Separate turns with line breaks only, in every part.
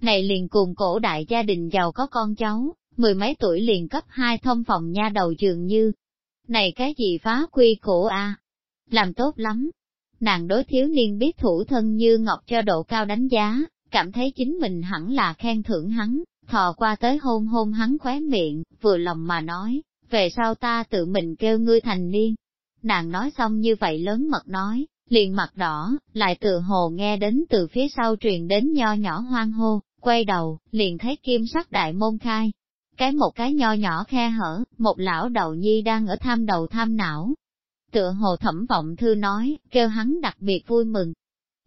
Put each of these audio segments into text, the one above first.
Này liền cùng cổ đại gia đình giàu có con cháu, mười mấy tuổi liền cấp hai thông phòng nha đầu dường như. Này cái gì phá quy cổ a Làm tốt lắm. Nàng đối thiếu niên biết thủ thân như ngọc cho độ cao đánh giá, cảm thấy chính mình hẳn là khen thưởng hắn, thò qua tới hôn hôn hắn khóe miệng, vừa lòng mà nói, về sau ta tự mình kêu ngươi thành niên. Nàng nói xong như vậy lớn mật nói, liền mặt đỏ, lại tự hồ nghe đến từ phía sau truyền đến nho nhỏ hoang hô, quay đầu, liền thấy kim sắc đại môn khai. Cái một cái nho nhỏ khe hở, một lão đầu nhi đang ở tham đầu tham não. Tựa hồ thẩm vọng thư nói, kêu hắn đặc biệt vui mừng.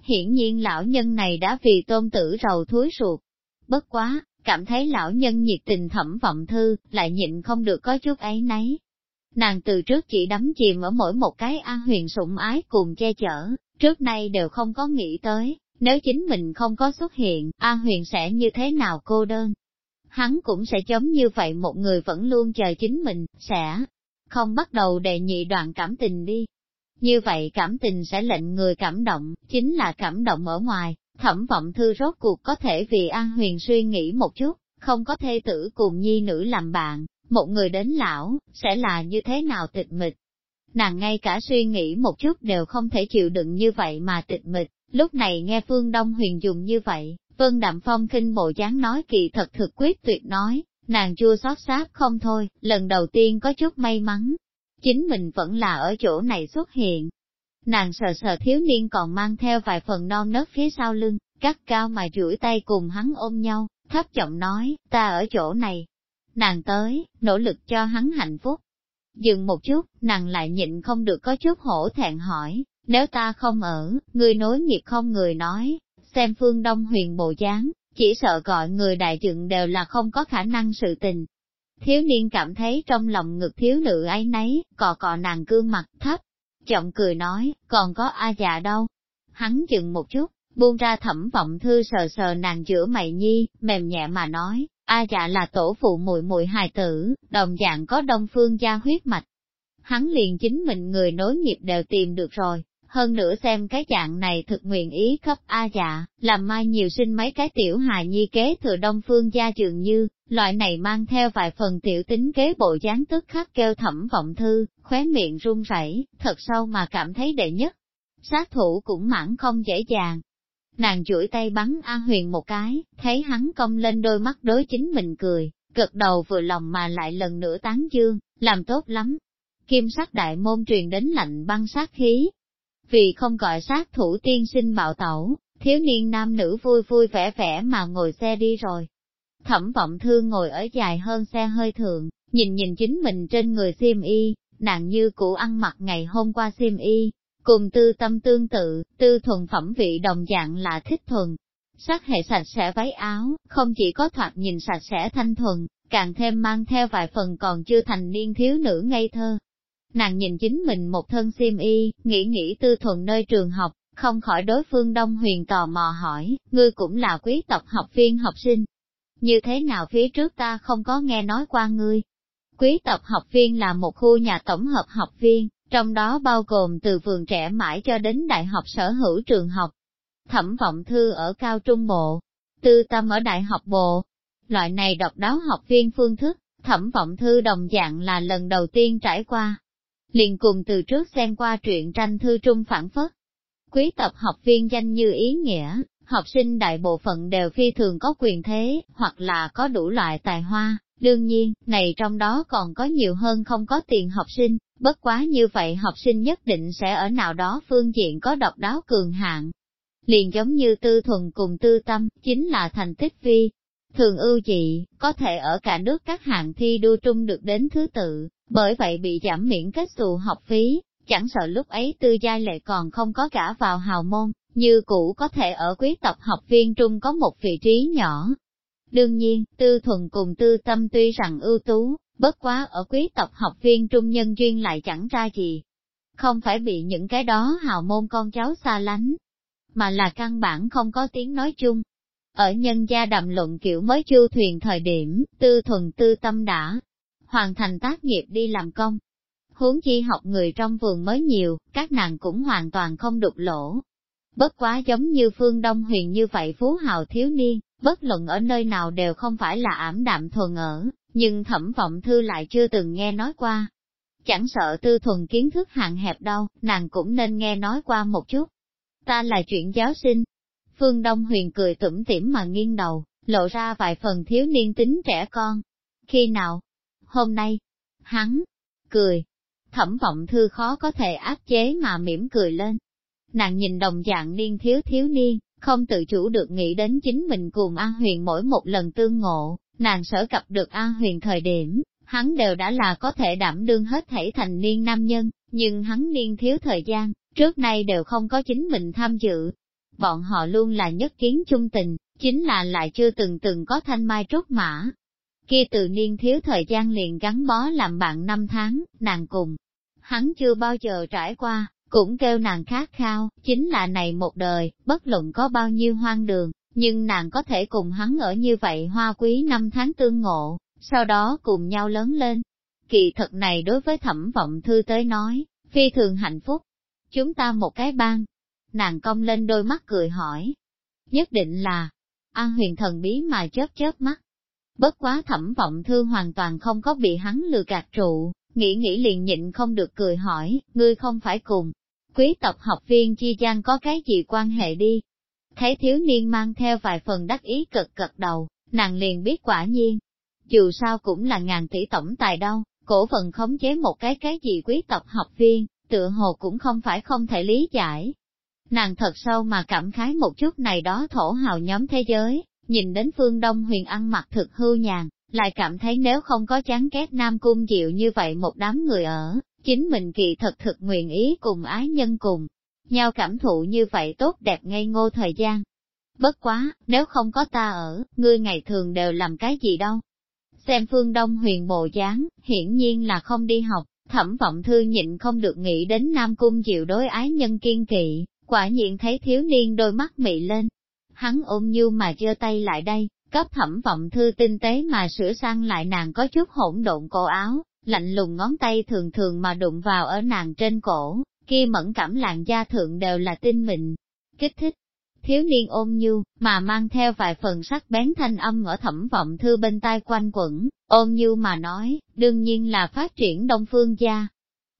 Hiển nhiên lão nhân này đã vì tôn tử rầu thúi ruột. Bất quá, cảm thấy lão nhân nhiệt tình thẩm vọng thư, lại nhịn không được có chút ấy nấy. Nàng từ trước chỉ đắm chìm ở mỗi một cái an huyền sủng ái cùng che chở, trước nay đều không có nghĩ tới, nếu chính mình không có xuất hiện, a huyền sẽ như thế nào cô đơn. Hắn cũng sẽ giống như vậy một người vẫn luôn chờ chính mình, sẽ không bắt đầu đề nhị đoạn cảm tình đi. Như vậy cảm tình sẽ lệnh người cảm động, chính là cảm động ở ngoài, Thẩm vọng thư rốt cuộc có thể vì An Huyền suy nghĩ một chút, không có thê tử cùng nhi nữ làm bạn, một người đến lão, sẽ là như thế nào tịch mịch. Nàng ngay cả suy nghĩ một chút đều không thể chịu đựng như vậy mà tịch mịch, lúc này nghe Phương Đông Huyền dùng như vậy, Vân Đạm Phong kinh bộ dáng nói kỳ thật thực quyết tuyệt nói, nàng chua xót xác không thôi, lần đầu tiên có chút may mắn. Chính mình vẫn là ở chỗ này xuất hiện, Nàng sờ sờ thiếu niên còn mang theo vài phần non nớt phía sau lưng, cắt cao mà duỗi tay cùng hắn ôm nhau, thấp giọng nói, ta ở chỗ này. Nàng tới, nỗ lực cho hắn hạnh phúc. Dừng một chút, nàng lại nhịn không được có chút hổ thẹn hỏi, nếu ta không ở, người nối nghiệp không người nói, xem phương đông huyền bộ dáng, chỉ sợ gọi người đại dựng đều là không có khả năng sự tình. Thiếu niên cảm thấy trong lòng ngực thiếu nữ ấy nấy, cò cò nàng cương mặt thấp, Chậm cười nói, còn có A dạ đâu. Hắn dừng một chút, buông ra thẩm vọng thư sờ sờ nàng giữa mày nhi, mềm nhẹ mà nói, A dạ là tổ phụ muội muội hài tử, đồng dạng có đông phương gia huyết mạch. Hắn liền chính mình người nối nghiệp đều tìm được rồi, hơn nữa xem cái dạng này thực nguyện ý cấp A dạ, làm mai nhiều sinh mấy cái tiểu hài nhi kế thừa đông phương gia trường như, loại này mang theo vài phần tiểu tính kế bộ dáng tức khắc kêu thẩm vọng thư, khóe miệng run rẩy, thật sâu mà cảm thấy đệ nhất. Sát thủ cũng mãn không dễ dàng. Nàng chuỗi tay bắn A huyền một cái, thấy hắn cong lên đôi mắt đối chính mình cười, gật đầu vừa lòng mà lại lần nữa tán dương, làm tốt lắm. Kim sắc đại môn truyền đến lạnh băng sát khí, vì không gọi sát thủ tiên sinh bạo tẩu, thiếu niên nam nữ vui vui vẻ vẻ mà ngồi xe đi rồi. Thẩm vọng thương ngồi ở dài hơn xe hơi thượng, nhìn nhìn chính mình trên người xiêm y, nàng như cũ ăn mặc ngày hôm qua xiêm y, cùng tư tâm tương tự, tư thuần phẩm vị đồng dạng là thích thuần. Sắc hệ sạch sẽ váy áo, không chỉ có thoạt nhìn sạch sẽ thanh thuần, càng thêm mang theo vài phần còn chưa thành niên thiếu nữ ngây thơ, Nàng nhìn chính mình một thân xiêm y, nghĩ nghĩ tư thuần nơi trường học, không khỏi đối phương Đông Huyền tò mò hỏi, ngươi cũng là quý tộc học viên học sinh. Như thế nào phía trước ta không có nghe nói qua ngươi? Quý tộc học viên là một khu nhà tổng hợp học viên, trong đó bao gồm từ vườn trẻ mãi cho đến đại học sở hữu trường học. Thẩm vọng thư ở cao trung bộ, tư tâm ở đại học bộ. Loại này độc đáo học viên phương thức, thẩm vọng thư đồng dạng là lần đầu tiên trải qua liền cùng từ trước xem qua truyện tranh thư trung phản phất. Quý tập học viên danh như ý nghĩa, học sinh đại bộ phận đều phi thường có quyền thế, hoặc là có đủ loại tài hoa, đương nhiên, này trong đó còn có nhiều hơn không có tiền học sinh, bất quá như vậy học sinh nhất định sẽ ở nào đó phương diện có độc đáo cường hạn. Liền giống như tư thuần cùng tư tâm, chính là thành tích vi. Thường ưu dị, có thể ở cả nước các hạng thi đua trung được đến thứ tự, bởi vậy bị giảm miễn kết xù học phí, chẳng sợ lúc ấy tư giai lệ còn không có cả vào hào môn, như cũ có thể ở quý tộc học viên trung có một vị trí nhỏ. Đương nhiên, tư thuần cùng tư tâm tuy rằng ưu tú, bất quá ở quý tộc học viên trung nhân duyên lại chẳng ra gì. Không phải bị những cái đó hào môn con cháu xa lánh, mà là căn bản không có tiếng nói chung. Ở nhân gia đàm luận kiểu mới chu thuyền thời điểm, tư thuần tư tâm đã hoàn thành tác nghiệp đi làm công. Huống chi học người trong vườn mới nhiều, các nàng cũng hoàn toàn không đục lỗ. Bất quá giống như phương Đông Huyền như vậy phú hào thiếu niên, bất luận ở nơi nào đều không phải là ảm đạm thuần ở, nhưng thẩm vọng thư lại chưa từng nghe nói qua. Chẳng sợ tư thuần kiến thức hạn hẹp đâu, nàng cũng nên nghe nói qua một chút. Ta là chuyện giáo sinh. Phương Đông Huyền cười tủm tỉm mà nghiêng đầu, lộ ra vài phần thiếu niên tính trẻ con. Khi nào? Hôm nay. Hắn. Cười. Thẩm vọng thư khó có thể áp chế mà mỉm cười lên. Nàng nhìn đồng dạng niên thiếu thiếu niên, không tự chủ được nghĩ đến chính mình cùng A Huyền mỗi một lần tương ngộ, nàng sở cập được A Huyền thời điểm, hắn đều đã là có thể đảm đương hết thảy thành niên nam nhân, nhưng hắn niên thiếu thời gian, trước nay đều không có chính mình tham dự. Bọn họ luôn là nhất kiến chung tình, chính là lại chưa từng từng có thanh mai trúc mã. Kia từ niên thiếu thời gian liền gắn bó làm bạn năm tháng, nàng cùng. Hắn chưa bao giờ trải qua, cũng kêu nàng khát khao, chính là này một đời, bất luận có bao nhiêu hoang đường, nhưng nàng có thể cùng hắn ở như vậy hoa quý năm tháng tương ngộ, sau đó cùng nhau lớn lên. Kỳ thật này đối với thẩm vọng thư tới nói, phi thường hạnh phúc. Chúng ta một cái bang Nàng cong lên đôi mắt cười hỏi. Nhất định là, An huyền thần bí mà chớp chớp mắt. Bất quá thẩm vọng thư hoàn toàn không có bị hắn lừa gạt trụ, nghĩ nghĩ liền nhịn không được cười hỏi, ngươi không phải cùng. Quý tộc học viên chi gian có cái gì quan hệ đi? Thấy thiếu niên mang theo vài phần đắc ý cực cực đầu, nàng liền biết quả nhiên. Dù sao cũng là ngàn tỷ tổng tài đâu, cổ phần khống chế một cái cái gì quý tộc học viên, tựa hồ cũng không phải không thể lý giải. Nàng thật sâu mà cảm khái một chút này đó thổ hào nhóm thế giới, nhìn đến phương Đông huyền ăn mặc thực hưu nhàn, lại cảm thấy nếu không có chán ghét Nam Cung Diệu như vậy một đám người ở, chính mình kỳ thật thực nguyện ý cùng ái nhân cùng, nhau cảm thụ như vậy tốt đẹp ngây ngô thời gian. Bất quá, nếu không có ta ở, ngươi ngày thường đều làm cái gì đâu. Xem phương Đông huyền bộ dáng, hiển nhiên là không đi học, thẩm vọng thư nhịn không được nghĩ đến Nam Cung Diệu đối ái nhân kiên kỵ, quả nhiên thấy thiếu niên đôi mắt mị lên. Hắn ôm như mà giơ tay lại đây, cấp thẩm vọng thư tinh tế mà sửa sang lại nàng có chút hỗn độn cổ áo, lạnh lùng ngón tay thường thường mà đụng vào ở nàng trên cổ, kia mẫn cảm làn da thượng đều là tinh mịn, kích thích. Thiếu niên ôm nhu, mà mang theo vài phần sắc bén thanh âm ở thẩm vọng thư bên tai quanh quẩn, ôm nhu mà nói, đương nhiên là phát triển đông phương gia.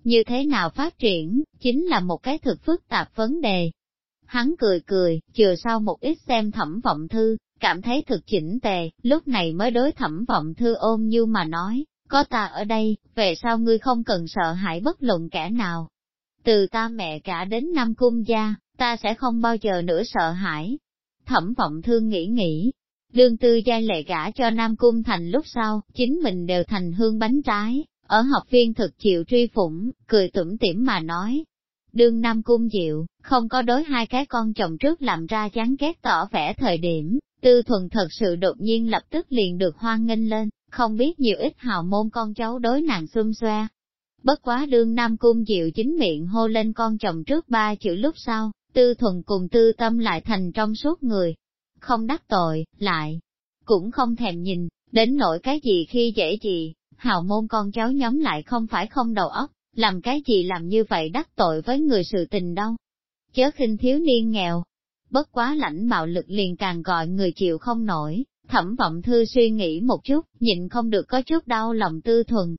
Như thế nào phát triển, chính là một cái thực phức tạp vấn đề. Hắn cười cười, chừa sau một ít xem thẩm vọng thư, cảm thấy thực chỉnh tề, lúc này mới đối thẩm vọng thư ôm như mà nói, có ta ở đây, về sao ngươi không cần sợ hãi bất luận kẻ nào. Từ ta mẹ cả đến năm cung gia, ta sẽ không bao giờ nữa sợ hãi. Thẩm vọng thương nghĩ nghĩ, đương tư giai lệ gả cho Nam Cung thành lúc sau, chính mình đều thành hương bánh trái, ở học viên thực chịu truy phủng, cười tủm tỉm mà nói. Đương Nam Cung Diệu, không có đối hai cái con chồng trước làm ra chán ghét tỏ vẻ thời điểm, tư thuần thật sự đột nhiên lập tức liền được hoan nghênh lên, không biết nhiều ít hào môn con cháu đối nàng xung xoe. Bất quá đương Nam Cung Diệu chính miệng hô lên con chồng trước ba chữ lúc sau, tư thuần cùng tư tâm lại thành trong suốt người. Không đắc tội, lại, cũng không thèm nhìn, đến nỗi cái gì khi dễ gì, hào môn con cháu nhóm lại không phải không đầu óc, làm cái gì làm như vậy đắc tội với người sự tình đâu. Chớ khinh thiếu niên nghèo, bất quá lãnh bạo lực liền càng gọi người chịu không nổi, thẩm vọng thư suy nghĩ một chút, nhịn không được có chút đau lòng tư thuần.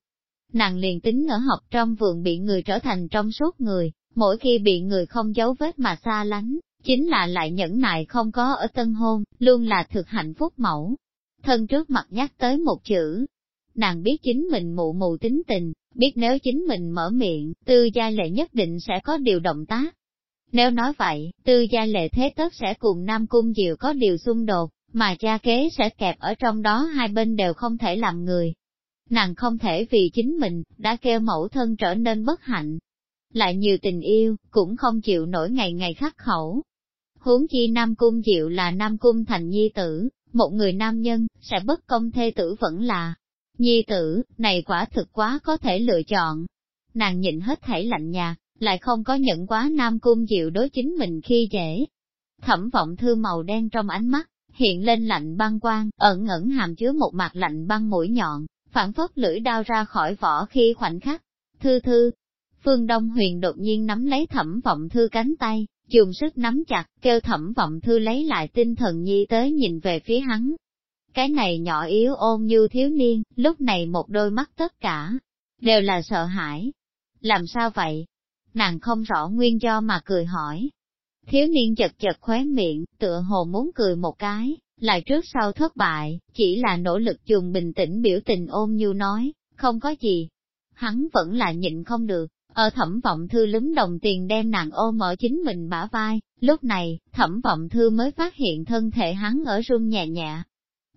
Nàng liền tính ở học trong vườn bị người trở thành trong suốt người, mỗi khi bị người không giấu vết mà xa lánh, chính là lại nhẫn nại không có ở tân hôn, luôn là thực hạnh phúc mẫu. Thân trước mặt nhắc tới một chữ, nàng biết chính mình mụ mụ tính tình, biết nếu chính mình mở miệng, tư gia lệ nhất định sẽ có điều động tác. Nếu nói vậy, tư gia lệ thế tất sẽ cùng Nam Cung Diệu có điều xung đột, mà cha kế sẽ kẹp ở trong đó hai bên đều không thể làm người. Nàng không thể vì chính mình, đã kêu mẫu thân trở nên bất hạnh. Lại nhiều tình yêu, cũng không chịu nổi ngày ngày khắc khẩu. Huống chi Nam Cung Diệu là Nam Cung thành nhi tử, một người nam nhân, sẽ bất công thê tử vẫn là, Nhi tử, này quả thực quá có thể lựa chọn. Nàng nhịn hết thảy lạnh nhạt, lại không có nhận quá nam cung diệu đối chính mình khi dễ. Thẩm vọng thư màu đen trong ánh mắt, hiện lên lạnh băng quang, ẩn ẩn hàm chứa một mặt lạnh băng mũi nhọn, phản phất lưỡi đao ra khỏi vỏ khi khoảnh khắc. Thư thư, Phương Đông Huyền đột nhiên nắm lấy thẩm vọng thư cánh tay, dùng sức nắm chặt, kêu thẩm vọng thư lấy lại tinh thần nhi tới nhìn về phía hắn. Cái này nhỏ yếu ôn như thiếu niên, lúc này một đôi mắt tất cả, đều là sợ hãi. Làm sao vậy? Nàng không rõ nguyên do mà cười hỏi. Thiếu niên chật chật khóe miệng, tựa hồ muốn cười một cái, lại trước sau thất bại, chỉ là nỗ lực dùng bình tĩnh biểu tình ôn như nói, không có gì. Hắn vẫn là nhịn không được, ở thẩm vọng thư lúm đồng tiền đem nàng ôm ở chính mình bả vai, lúc này, thẩm vọng thư mới phát hiện thân thể hắn ở run nhẹ nhẹ.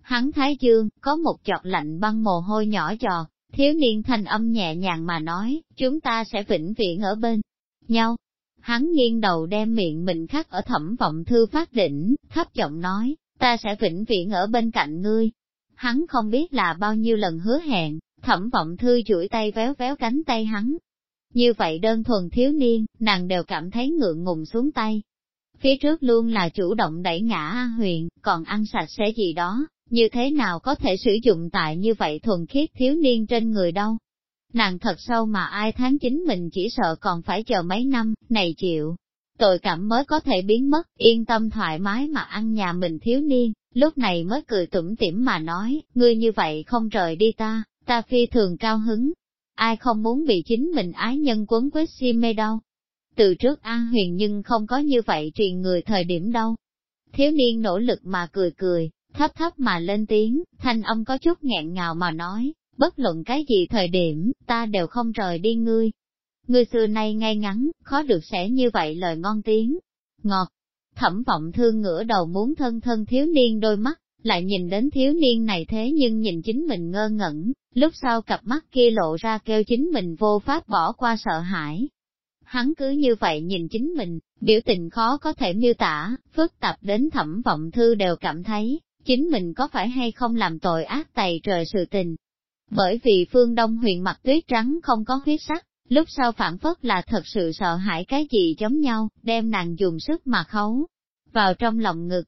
Hắn thái dương, có một chọt lạnh băng mồ hôi nhỏ giọt, thiếu niên thanh âm nhẹ nhàng mà nói, chúng ta sẽ vĩnh viễn ở bên nhau. Hắn nghiêng đầu đem miệng mình khắc ở thẩm vọng thư phát đỉnh, thấp giọng nói, ta sẽ vĩnh viễn ở bên cạnh ngươi. Hắn không biết là bao nhiêu lần hứa hẹn, thẩm vọng thư chuỗi tay véo véo cánh tay hắn. Như vậy đơn thuần thiếu niên, nàng đều cảm thấy ngượng ngùng xuống tay. Phía trước luôn là chủ động đẩy ngã A huyền, còn ăn sạch sẽ gì đó, như thế nào có thể sử dụng tại như vậy thuần khiết thiếu niên trên người đâu. Nàng thật sâu mà ai tháng chính mình chỉ sợ còn phải chờ mấy năm, này chịu, tội cảm mới có thể biến mất, yên tâm thoải mái mà ăn nhà mình thiếu niên, lúc này mới cười tủm tỉm mà nói, ngươi như vậy không rời đi ta, ta phi thường cao hứng. Ai không muốn bị chính mình ái nhân quấn quýt si mê đâu. Từ trước An Huyền nhưng không có như vậy truyền người thời điểm đâu. Thiếu niên nỗ lực mà cười cười, thấp thấp mà lên tiếng, thanh âm có chút nghẹn ngào mà nói, bất luận cái gì thời điểm, ta đều không rời đi ngươi, Ngươi xưa nay ngay ngắn, khó được sẽ như vậy lời ngon tiếng, ngọt. Thẩm vọng thương ngửa đầu muốn thân thân thiếu niên đôi mắt, lại nhìn đến thiếu niên này thế nhưng nhìn chính mình ngơ ngẩn, lúc sau cặp mắt kia lộ ra kêu chính mình vô pháp bỏ qua sợ hãi. Hắn cứ như vậy nhìn chính mình, biểu tình khó có thể miêu tả, phức tạp đến thẩm vọng thư đều cảm thấy, chính mình có phải hay không làm tội ác tày trời sự tình. Bởi vì phương Đông huyền mặt tuyết trắng không có huyết sắc, Lúc sau phản phất là thật sự sợ hãi cái gì giống nhau, đem nàng dùng sức mà khấu, vào trong lòng ngực.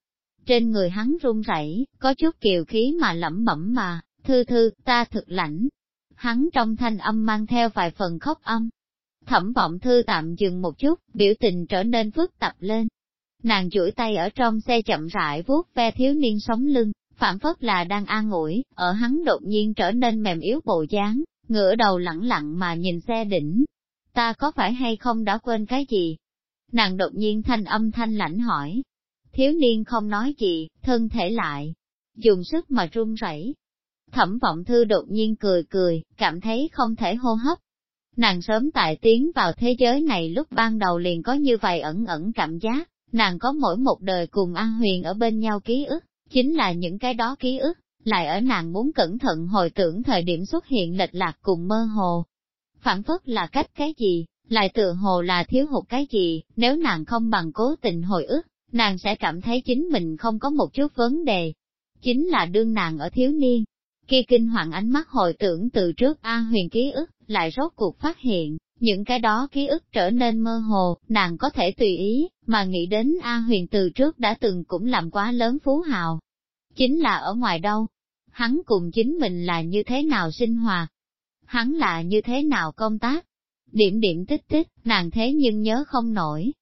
Trên người hắn run rẩy, có chút kiều khí mà lẩm bẩm mà, thư thư, ta thực lãnh. Hắn trong thanh âm mang theo vài phần khóc âm. Thẩm vọng thư tạm dừng một chút, biểu tình trở nên phức tạp lên. Nàng chuỗi tay ở trong xe chậm rãi vuốt ve thiếu niên sống lưng, phản phất là đang an ủi, ở hắn đột nhiên trở nên mềm yếu bộ dáng, ngửa đầu lẳng lặng mà nhìn xe đỉnh. Ta có phải hay không đã quên cái gì? Nàng đột nhiên thanh âm thanh lãnh hỏi. Thiếu niên không nói gì, thân thể lại, dùng sức mà run rẩy. Thẩm vọng thư đột nhiên cười cười, cảm thấy không thể hô hấp. Nàng sớm tại tiến vào thế giới này lúc ban đầu liền có như vậy ẩn ẩn cảm giác, nàng có mỗi một đời cùng An Huyền ở bên nhau ký ức, chính là những cái đó ký ức, lại ở nàng muốn cẩn thận hồi tưởng thời điểm xuất hiện lệch lạc cùng mơ hồ. Phản phất là cách cái gì, lại tự hồ là thiếu hụt cái gì, nếu nàng không bằng cố tình hồi ức, nàng sẽ cảm thấy chính mình không có một chút vấn đề. Chính là đương nàng ở thiếu niên, khi kinh hoàng ánh mắt hồi tưởng từ trước A huyền ký ức, lại rốt cuộc phát hiện, những cái đó ký ức trở nên mơ hồ, nàng có thể tùy ý, mà nghĩ đến A huyền từ trước đã từng cũng làm quá lớn phú hào, chính là ở ngoài đâu. Hắn cùng chính mình là như thế nào sinh hoạt, hắn là như thế nào công tác. Điểm điểm tích tích, nàng thế nhưng nhớ không nổi.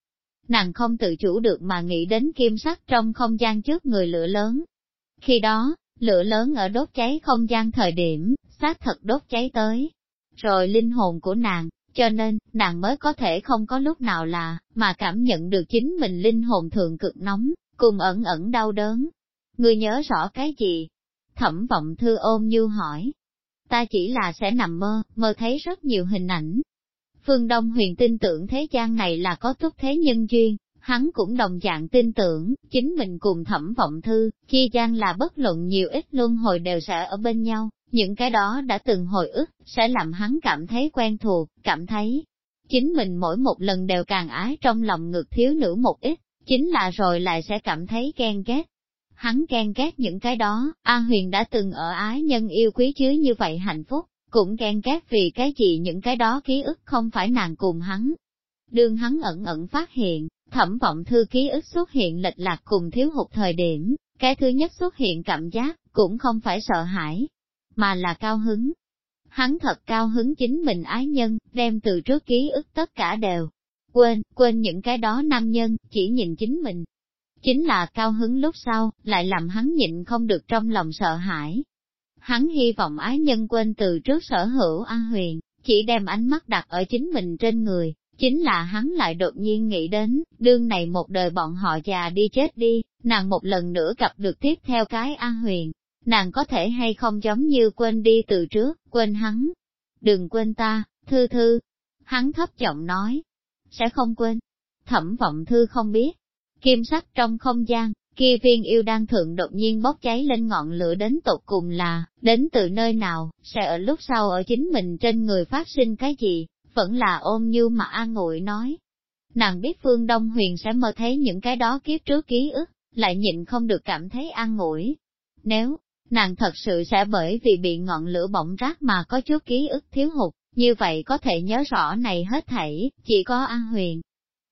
Nàng không tự chủ được mà nghĩ đến kim sắc trong không gian trước người lửa lớn. Khi đó, lửa lớn ở đốt cháy không gian thời điểm, xác thật đốt cháy tới. Rồi linh hồn của nàng, cho nên, nàng mới có thể không có lúc nào là, mà cảm nhận được chính mình linh hồn thường cực nóng, cùng ẩn ẩn đau đớn. Ngươi nhớ rõ cái gì? Thẩm vọng thư ôm như hỏi. Ta chỉ là sẽ nằm mơ, mơ thấy rất nhiều hình ảnh. Phương Đông huyền tin tưởng thế gian này là có túc thế nhân duyên, hắn cũng đồng dạng tin tưởng, chính mình cùng thẩm vọng thư, chi gian là bất luận nhiều ít luân hồi đều sẽ ở bên nhau, những cái đó đã từng hồi ức, sẽ làm hắn cảm thấy quen thuộc, cảm thấy chính mình mỗi một lần đều càng ái trong lòng ngực thiếu nữ một ít, chính là rồi lại sẽ cảm thấy ghen ghét, hắn ghen ghét những cái đó, A Huyền đã từng ở ái nhân yêu quý chứ như vậy hạnh phúc, cũng ghen ghét vì cái gì những cái đó ký ức không phải nàng cùng hắn. Đương hắn ẩn ẩn phát hiện, thẩm vọng thư ký ức xuất hiện lệch lạc cùng thiếu hụt thời điểm, cái thứ nhất xuất hiện cảm giác, cũng không phải sợ hãi, mà là cao hứng. Hắn thật cao hứng chính mình ái nhân, đem từ trước ký ức tất cả đều quên, quên những cái đó nam nhân, chỉ nhìn chính mình. Chính là cao hứng lúc sau, lại làm hắn nhịn không được trong lòng sợ hãi. Hắn hy vọng ái nhân quên từ trước sở hữu An Huyền, chỉ đem ánh mắt đặt ở chính mình trên người, chính là hắn lại đột nhiên nghĩ đến, đương này một đời bọn họ già đi chết đi, nàng một lần nữa gặp được tiếp theo cái An Huyền, nàng có thể hay không giống như quên đi từ trước, quên hắn. Đừng quên ta, thư thư. Hắn thấp giọng nói, sẽ không quên. Thẩm vọng thư không biết. Kim sắc trong không gian, kia viên yêu đang thượng đột nhiên bốc cháy lên ngọn lửa đến tột cùng là, đến từ nơi nào, sẽ ở lúc sau ở chính mình trên người phát sinh cái gì, vẫn là ôm như mà an ngụy nói. Nàng biết phương Đông Huyền sẽ mơ thấy những cái đó kiếp trước ký ức, lại nhịn không được cảm thấy an ngủi. Nếu, nàng thật sự sẽ bởi vì bị ngọn lửa bỏng rác mà có chút ký ức thiếu hụt, như vậy có thể nhớ rõ này hết thảy, chỉ có An Huyền.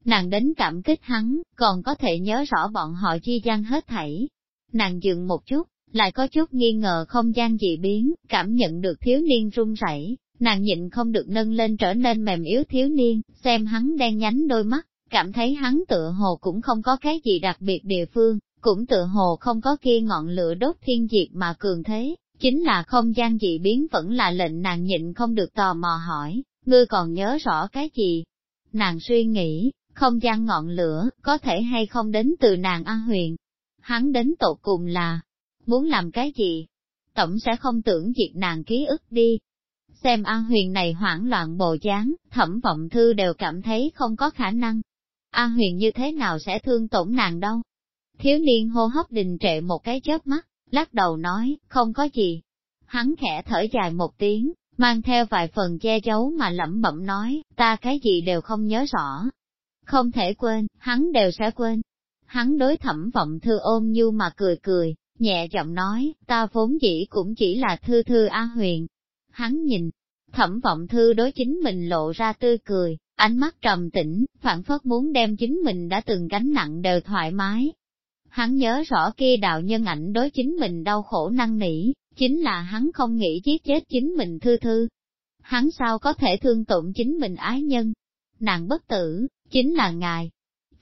Nàng đến cảm kích hắn, còn có thể nhớ rõ bọn họ chi gian hết thảy. Nàng dừng một chút, lại có chút nghi ngờ không gian dị biến, cảm nhận được thiếu niên run rẩy, nàng nhịn không được nâng lên trở nên mềm yếu thiếu niên, xem hắn đen nhánh đôi mắt, cảm thấy hắn tựa hồ cũng không có cái gì đặc biệt địa phương, cũng tựa hồ không có kia ngọn lửa đốt thiên diệt mà cường thế, chính là không gian dị biến vẫn là lệnh nàng nhịn không được tò mò hỏi, ngươi còn nhớ rõ cái gì? Nàng suy nghĩ, không gian ngọn lửa, có thể hay không đến từ nàng An Huyền. Hắn đến tột cùng là, muốn làm cái gì? Tổng sẽ không tưởng diệt nàng ký ức đi. Xem An Huyền này hoảng loạn bồ dáng, thẩm vọng thư đều cảm thấy không có khả năng. An Huyền như thế nào sẽ thương tổn nàng đâu? Thiếu niên hô hấp đình trệ một cái chớp mắt, lắc đầu nói, không có gì. Hắn khẽ thở dài một tiếng, mang theo vài phần che giấu mà lẩm bẩm nói, ta cái gì đều không nhớ rõ. Không thể quên, hắn đều sẽ quên. Hắn đối thẩm vọng thư ôm như mà cười cười, nhẹ giọng nói, ta vốn dĩ cũng chỉ là thư thư A huyền. Hắn nhìn, thẩm vọng thư đối chính mình lộ ra tươi cười, ánh mắt trầm tĩnh, phản phất muốn đem chính mình đã từng gánh nặng đều thoải mái, Hắn nhớ rõ kia đạo nhân ảnh đối chính mình đau khổ năng nỉ, chính là hắn không nghĩ giết chết chính mình thư thư. Hắn sao có thể thương tụng chính mình ái nhân? Nàng bất tử, chính là ngài.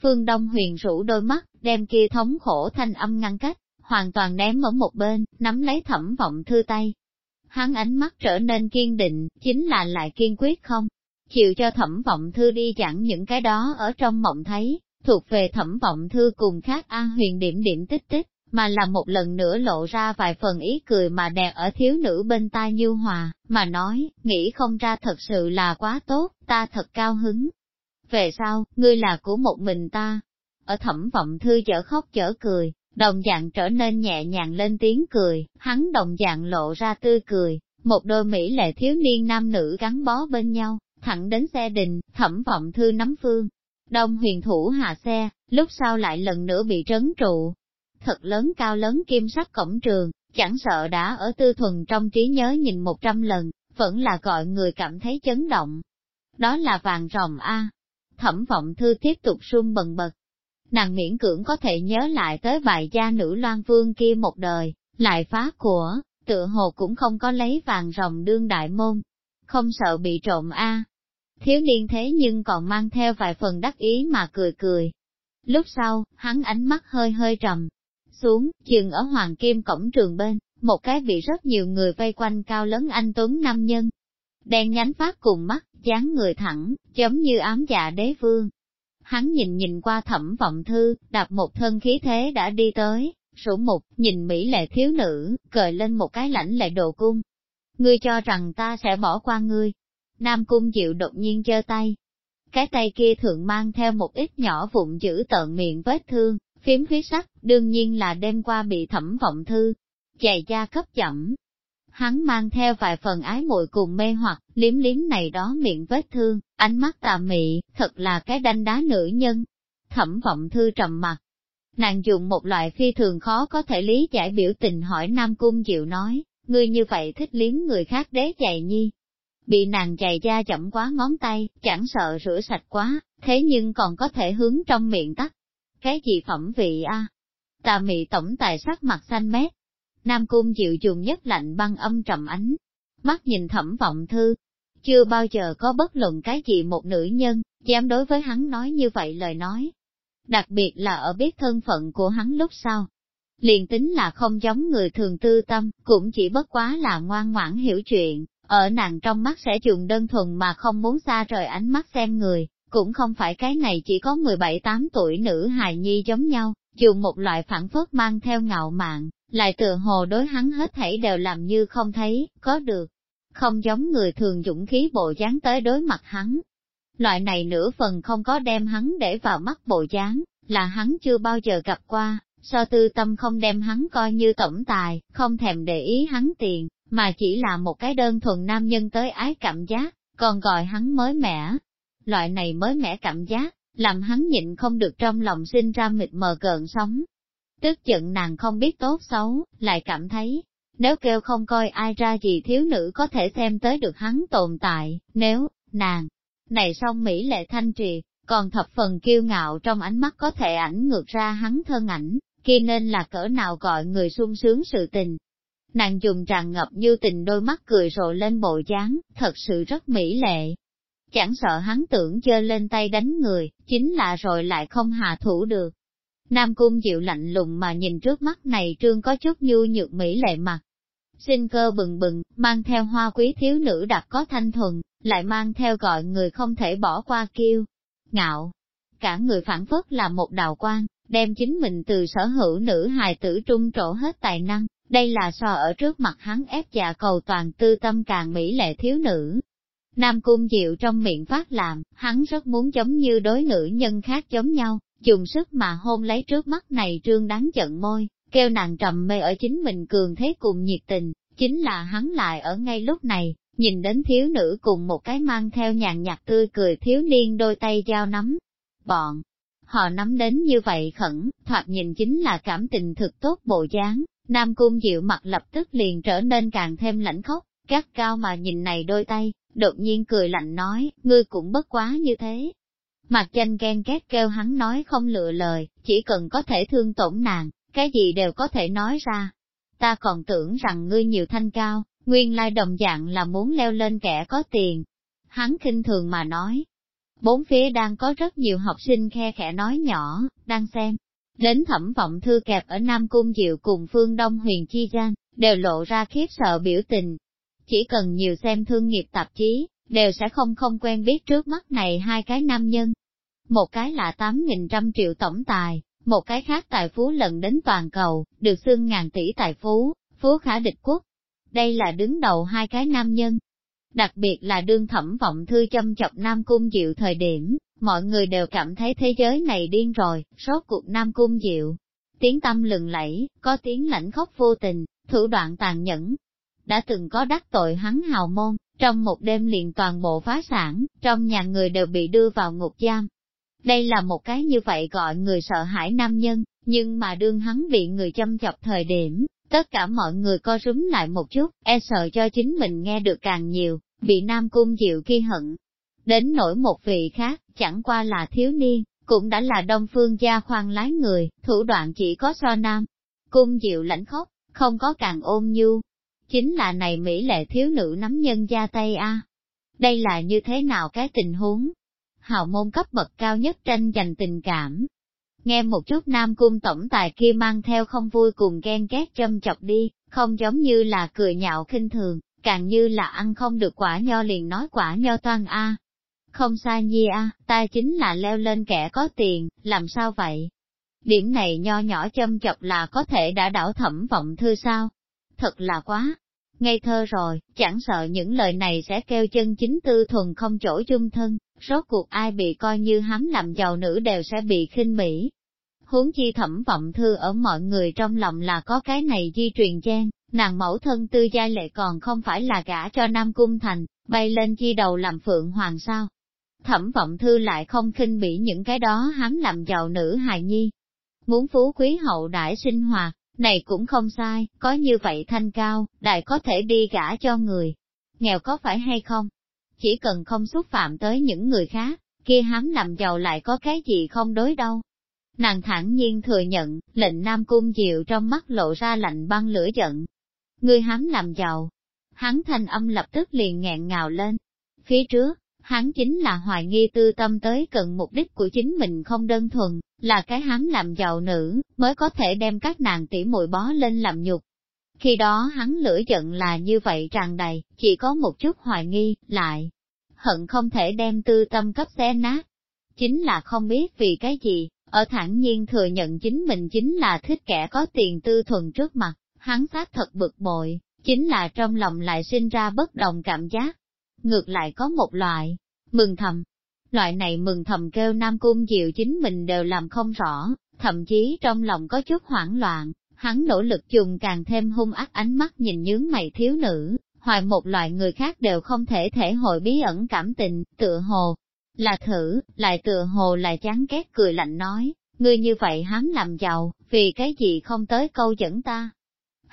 Phương Đông huyền rũ đôi mắt, đem kia thống khổ thanh âm ngăn cách, hoàn toàn ném ở một bên, nắm lấy thẩm vọng thư tay. Hắn ánh mắt trở nên kiên định, chính là lại kiên quyết không? Chịu cho thẩm vọng thư đi chặn những cái đó ở trong mộng thấy, thuộc về thẩm vọng thư cùng khác an huyền điểm điểm tích tích, mà là một lần nữa lộ ra vài phần ý cười mà đẹp ở thiếu nữ bên tai như hòa, mà nói, nghĩ không ra thật sự là quá tốt, ta thật cao hứng. Về sau, ngươi là của một mình ta. Ở thẩm vọng thư chở khóc chở cười, đồng dạng trở nên nhẹ nhàng lên tiếng cười, hắn đồng dạng lộ ra tươi cười, một đôi mỹ lệ thiếu niên nam nữ gắn bó bên nhau, thẳng đến xe đình, thẩm vọng thư nắm phương, Đông huyền thủ hạ xe, lúc sau lại lần nữa bị trấn trụ. Thật lớn cao lớn kim sắc cổng trường, chẳng sợ đã ở tư thuần trong trí nhớ nhìn một trăm lần, vẫn là gọi người cảm thấy chấn động. Đó là vàng rồng A. Thẩm vọng thư tiếp tục sung bần bật. Nàng miễn cưỡng có thể nhớ lại tới bài gia nữ loan vương kia một đời, lại phá của, tựa hồ cũng không có lấy vàng rồng đương đại môn. Không sợ bị trộm A, Thiếu niên thế nhưng còn mang theo vài phần đắc ý mà cười cười. Lúc sau, hắn ánh mắt hơi hơi trầm, xuống, chừng ở hoàng kim cổng trường bên, một cái bị rất nhiều người vây quanh cao lớn anh tuấn nam nhân. Đen nhánh phát cùng mắt, dáng người thẳng, giống như ám dạ đế vương. Hắn nhìn nhìn qua thẩm vọng thư, đạp một thân khí thế đã đi tới, sủ mục, nhìn mỹ lệ thiếu nữ, cởi lên một cái lãnh lệ đồ cung. Ngươi cho rằng ta sẽ bỏ qua ngươi, Nam Cung Diệu đột nhiên giơ tay. Cái tay kia thường mang theo một ít nhỏ vụn giữ tợn miệng vết thương, phím huyết sắc, đương nhiên là đêm qua bị thẩm vọng thư, chạy da cấp chậm. Hắn mang theo vài phần ái muội cùng mê hoặc, liếm liếm này đó miệng vết thương, ánh mắt tà mị, thật là cái đanh đá nữ nhân. Thẩm vọng thư trầm mặt. Nàng dùng một loại phi thường khó có thể lý giải biểu tình hỏi Nam Cung Diệu nói, ngươi như vậy thích liếm người khác đế chạy nhi, bị nàng chày da chậm quá ngón tay, chẳng sợ rửa sạch quá, thế nhưng còn có thể hướng trong miệng tắt. Cái gì phẩm vị a? Tà mị tổng tài sắc mặt xanh mét. Nam cung chịu dùng nhất lạnh băng âm trầm ánh. Mắt nhìn thẩm vọng thư. chưa bao giờ có bất luận cái gì một nữ nhân, dám đối với hắn nói như vậy lời nói. Đặc biệt là ở biết thân phận của hắn lúc sau. Liền tính là không giống người thường tư tâm, cũng chỉ bất quá là ngoan ngoãn hiểu chuyện, ở nàng trong mắt sẽ dùng đơn thuần mà không muốn xa rời ánh mắt xem người, cũng không phải cái này chỉ có 17-8 tuổi nữ hài nhi giống nhau, dùng một loại phản phất mang theo ngạo mạn, lại tựa hồ đối hắn hết thảy đều làm như không thấy, có được. Không giống người thường dũng khí bộ dáng tới đối mặt hắn. Loại này nửa phần không có đem hắn để vào mắt bộ dáng, là hắn chưa bao giờ gặp qua, so tư tâm không đem hắn coi như tổng tài, không thèm để ý hắn tiền, mà chỉ là một cái đơn thuần nam nhân tới ái cảm giác, còn gọi hắn mới mẻ. Loại này mới mẻ cảm giác, làm hắn nhịn không được trong lòng sinh ra mịt mờ cợn sóng. Tức giận nàng không biết tốt xấu, lại cảm thấy, nếu kêu không coi ai ra gì thiếu nữ có thể xem tới được hắn tồn tại, nếu, nàng, này song Mỹ lệ thanh trì, còn thập phần kiêu ngạo trong ánh mắt có thể ảnh ngược ra hắn thân ảnh, kia nên là cỡ nào gọi người sung sướng sự tình. Nàng dùng tràn ngập như tình đôi mắt cười rộ lên bộ dáng, thật sự rất mỹ lệ. Chẳng sợ hắn tưởng chơi lên tay đánh người, chính là rồi lại không hạ thủ được. Nam cung dịu lạnh lùng mà nhìn trước mắt này trương có chút nhu nhược mỹ lệ mặt. Sinh cơ bừng bừng, mang theo hoa quý thiếu nữ đặc có thanh thuần, lại mang theo gọi người không thể bỏ qua kêu Ngạo, cả người phản phất là một đào quang, đem chính mình từ sở hữu nữ hài tử trung trổ hết tài năng, đây là so ở trước mặt hắn ép dạ cầu toàn tư tâm càng mỹ lệ thiếu nữ. Nam cung diệu trong miệng phát làm, hắn rất muốn giống như đối nữ nhân khác giống nhau, dùng sức mà hôn lấy trước mắt này trương đáng giận môi, kêu nàng trầm mê ở chính mình cường thế cùng nhiệt tình, chính là hắn lại ở ngay lúc này, nhìn đến thiếu nữ cùng một cái mang theo nhàn nhạt tươi cười thiếu niên đôi tay giao nắm. Bọn, họ nắm đến như vậy khẩn, thoạt nhìn chính là cảm tình thực tốt bộ dáng, Nam Cung Diệu mặt lập tức liền trở nên càng thêm lãnh khốc, gắt cao mà nhìn này đôi tay, đột nhiên cười lạnh nói, ngươi cũng bất quá như thế. Mặt tranh ghen ghét kêu hắn nói không lựa lời, chỉ cần có thể thương tổn nàng, cái gì đều có thể nói ra. Ta còn tưởng rằng ngươi nhiều thanh cao, nguyên lai đồng dạng là muốn leo lên kẻ có tiền. Hắn kinh thường mà nói. Bốn phía đang có rất nhiều học sinh khe khẽ nói nhỏ, đang xem. Đến thẩm vọng thư kẹp ở Nam Cung Diệu cùng Phương Đông Huyền Chi Giang, đều lộ ra khiếp sợ biểu tình. Chỉ cần nhiều xem thương nghiệp tạp chí, đều sẽ không không quen biết trước mắt này hai cái nam nhân. Một cái là 8.000 triệu tổng tài, một cái khác tài phú lần đến toàn cầu, được xưng ngàn tỷ tài phú, phú khả địch quốc. Đây là đứng đầu hai cái nam nhân. Đặc biệt là đương thẩm vọng thư châm chọc Nam Cung Diệu thời điểm, mọi người đều cảm thấy thế giới này điên rồi, rốt cuộc Nam Cung Diệu. Tiếng tâm lừng lẫy, có tiếng lãnh khóc vô tình, thủ đoạn tàn nhẫn. Đã từng có đắc tội hắn hào môn, trong một đêm liền toàn bộ phá sản, trong nhà người đều bị đưa vào ngục giam, đây là một cái như vậy gọi người sợ hãi nam nhân, nhưng mà đương hắn bị người châm chọc thời điểm, tất cả mọi người co rúm lại một chút, e sợ cho chính mình nghe được càng nhiều, bị nam cung diệu ghi hận. Đến nỗi một vị khác, chẳng qua là thiếu niên, cũng đã là đông phương gia khoan lái người, thủ đoạn chỉ có so nam. Cung diệu lãnh khóc, không có càng ôm nhu. Chính là này Mỹ lệ thiếu nữ nắm nhân gia tay a Đây là như thế nào cái tình huống, hào môn cấp bậc cao nhất tranh giành tình cảm. Nghe một chút nam cung tổng tài kia mang theo không vui cùng ghen ghét châm chọc đi, không giống như là cười nhạo khinh thường, càng như là ăn không được quả nho liền nói quả nho toan a. Không sai nhi a, ta chính là leo lên kẻ có tiền, làm sao vậy? Điểm này nho nhỏ châm chọc là có thể đã đảo thẩm vọng thư sao? Thật là quá, ngây thơ rồi, chẳng sợ những lời này sẽ kêu chân chính tư thuần không chỗ chung thân, rốt cuộc ai bị coi như hám làm giàu nữ đều sẽ bị khinh bỉ. Huống chi thẩm vọng thư ở mọi người trong lòng là có cái này di truyền gen, nàng mẫu thân tư giai lệ còn không phải là gả cho Nam Cung Thành, bay lên chi đầu làm phượng hoàng sao. Thẩm vọng thư lại không khinh bỉ những cái đó hắn làm giàu nữ hài nhi. Muốn phú quý hậu đại sinh hoạt, này cũng không sai, có như vậy thanh cao, đại có thể đi gả cho người. Nghèo có phải hay không? Chỉ cần không xúc phạm tới những người khác, kia hắn làm giàu lại có cái gì không đối đâu. Nàng thản nhiên thừa nhận, lệnh Nam Cung Diệu trong mắt lộ ra lạnh băng lửa giận. Ngươi hắn làm giàu. Hắn thanh âm lập tức liền nghẹn ngào lên. phía trước, hắn chính là hoài nghi tư tâm tới cận mục đích của chính mình không đơn thuần, là cái hắn làm giàu nữ, mới có thể đem các nàng tỉ muội bó lên làm nhục. Khi đó hắn lửa giận là như vậy tràn đầy, chỉ có một chút hoài nghi, lại, hận không thể đem tư tâm cấp xé nát. Chính là không biết vì cái gì, ở thản nhiên thừa nhận chính mình chính là thích kẻ có tiền tư thuần trước mặt, hắn xác thật bực bội, chính là trong lòng lại sinh ra bất đồng cảm giác. Ngược lại có một loại, mừng thầm. Loại này mừng thầm kêu Nam Cung Diệu chính mình đều làm không rõ, thậm chí trong lòng có chút hoảng loạn, hắn nỗ lực dùng càng thêm hung ác ánh mắt nhìn nhướng mày thiếu nữ, hoài một loại người khác đều không thể thể hội bí ẩn cảm tình, tựa hồ, là thử, lại tựa hồ lại chán ghét cười lạnh nói, ngươi như vậy hám làm giàu, vì cái gì không tới câu dẫn ta.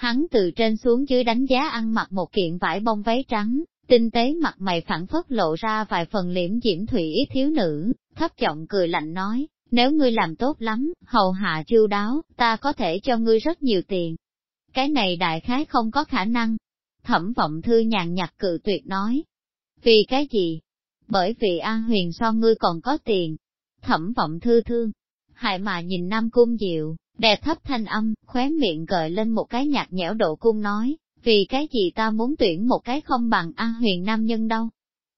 Hắn từ trên xuống dưới đánh giá ăn mặc một kiện vải bông váy trắng, tinh tế mặt mày phản phất lộ ra vài phần liễm diễm thủy ý thiếu nữ, thấp giọng cười lạnh nói, nếu ngươi làm tốt lắm, hầu hạ chu đáo, ta có thể cho ngươi rất nhiều tiền. Cái này đại khái không có khả năng. Thẩm vọng thư nhàn nhạt cự tuyệt nói. Vì cái gì? Bởi vì An Huyền so ngươi còn có tiền. Thẩm vọng thư thương. Hại mà nhìn Nam Cung Diệu, đè thấp thanh âm, khóe miệng gợi lên một cái nhạt nhẽo độ cung nói, vì cái gì ta muốn tuyển một cái không bằng An Huyền nam nhân đâu.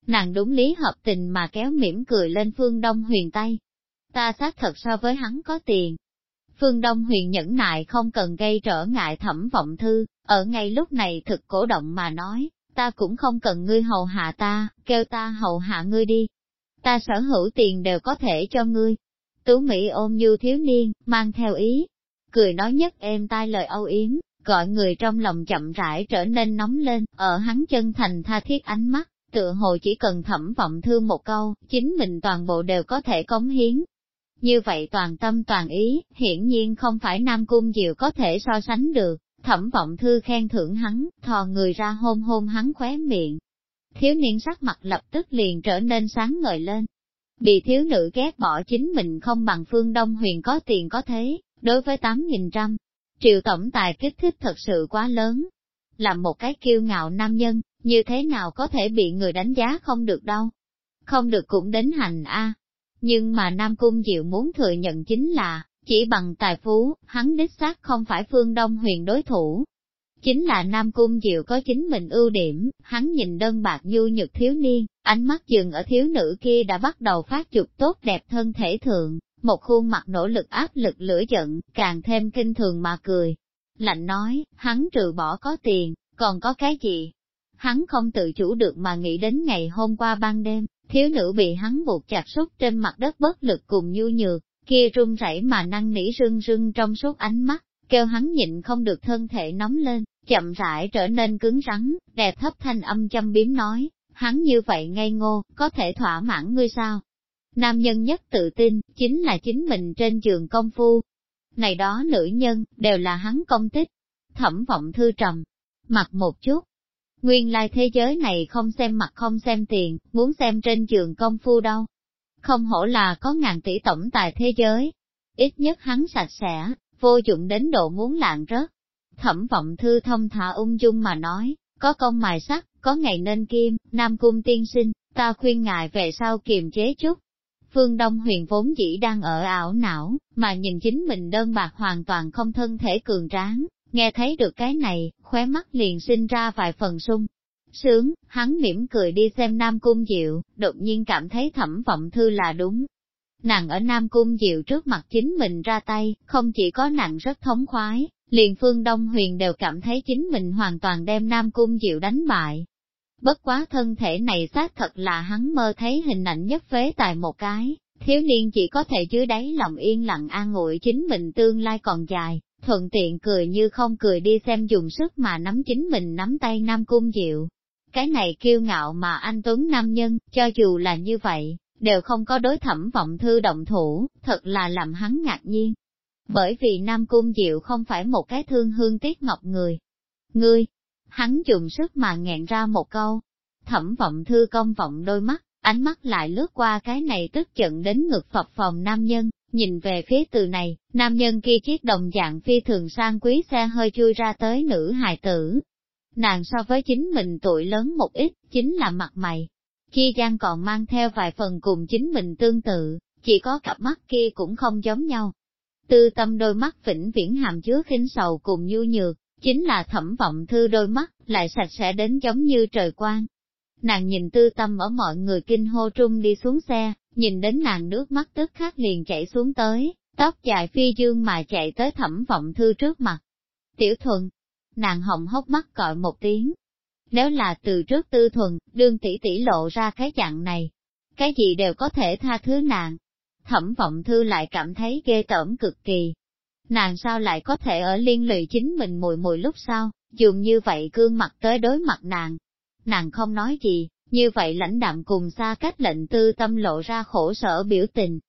Nàng đúng lý hợp tình mà kéo mỉm cười lên phương Đông Huyền tay, ta xác thật so với hắn có tiền. Phương Đông huyền nhẫn nại không cần gây trở ngại thẩm vọng thư, ở ngay lúc này thực cổ động mà nói, ta cũng không cần ngươi hầu hạ ta, kêu ta hầu hạ ngươi đi. Ta sở hữu tiền đều có thể cho ngươi. Tú Mỹ ôm như thiếu niên, mang theo ý, cười nói nhất êm tai lời âu yếm, gọi người trong lòng chậm rãi trở nên nóng lên, ở hắn chân thành tha thiết ánh mắt, tựa hồ chỉ cần thẩm vọng thương một câu, chính mình toàn bộ đều có thể cống hiến, như vậy toàn tâm toàn ý, hiển nhiên không phải Nam Cung Diệu có thể so sánh được, thẩm vọng thư khen thưởng hắn, thò người ra hôn hôn hắn khóe miệng. Thiếu niên sắc mặt lập tức liền trở nên sáng ngời lên. Bị thiếu nữ ghét bỏ chính mình không bằng phương Đông huyền có tiền có thế, đối với tám nghìn trăm, triệu tổng tài kích thích thật sự quá lớn. Làm một cái kiêu ngạo nam nhân, như thế nào có thể bị người đánh giá không được đâu. Không được cũng đến hành a nhưng mà Nam Cung Diệu muốn thừa nhận chính là, chỉ bằng tài phú, hắn đích xác không phải phương Đông huyền đối thủ. Chính là Nam Cung Diệu có chính mình ưu điểm, hắn nhìn đơn bạc nhu nhược thiếu niên, ánh mắt dừng ở thiếu nữ kia đã bắt đầu phát dục tốt đẹp thân thể thượng, một khuôn mặt nỗ lực áp lực lửa giận, càng thêm kinh thường mà cười. Lạnh nói, hắn trừ bỏ có tiền, còn có cái gì? Hắn không tự chủ được mà nghĩ đến ngày hôm qua ban đêm, Thiếu nữ bị hắn buộc chặt sút trên mặt đất bất lực cùng nhu nhược, kia run rẩy mà năng nỉ rưng rưng trong suốt ánh mắt, kêu hắn nhịn không được thân thể nóng lên, chậm rãi trở nên cứng rắn, đẹp thấp thanh âm châm biếm nói, hắn như vậy ngây ngô, có thể thỏa mãn ngươi sao? Nam nhân nhất tự tin, chính là chính mình trên giường công phu. Này đó nữ nhân, đều là hắn công tích. Thẩm vọng thư trầm, mặt một chút, Nguyên lai thế giới này không xem mặt không xem tiền, muốn xem trên giường công phu đâu. Không hổ là có ngàn tỷ tổng tài thế giới. Ít nhất hắn sạch sẽ, vô dụng đến độ muốn lạng rớt. Thẩm vọng thư thông thả ung dung mà nói, có công mài sắt, có ngày nên kim, Nam Cung tiên sinh, ta khuyên ngài về sau kiềm chế chút. Phương Đông huyền vốn dĩ đang ở ảo não, mà nhìn chính mình đơn bạc hoàn toàn không thân thể cường tráng, Nghe thấy được cái này, khóe mắt liền sinh ra vài phần sung. Sướng, hắn mỉm cười đi xem Nam Cung Diệu, đột nhiên cảm thấy thẩm vọng thư là đúng. Nàng ở Nam Cung Diệu trước mặt chính mình ra tay, không chỉ có nàng rất thống khoái, liền phương Đông Huyền đều cảm thấy chính mình hoàn toàn đem Nam Cung Diệu đánh bại. Bất quá thân thể này xác thật là hắn mơ thấy hình ảnh nhất phế tài một cái, thiếu niên chỉ có thể dưới đáy lòng yên lặng an ủi chính mình tương lai còn dài, thuận tiện cười như không cười đi xem dùng sức mà nắm chính mình nắm tay Nam Cung Diệu. Cái này kiêu ngạo mà anh Tuấn Nam Nhân, cho dù là như vậy, đều không có đối thẩm vọng thư động thủ, thật là làm hắn ngạc nhiên. Bởi vì Nam Cung Diệu không phải một cái thương hương tiếc ngọc người. Ngươi, hắn dùng sức mà nghẹn ra một câu. Thẩm vọng thư công vọng đôi mắt, ánh mắt lại lướt qua cái này tức giận đến ngực phập phòng nam nhân, Nhìn về phía từ này, nam nhân kia chiếc đồng dạng phi thường sang quý xe hơi chui ra tới nữ hài tử. Nàng so với chính mình tuổi lớn một ít, chính là mặt mày chi gian còn mang theo vài phần cùng chính mình tương tự, chỉ có cặp mắt kia cũng không giống nhau. Tư tâm đôi mắt vĩnh viễn hàm chứa khinh sầu cùng nhu nhược, chính là thẩm vọng thư đôi mắt, lại sạch sẽ đến giống như trời quang. Nàng nhìn tư tâm ở mọi người kinh hô trung đi xuống xe, nhìn đến nàng nước mắt tức khắc liền chảy xuống tới, tóc dài phi dương mà chạy tới thẩm vọng thư trước mặt. Tiểu thuần, nàng hồng hốc mắt gọi một tiếng. Nếu là từ trước tư thuần, đương tỷ tỷ lộ ra cái dạng này, cái gì đều có thể tha thứ nàng. Thẩm vọng thư lại cảm thấy ghê tởm cực kỳ. Nàng sao lại có thể ở liên lụy chính mình mùi mùi lúc sau, dùng như vậy gương mặt tới đối mặt nàng. Nàng không nói gì, như vậy lãnh đạm cùng xa cách lệnh tư tâm lộ ra khổ sở biểu tình.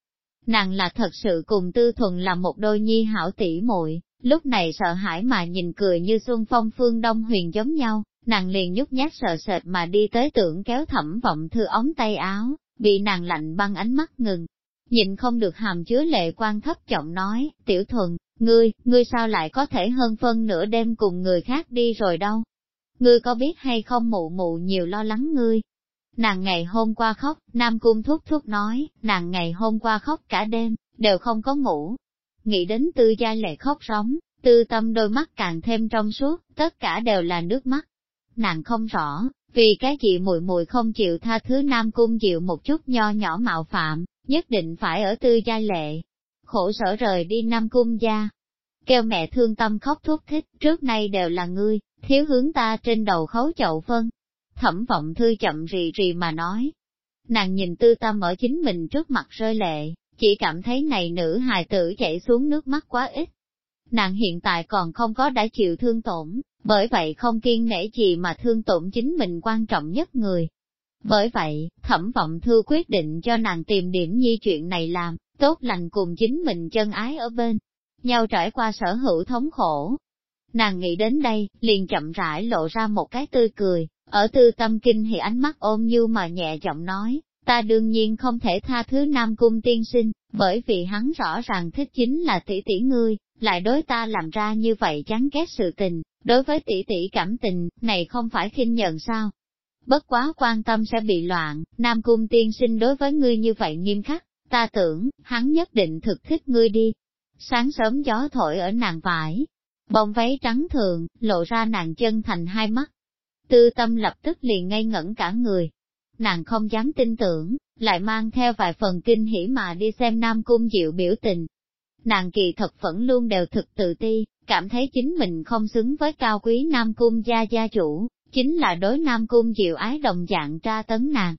Nàng là thật sự cùng tư thuần là một đôi nhi hảo tỷ muội lúc này sợ hãi mà nhìn cười như xuân phong phương đông huyền giống nhau, nàng liền nhút nhát sợ sệt mà đi tới tưởng kéo thẩm vọng thư ống tay áo, bị nàng lạnh băng ánh mắt ngừng. Nhìn không được hàm chứa lệ quan thấp giọng nói, tiểu thuần, ngươi, ngươi sao lại có thể hơn phân nửa đêm cùng người khác đi rồi đâu? Ngươi có biết hay không mụ mụ nhiều lo lắng ngươi, Nàng ngày hôm qua khóc, Nam Cung thúc thúc nói, nàng ngày hôm qua khóc cả đêm, đều không có ngủ. Nghĩ đến tư gia lệ khóc sóng, tư tâm đôi mắt càng thêm trong suốt, tất cả đều là nước mắt. Nàng không rõ, vì cái gì mùi mùi không chịu tha thứ Nam Cung chịu một chút nho nhỏ mạo phạm, nhất định phải ở tư gia lệ. Khổ sở rời đi Nam Cung gia. Kêu mẹ thương tâm khóc thúc thích, trước nay đều là ngươi, thiếu hướng ta trên đầu khấu chậu phân, Thẩm vọng thư chậm rì rì mà nói. Nàng nhìn tư tâm ở chính mình trước mặt rơi lệ, chỉ cảm thấy này nữ hài tử chảy xuống nước mắt quá ít. Nàng hiện tại còn không có đã chịu thương tổn, bởi vậy không kiên nể gì mà thương tổn chính mình quan trọng nhất người. Bởi vậy, thẩm vọng thư quyết định cho nàng tìm điểm nhi chuyện này làm, tốt lành cùng chính mình chân ái ở bên, nhau trải qua sở hữu thống khổ. Nàng nghĩ đến đây, liền chậm rãi lộ ra một cái tươi cười, ở tư tâm kinh thì ánh mắt ôm như mà nhẹ giọng nói, ta đương nhiên không thể tha thứ Nam Cung tiên sinh, bởi vì hắn rõ ràng thích chính là tỷ tỷ ngươi, lại đối ta làm ra như vậy chán ghét sự tình, đối với tỷ tỷ cảm tình, này không phải khinh nhận sao? Bất quá quan tâm sẽ bị loạn, Nam Cung tiên sinh đối với ngươi như vậy nghiêm khắc, ta tưởng, hắn nhất định thực thích ngươi đi. Sáng sớm gió thổi ở nàng vải, bông váy trắng thường, lộ ra nàng chân thành hai mắt, Tư tâm lập tức liền ngây ngẩn cả người. Nàng không dám tin tưởng, lại mang theo vài phần kinh hỉ mà đi xem Nam Cung Diệu biểu tình. Nàng kỳ thật vẫn luôn đều thực tự ti, cảm thấy chính mình không xứng với cao quý Nam Cung gia gia chủ, chính là đối Nam Cung Diệu ái đồng dạng tra tấn nàng.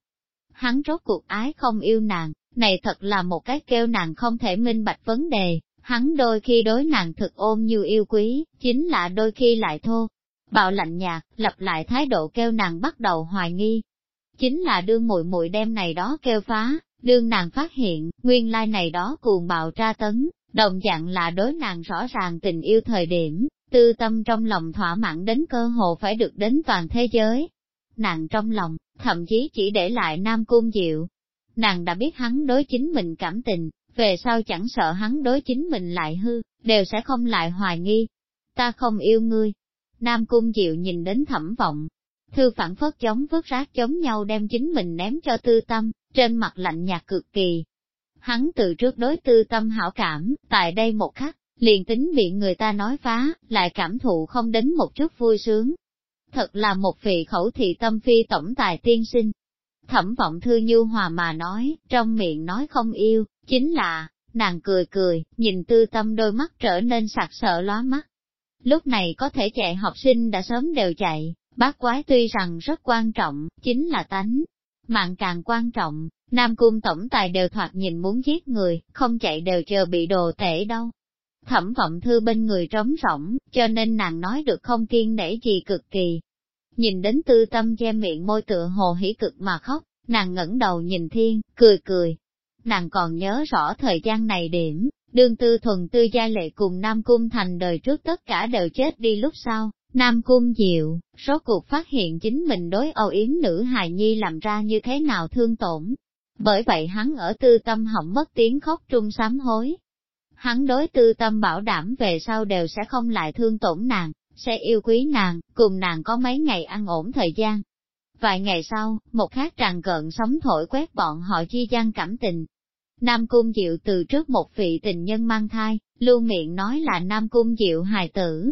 Hắn rốt cuộc ái không yêu nàng, này thật là một cái kêu nàng không thể minh bạch vấn đề, hắn đôi khi đối nàng thực ôm như yêu quý, chính là đôi khi lại thô, Bạo lạnh nhạt, lặp lại thái độ kêu nàng bắt đầu hoài nghi. Chính là đương muội muội đem này đó kêu phá, đương nàng phát hiện, nguyên lai này đó cuồng bạo tra tấn, đồng dạng là đối nàng rõ ràng tình yêu thời điểm, tư tâm trong lòng thỏa mãn đến cơ hồ phải được đến toàn thế giới. Nàng trong lòng, thậm chí chỉ để lại nam cung diệu. Nàng đã biết hắn đối chính mình cảm tình, về sau chẳng sợ hắn đối chính mình lại hư, đều sẽ không lại hoài nghi. Ta không yêu ngươi, Nam Cung Diệu nhìn đến thẩm vọng. Thư phản phất chống vớt rác chống nhau đem chính mình ném cho tư tâm, trên mặt lạnh nhạt cực kỳ. Hắn từ trước đối tư tâm hảo cảm, tại đây một khắc, liền tính bị người ta nói phá, lại cảm thụ không đến một chút vui sướng. Thật là một vị khẩu thị tâm phi tổng tài tiên sinh. Thẩm vọng thư nhu hòa mà nói, trong miệng nói không yêu, chính là, nàng cười cười, nhìn tư tâm đôi mắt trở nên sặc sợ lóa mắt. Lúc này có thể chạy học sinh đã sớm đều chạy, bác quái tuy rằng rất quan trọng, chính là tánh. Mạng càng quan trọng, Nam Cung Tổng Tài đều thoạt nhìn muốn giết người, không chạy đều chờ bị đồ tể đâu. Thẩm vọng thư bên người trống rỗng, cho nên nàng nói được không kiên nể gì cực kỳ. Nhìn đến tư tâm che miệng môi tựa hồ hỉ cực mà khóc, nàng ngẩng đầu nhìn thiên, cười cười. Nàng còn nhớ rõ thời gian này điểm, Đương tư thuần tư gia lệ cùng Nam Cung thành đời trước tất cả đều chết đi lúc sau, Nam Cung Diệu, số cuộc phát hiện chính mình đối âu yếm nữ hài nhi làm ra như thế nào thương tổn. Bởi vậy hắn ở tư tâm hỏng mất tiếng khóc trung sám hối. Hắn đối tư tâm bảo đảm về sau đều sẽ không lại thương tổn nàng, sẽ yêu quý nàng, cùng nàng có mấy ngày ăn ổn thời gian. Vài ngày sau, một khác tràn gợn sóng thổi quét bọn họ chi gian cảm tình. Nam Cung Diệu từ trước một vị tình nhân mang thai, luôn miệng nói là Nam Cung Diệu hài tử.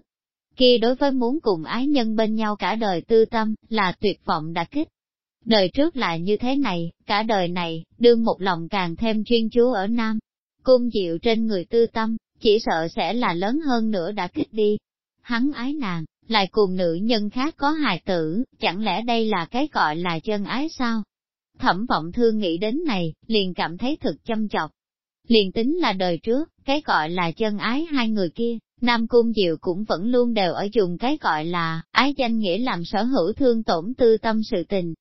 Kia đối với muốn cùng ái nhân bên nhau cả đời tư tâm, là tuyệt vọng đã kích. Đời trước là như thế này, cả đời này, đương một lòng càng thêm chuyên chú ở Nam. Cung Diệu trên người tư tâm, chỉ sợ sẽ là lớn hơn nữa đã kích đi. Hắn ái nàng, lại cùng nữ nhân khác có hài tử, chẳng lẽ đây là cái gọi là chân ái sao? Thẩm vọng thương nghĩ đến này, liền cảm thấy thực châm chọc. Liền tính là đời trước, cái gọi là chân ái hai người kia, Nam Cung Diệu cũng vẫn luôn đều ở dùng cái gọi là ái danh nghĩa làm sở hữu thương tổn tư tâm sự tình.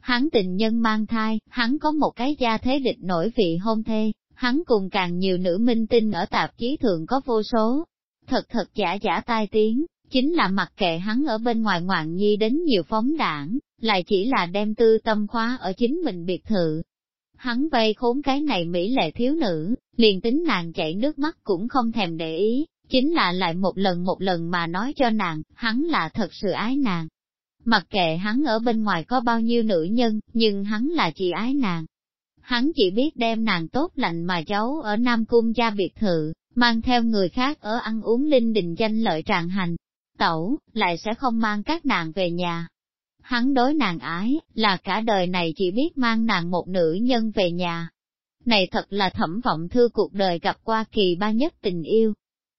Hắn tình nhân mang thai, hắn có một cái gia thế địch nổi vị hôn thê, hắn cùng càng nhiều nữ minh tinh ở tạp chí thường có vô số. Thật thật giả giả tai tiếng, chính là mặc kệ hắn ở bên ngoài ngoạn nhi đến nhiều phóng đảng, lại chỉ là đem tư tâm khóa ở chính mình biệt thự. Hắn vây khốn cái này mỹ lệ thiếu nữ, liền tính nàng chảy nước mắt cũng không thèm để ý, chính là lại một lần một lần mà nói cho nàng, hắn là thật sự ái nàng. Mặc kệ hắn ở bên ngoài có bao nhiêu nữ nhân, nhưng hắn là chỉ ái nàng. Hắn chỉ biết đem nàng tốt lành mà giấu ở Nam Cung gia biệt thự, mang theo người khác ở ăn uống linh đình danh lợi tràn hành, tẩu, lại sẽ không mang các nàng về nhà. Hắn đối nàng ái, là cả đời này chỉ biết mang nàng một nữ nhân về nhà. Này thật là thẩm vọng thư cuộc đời gặp qua kỳ ba nhất tình yêu.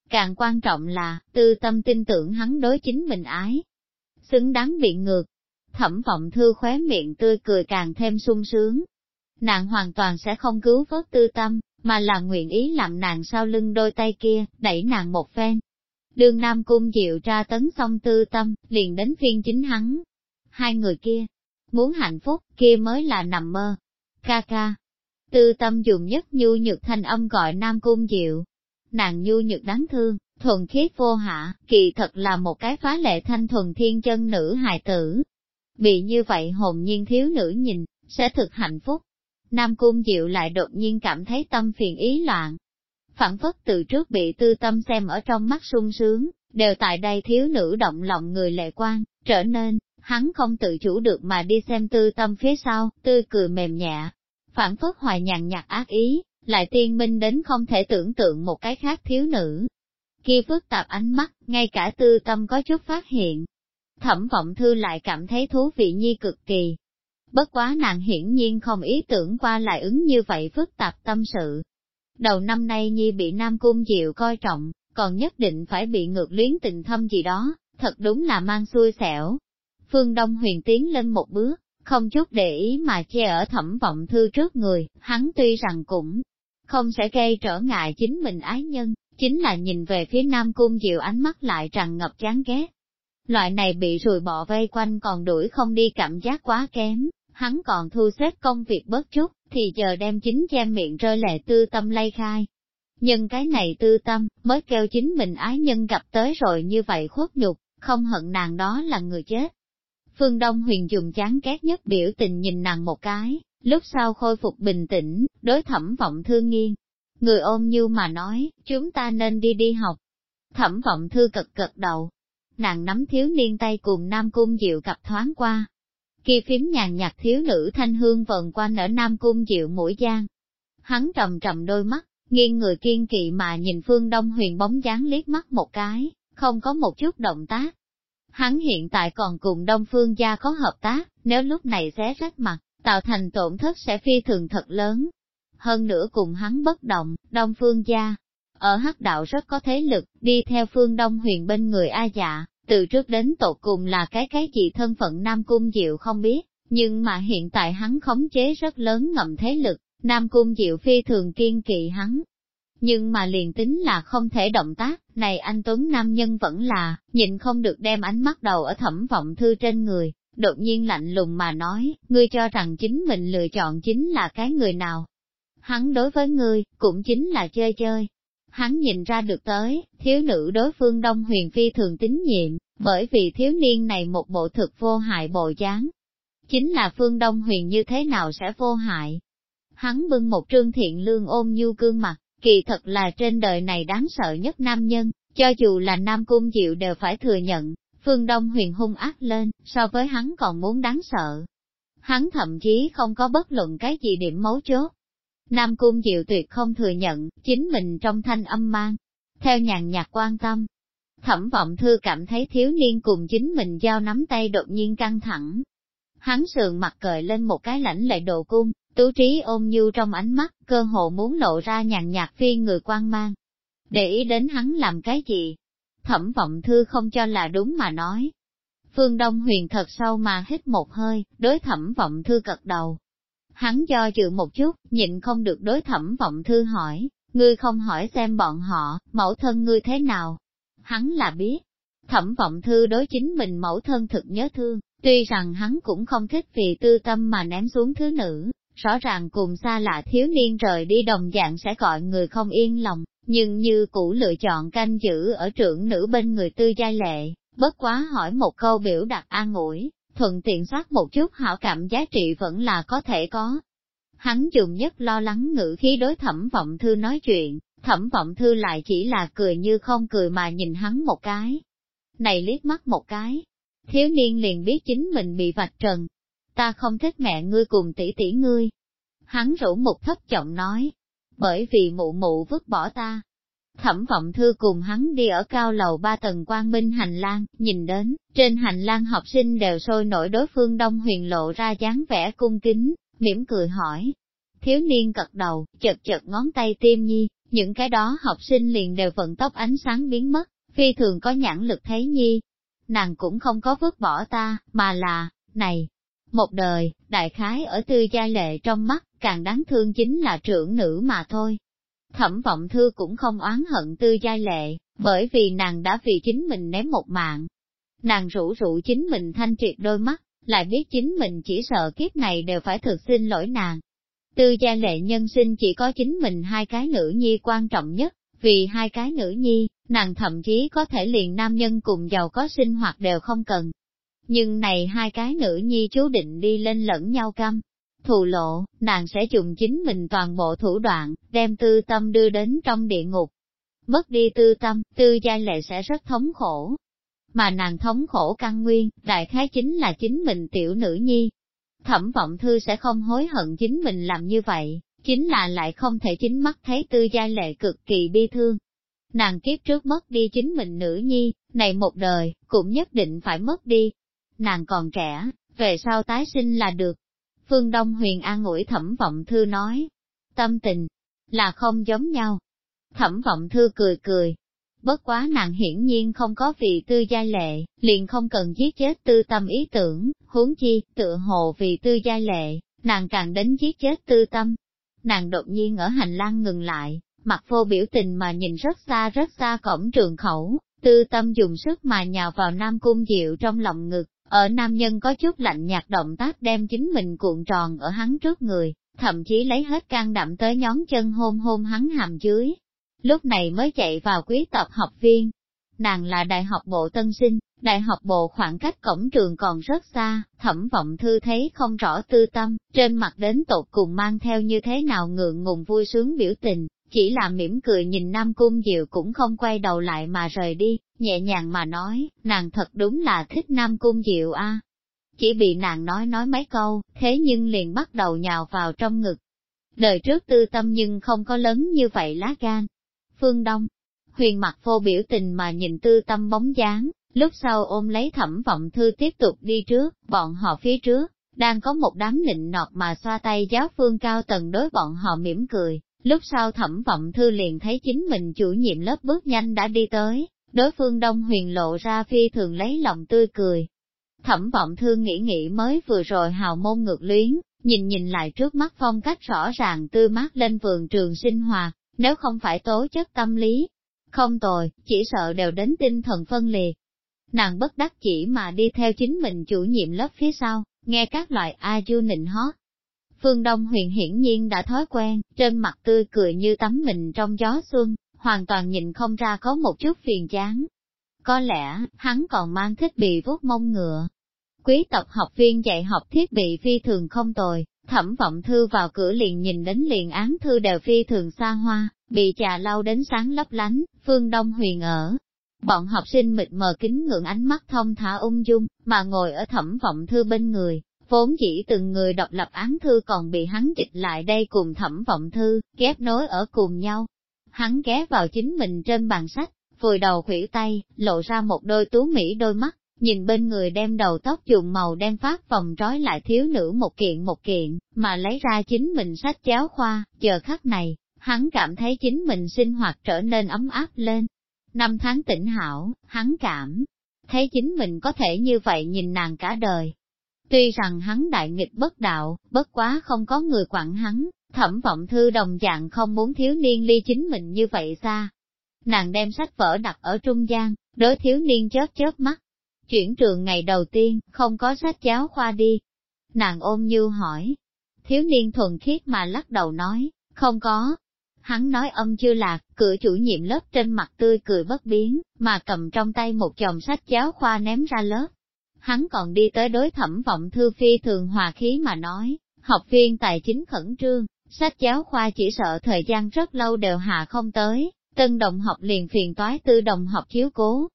Càng quan trọng là, tư tâm tin tưởng hắn đối chính mình ái. Xứng đáng bị ngược. Thẩm vọng thư khóe miệng tươi cười càng thêm sung sướng. Nàng hoàn toàn sẽ không cứu vớt tư tâm, mà là nguyện ý làm nàng sau lưng đôi tay kia, đẩy nàng một phen, Đường Nam Cung Diệu tra tấn xong tư tâm, liền đến phiên chính hắn. Hai người kia, muốn hạnh phúc, kia mới là nằm mơ. Ca ca. Tư tâm dùng nhất nhu nhược thanh âm gọi Nam Cung Diệu. Nàng nhu nhược đáng thương, thuần khiết vô hạ, kỳ thật là một cái phá lệ thanh thuần thiên chân nữ hài tử. Bị như vậy hồn nhiên thiếu nữ nhìn, sẽ thực hạnh phúc. Nam Cung Diệu lại đột nhiên cảm thấy tâm phiền ý loạn, phản phất từ trước bị tư tâm xem ở trong mắt sung sướng, đều tại đây thiếu nữ động lòng người lệ quan, trở nên, hắn không tự chủ được mà đi xem tư tâm phía sau, tư cười mềm nhẹ, phản phất hoài nhàn nhạt ác ý, lại tiên minh đến không thể tưởng tượng một cái khác thiếu nữ. Kia phức tạp ánh mắt, ngay cả tư tâm có chút phát hiện. Thẩm vọng thư lại cảm thấy thú vị nhi cực kỳ. Bất quá nàng hiển nhiên không ý tưởng qua lại ứng như vậy phức tạp tâm sự, Đầu năm nay Nhi bị Nam Cung Diệu coi trọng, còn nhất định phải bị ngược luyến tình thâm gì đó, thật đúng là mang xui xẻo. Phương Đông huyền tiến lên một bước, không chút để ý mà che ở thẩm vọng thư trước người, hắn tuy rằng cũng không sẽ gây trở ngại chính mình ái nhân, chính là nhìn về phía Nam Cung Diệu ánh mắt lại tràn ngập chán ghét. Loại này bị rùi bọ vây quanh còn đuổi không đi cảm giác quá kém, hắn còn thu xếp công việc bớt chút, thì giờ đem chính che miệng rơi lệ tư tâm lay khai. Nhưng cái này tư tâm, mới kêu chính mình ái nhân gặp tới rồi như vậy khuất nhục, không hận nàng đó là người chết. Phương Đông huyền dùng chán ghét nhất biểu tình nhìn nàng một cái, lúc sau khôi phục bình tĩnh, đối thẩm vọng thư nghiêng. Người ôm như mà nói, chúng ta nên đi đi học. Thẩm vọng thư cật cật đầu. Nàng nắm thiếu niên tay cùng Nam Cung Diệu cặp thoáng qua, Khi phím nhàn nhạt thiếu nữ thanh hương vần quanh ở Nam Cung Diệu mũi giang. Hắn trầm trầm đôi mắt, nghiêng người kiên kỵ mà nhìn phương đông huyền bóng dáng liếc mắt một cái, không có một chút động tác. Hắn hiện tại còn cùng đông phương gia có hợp tác, nếu lúc này xé rách mặt, tạo thành tổn thất sẽ phi thường thật lớn. Hơn nữa cùng hắn bất động, đông phương gia, ở hắc đạo rất có thế lực, đi theo phương đông huyền bên người A dạ, từ trước đến tột cùng là cái cái gì thân phận Nam Cung Diệu không biết, nhưng mà hiện tại hắn khống chế rất lớn ngầm thế lực, Nam Cung Diệu phi thường kiên kỵ hắn. Nhưng mà liền tính là không thể động tác, này anh Tuấn Nam Nhân vẫn là, nhịn không được đem ánh mắt đầu ở thẩm vọng thư trên người, đột nhiên lạnh lùng mà nói, ngươi cho rằng chính mình lựa chọn chính là cái người nào. Hắn đối với ngươi, cũng chính là chơi chơi, hắn nhìn ra được tới, thiếu nữ đối phương Đông Huyền Phi thường tín nhiệm, bởi vì thiếu niên này một bộ thực vô hại bộ dáng. Chính là phương Đông Huyền như thế nào sẽ vô hại? Hắn bưng một trương thiện lương ôm nhu cương mặt, kỳ thật là trên đời này đáng sợ nhất nam nhân, cho dù là nam cung diệu đều phải thừa nhận, Phương Đông huyền hung ác lên, so với hắn còn muốn đáng sợ. Hắn thậm chí không có bất luận cái gì điểm mấu chốt. Nam Cung Diệu tuyệt không thừa nhận, chính mình trong thanh âm mang. Theo nhàn nhạt quan tâm, thẩm vọng thư cảm thấy thiếu niên cùng chính mình giao nắm tay đột nhiên căng thẳng. Hắn sườn mặt cởi lên một cái lãnh lệ độ cung, tú trí ôm nhu trong ánh mắt, cơ hồ muốn lộ ra nhàn nhạt phi người quan mang. Để ý đến hắn làm cái gì? Thẩm vọng thư không cho là đúng mà nói. Phương Đông huyền thật sâu mà hít một hơi, đối thẩm vọng thư cật đầu. Hắn do dự một chút, nhịn không được đối thẩm vọng thư hỏi, ngươi không hỏi xem bọn họ, mẫu thân ngươi thế nào? Hắn là biết, thẩm vọng thư đối chính mình mẫu thân thực nhớ thương, tuy rằng hắn cũng không thích vì tư tâm mà ném xuống thứ nữ, rõ ràng cùng xa lạ thiếu niên rời đi đồng dạng sẽ gọi người không yên lòng, nhưng như cũ lựa chọn canh giữ ở trưởng nữ bên người tư giai lệ, bất quá hỏi một câu biểu đạt an ủi, thuận tiện soát một chút hảo cảm giá trị vẫn là có thể có. Hắn dùng nhất lo lắng ngữ khí đối thẩm vọng thư nói chuyện, thẩm vọng thư lại chỉ là cười như không cười mà nhìn hắn một cái. Này liếc mắt một cái, thiếu niên liền biết chính mình bị vạch trần. Ta không thích mẹ ngươi cùng tỷ tỷ ngươi. Hắn rủ một thấp giọng nói, bởi vì mụ mụ vứt bỏ ta. Thẩm vọng thư cùng hắn đi ở cao lầu ba tầng quang minh hành lang, nhìn đến, trên hành lang học sinh đều sôi nổi đối phương đông huyền lộ ra dáng vẻ cung kính, mỉm cười hỏi. Thiếu niên cật đầu, chật chật ngón tay tiêm nhi, những cái đó học sinh liền đều vận tốc ánh sáng biến mất, phi thường có nhãn lực thấy nhi. Nàng cũng không có vứt bỏ ta, mà là, này, một đời, đại khái ở tư gia lệ trong mắt, càng đáng thương chính là trưởng nữ mà thôi. Thẩm vọng thư cũng không oán hận tư gia lệ, bởi vì nàng đã vì chính mình ném một mạng. Nàng rủ rủ chính mình thanh triệt đôi mắt, lại biết chính mình chỉ sợ kiếp này đều phải thực xin lỗi nàng. Tư gia lệ nhân sinh chỉ có chính mình hai cái nữ nhi quan trọng nhất, vì hai cái nữ nhi, nàng thậm chí có thể liền nam nhân cùng giàu có sinh hoạt đều không cần. Nhưng này hai cái nữ nhi chú định đi lên lẫn nhau căm. Thù lộ, nàng sẽ dùng chính mình toàn bộ thủ đoạn, đem tư tâm đưa đến trong địa ngục. Mất đi tư tâm, tư gia lệ sẽ rất thống khổ. Mà nàng thống khổ căn nguyên, đại khái chính là chính mình tiểu nữ nhi. Thẩm vọng thư sẽ không hối hận chính mình làm như vậy, chính là lại không thể chính mắt thấy tư gia lệ cực kỳ bi thương. Nàng kiếp trước mất đi chính mình nữ nhi, này một đời, cũng nhất định phải mất đi. Nàng còn trẻ, về sau tái sinh là được. Phương Đông Huyền an ủi thẩm vọng thư nói, tâm tình, là không giống nhau. Thẩm vọng thư cười cười, bất quá nàng hiển nhiên không có vị tư gia lệ, liền không cần giết chết tư tâm ý tưởng, huống chi, tựa hồ vì tư gia lệ, nàng càng đến giết chết tư tâm, nàng đột nhiên ở hành lang ngừng lại, mặt vô biểu tình mà nhìn rất xa rất xa cổng trường khẩu, tư tâm dùng sức mà nhào vào Nam Cung Diệu trong lòng ngực, ở nam nhân có chút lạnh nhạt động tác đem chính mình cuộn tròn ở hắn trước người, thậm chí lấy hết can đậm tới nhón chân hôn hôn hắn hàm dưới. Lúc này mới chạy vào quý tập học viên. Nàng là đại học bộ tân sinh, đại học bộ khoảng cách cổng trường còn rất xa, thẩm vọng thư thấy không rõ tư tâm, trên mặt đến tột cùng mang theo như thế nào ngượng ngùng vui sướng biểu tình, chỉ là mỉm cười nhìn Nam Cung Diệu cũng không quay đầu lại mà rời đi, nhẹ nhàng mà nói, nàng thật đúng là thích Nam Cung Diệu a. Chỉ bị nàng nói nói mấy câu, thế nhưng liền bắt đầu nhào vào trong ngực. Đời trước tư tâm nhưng không có lớn như vậy lá gan. Phương Đông, huyền mặt vô biểu tình mà nhìn tư tâm bóng dáng, Lúc sau ôm lấy thẩm vọng thư tiếp tục đi trước, bọn họ phía trước, đang có một đám nịnh nọt mà xoa tay giáo phương cao tầng đối bọn họ mỉm cười. Lúc sau thẩm vọng thư liền thấy chính mình chủ nhiệm lớp bước nhanh đã đi tới, đối phương đông huyền lộ ra phi thường lấy lòng tươi cười. Thẩm vọng thư nghĩ nghĩ mới vừa rồi hào môn ngược luyến, nhìn nhìn lại trước mắt phong cách rõ ràng tươi mát lên vườn trường sinh hoạt, nếu không phải tố chất tâm lý. Không tồi, chỉ sợ đều đến tinh thần phân liệt, nàng bất đắc chỉ mà đi theo chính mình chủ nhiệm lớp phía sau, nghe các loại a du nịnh hót. Phương Đông huyền hiển nhiên đã thói quen, trên mặt tươi cười như tắm mình trong gió xuân, hoàn toàn nhìn không ra có một chút phiền chán. Có lẽ, hắn còn mang thiết bị vuốt mông ngựa. Quý tộc học viên dạy học thiết bị phi thường không tồi, thẩm vọng thư vào cửa liền nhìn đến liền án thư đều phi thường xa hoa, bị trà lau đến sáng lấp lánh, phương đông huyền ở, Bọn học sinh mịt mờ kính ngưỡng ánh mắt thông thả ung dung, mà ngồi ở thẩm vọng thư bên người, vốn chỉ từng người độc lập án thư còn bị hắn dịch lại đây cùng thẩm vọng thư, ghép nối ở cùng nhau. Hắn ghé vào chính mình trên bàn sách, vùi đầu khủy tay, lộ ra một đôi tú mỹ đôi mắt, nhìn bên người đem đầu tóc dùng màu đen phát vòng trói lại thiếu nữ một kiện một kiện, mà lấy ra chính mình sách giáo khoa, giờ khắc này, hắn cảm thấy chính mình sinh hoạt trở nên ấm áp lên. Năm tháng tỉnh hảo, hắn cảm thấy chính mình có thể như vậy nhìn nàng cả đời. Tuy rằng hắn đại nghịch bất đạo, bất quá không có người quản hắn, thẩm vọng thư đồng dạng không muốn thiếu niên ly chính mình như vậy xa. Nàng đem sách vở đặt ở trung gian, đối thiếu niên chớp chớp mắt. Chuyển trường ngày đầu tiên, không có sách giáo khoa đi. Nàng ôm như hỏi. Thiếu niên thuần khiết mà lắc đầu nói, không có, Hắn nói âm chưa lạc, cửa chủ nhiệm lớp trên mặt tươi cười bất biến, mà cầm trong tay một chồng sách giáo khoa ném ra lớp. Hắn còn đi tới đối thẩm vọng thư phi thường hòa khí mà nói, học viên tài chính khẩn trương, sách giáo khoa chỉ sợ thời gian rất lâu đều hạ không tới, tân đồng học liền phiền toái tư đồng học chiếu cố.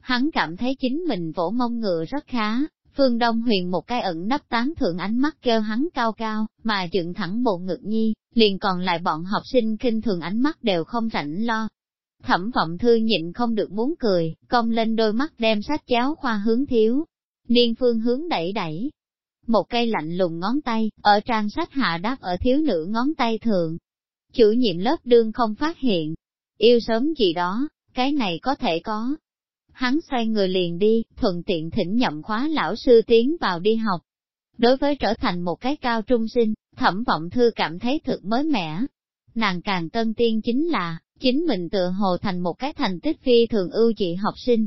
Hắn cảm thấy chính mình vỗ mông ngựa rất khá, Phương Đông Huyền một cái ẩn nấp tán thượng ánh mắt kêu hắn cao cao, mà dựng thẳng bộ ngực nhi, liền còn lại bọn học sinh kinh thường ánh mắt đều không rảnh lo. Thẩm vọng thư nhịn không được muốn cười, cong lên đôi mắt đem sách giáo khoa hướng thiếu. Niên phương hướng đẩy đẩy. Một cây lạnh lùng ngón tay, ở trang sách hạ đáp ở thiếu nữ ngón tay thường. Chủ nhiệm lớp đương không phát hiện. Yêu sớm gì đó, cái này có thể có, Hắn xoay người liền đi, thuận tiện thỉnh nhậm khóa lão sư tiến vào đi học. Đối với trở thành một cái cao trung sinh, thẩm vọng thư cảm thấy thực mới mẻ. Nàng càng tân tiên chính là, chính mình tựa hồ thành một cái thành tích phi thường ưu dị học sinh.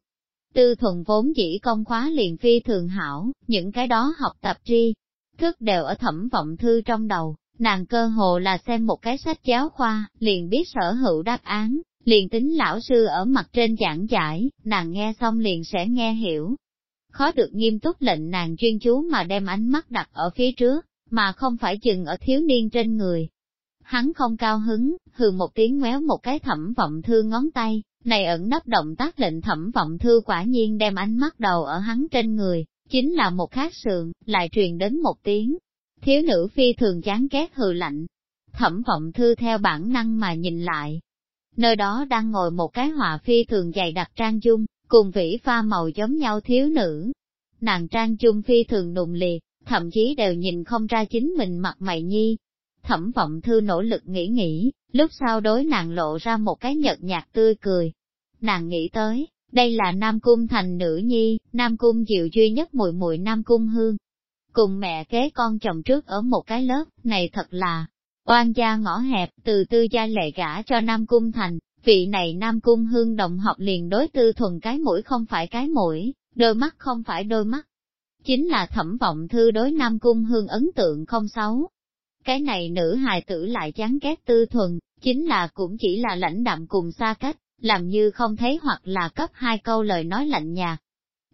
Tư thuần vốn chỉ công khóa liền phi thường hảo, những cái đó học tập tri, thức đều ở thẩm vọng thư trong đầu, nàng cơ hồ là xem một cái sách giáo khoa, liền biết sở hữu đáp án, Liền tính lão sư ở mặt trên giảng giải, nàng nghe xong liền sẽ nghe hiểu. Khó được nghiêm túc lệnh nàng chuyên chú mà đem ánh mắt đặt ở phía trước, mà không phải dừng ở thiếu niên trên người. Hắn không cao hứng, hừ một tiếng méo một cái thẩm vọng thư ngón tay, này ẩn nấp động tác lệnh thẩm vọng thư quả nhiên đem ánh mắt đầu ở hắn trên người, chính là một khác sườn, lại truyền đến một tiếng. Thiếu nữ phi thường chán ghét hừ lạnh. Thẩm vọng thư theo bản năng mà nhìn lại, Nơi đó đang ngồi một cái họa phi thường dày đặc trang dung, cùng vĩ pha màu giống nhau thiếu nữ. Nàng trang dung phi thường nùng liệt, thậm chí đều nhìn không ra chính mình mặt mày nhi. Thẩm vọng thư nỗ lực nghĩ nghĩ, lúc sau đối nàng lộ ra một cái nhợt nhạt tươi cười. Nàng nghĩ tới, đây là Nam Cung thành nữ nhi, Nam Cung diệu duy nhất muội muội Nam Cung hương. Cùng mẹ kế con chồng trước ở một cái lớp, này thật là, Oan gia ngõ hẹp, từ tư gia lệ gả cho Nam Cung Thành, vị này Nam Cung hương đồng học liền đối tư thuần cái mũi không phải cái mũi, đôi mắt không phải đôi mắt. Chính là thẩm vọng thư đối Nam Cung hương ấn tượng không xấu. Cái này nữ hài tử lại chán ghét tư thuần, chính là cũng chỉ là lãnh đạm cùng xa cách, làm như không thấy hoặc là cấp hai câu lời nói lạnh nhạt.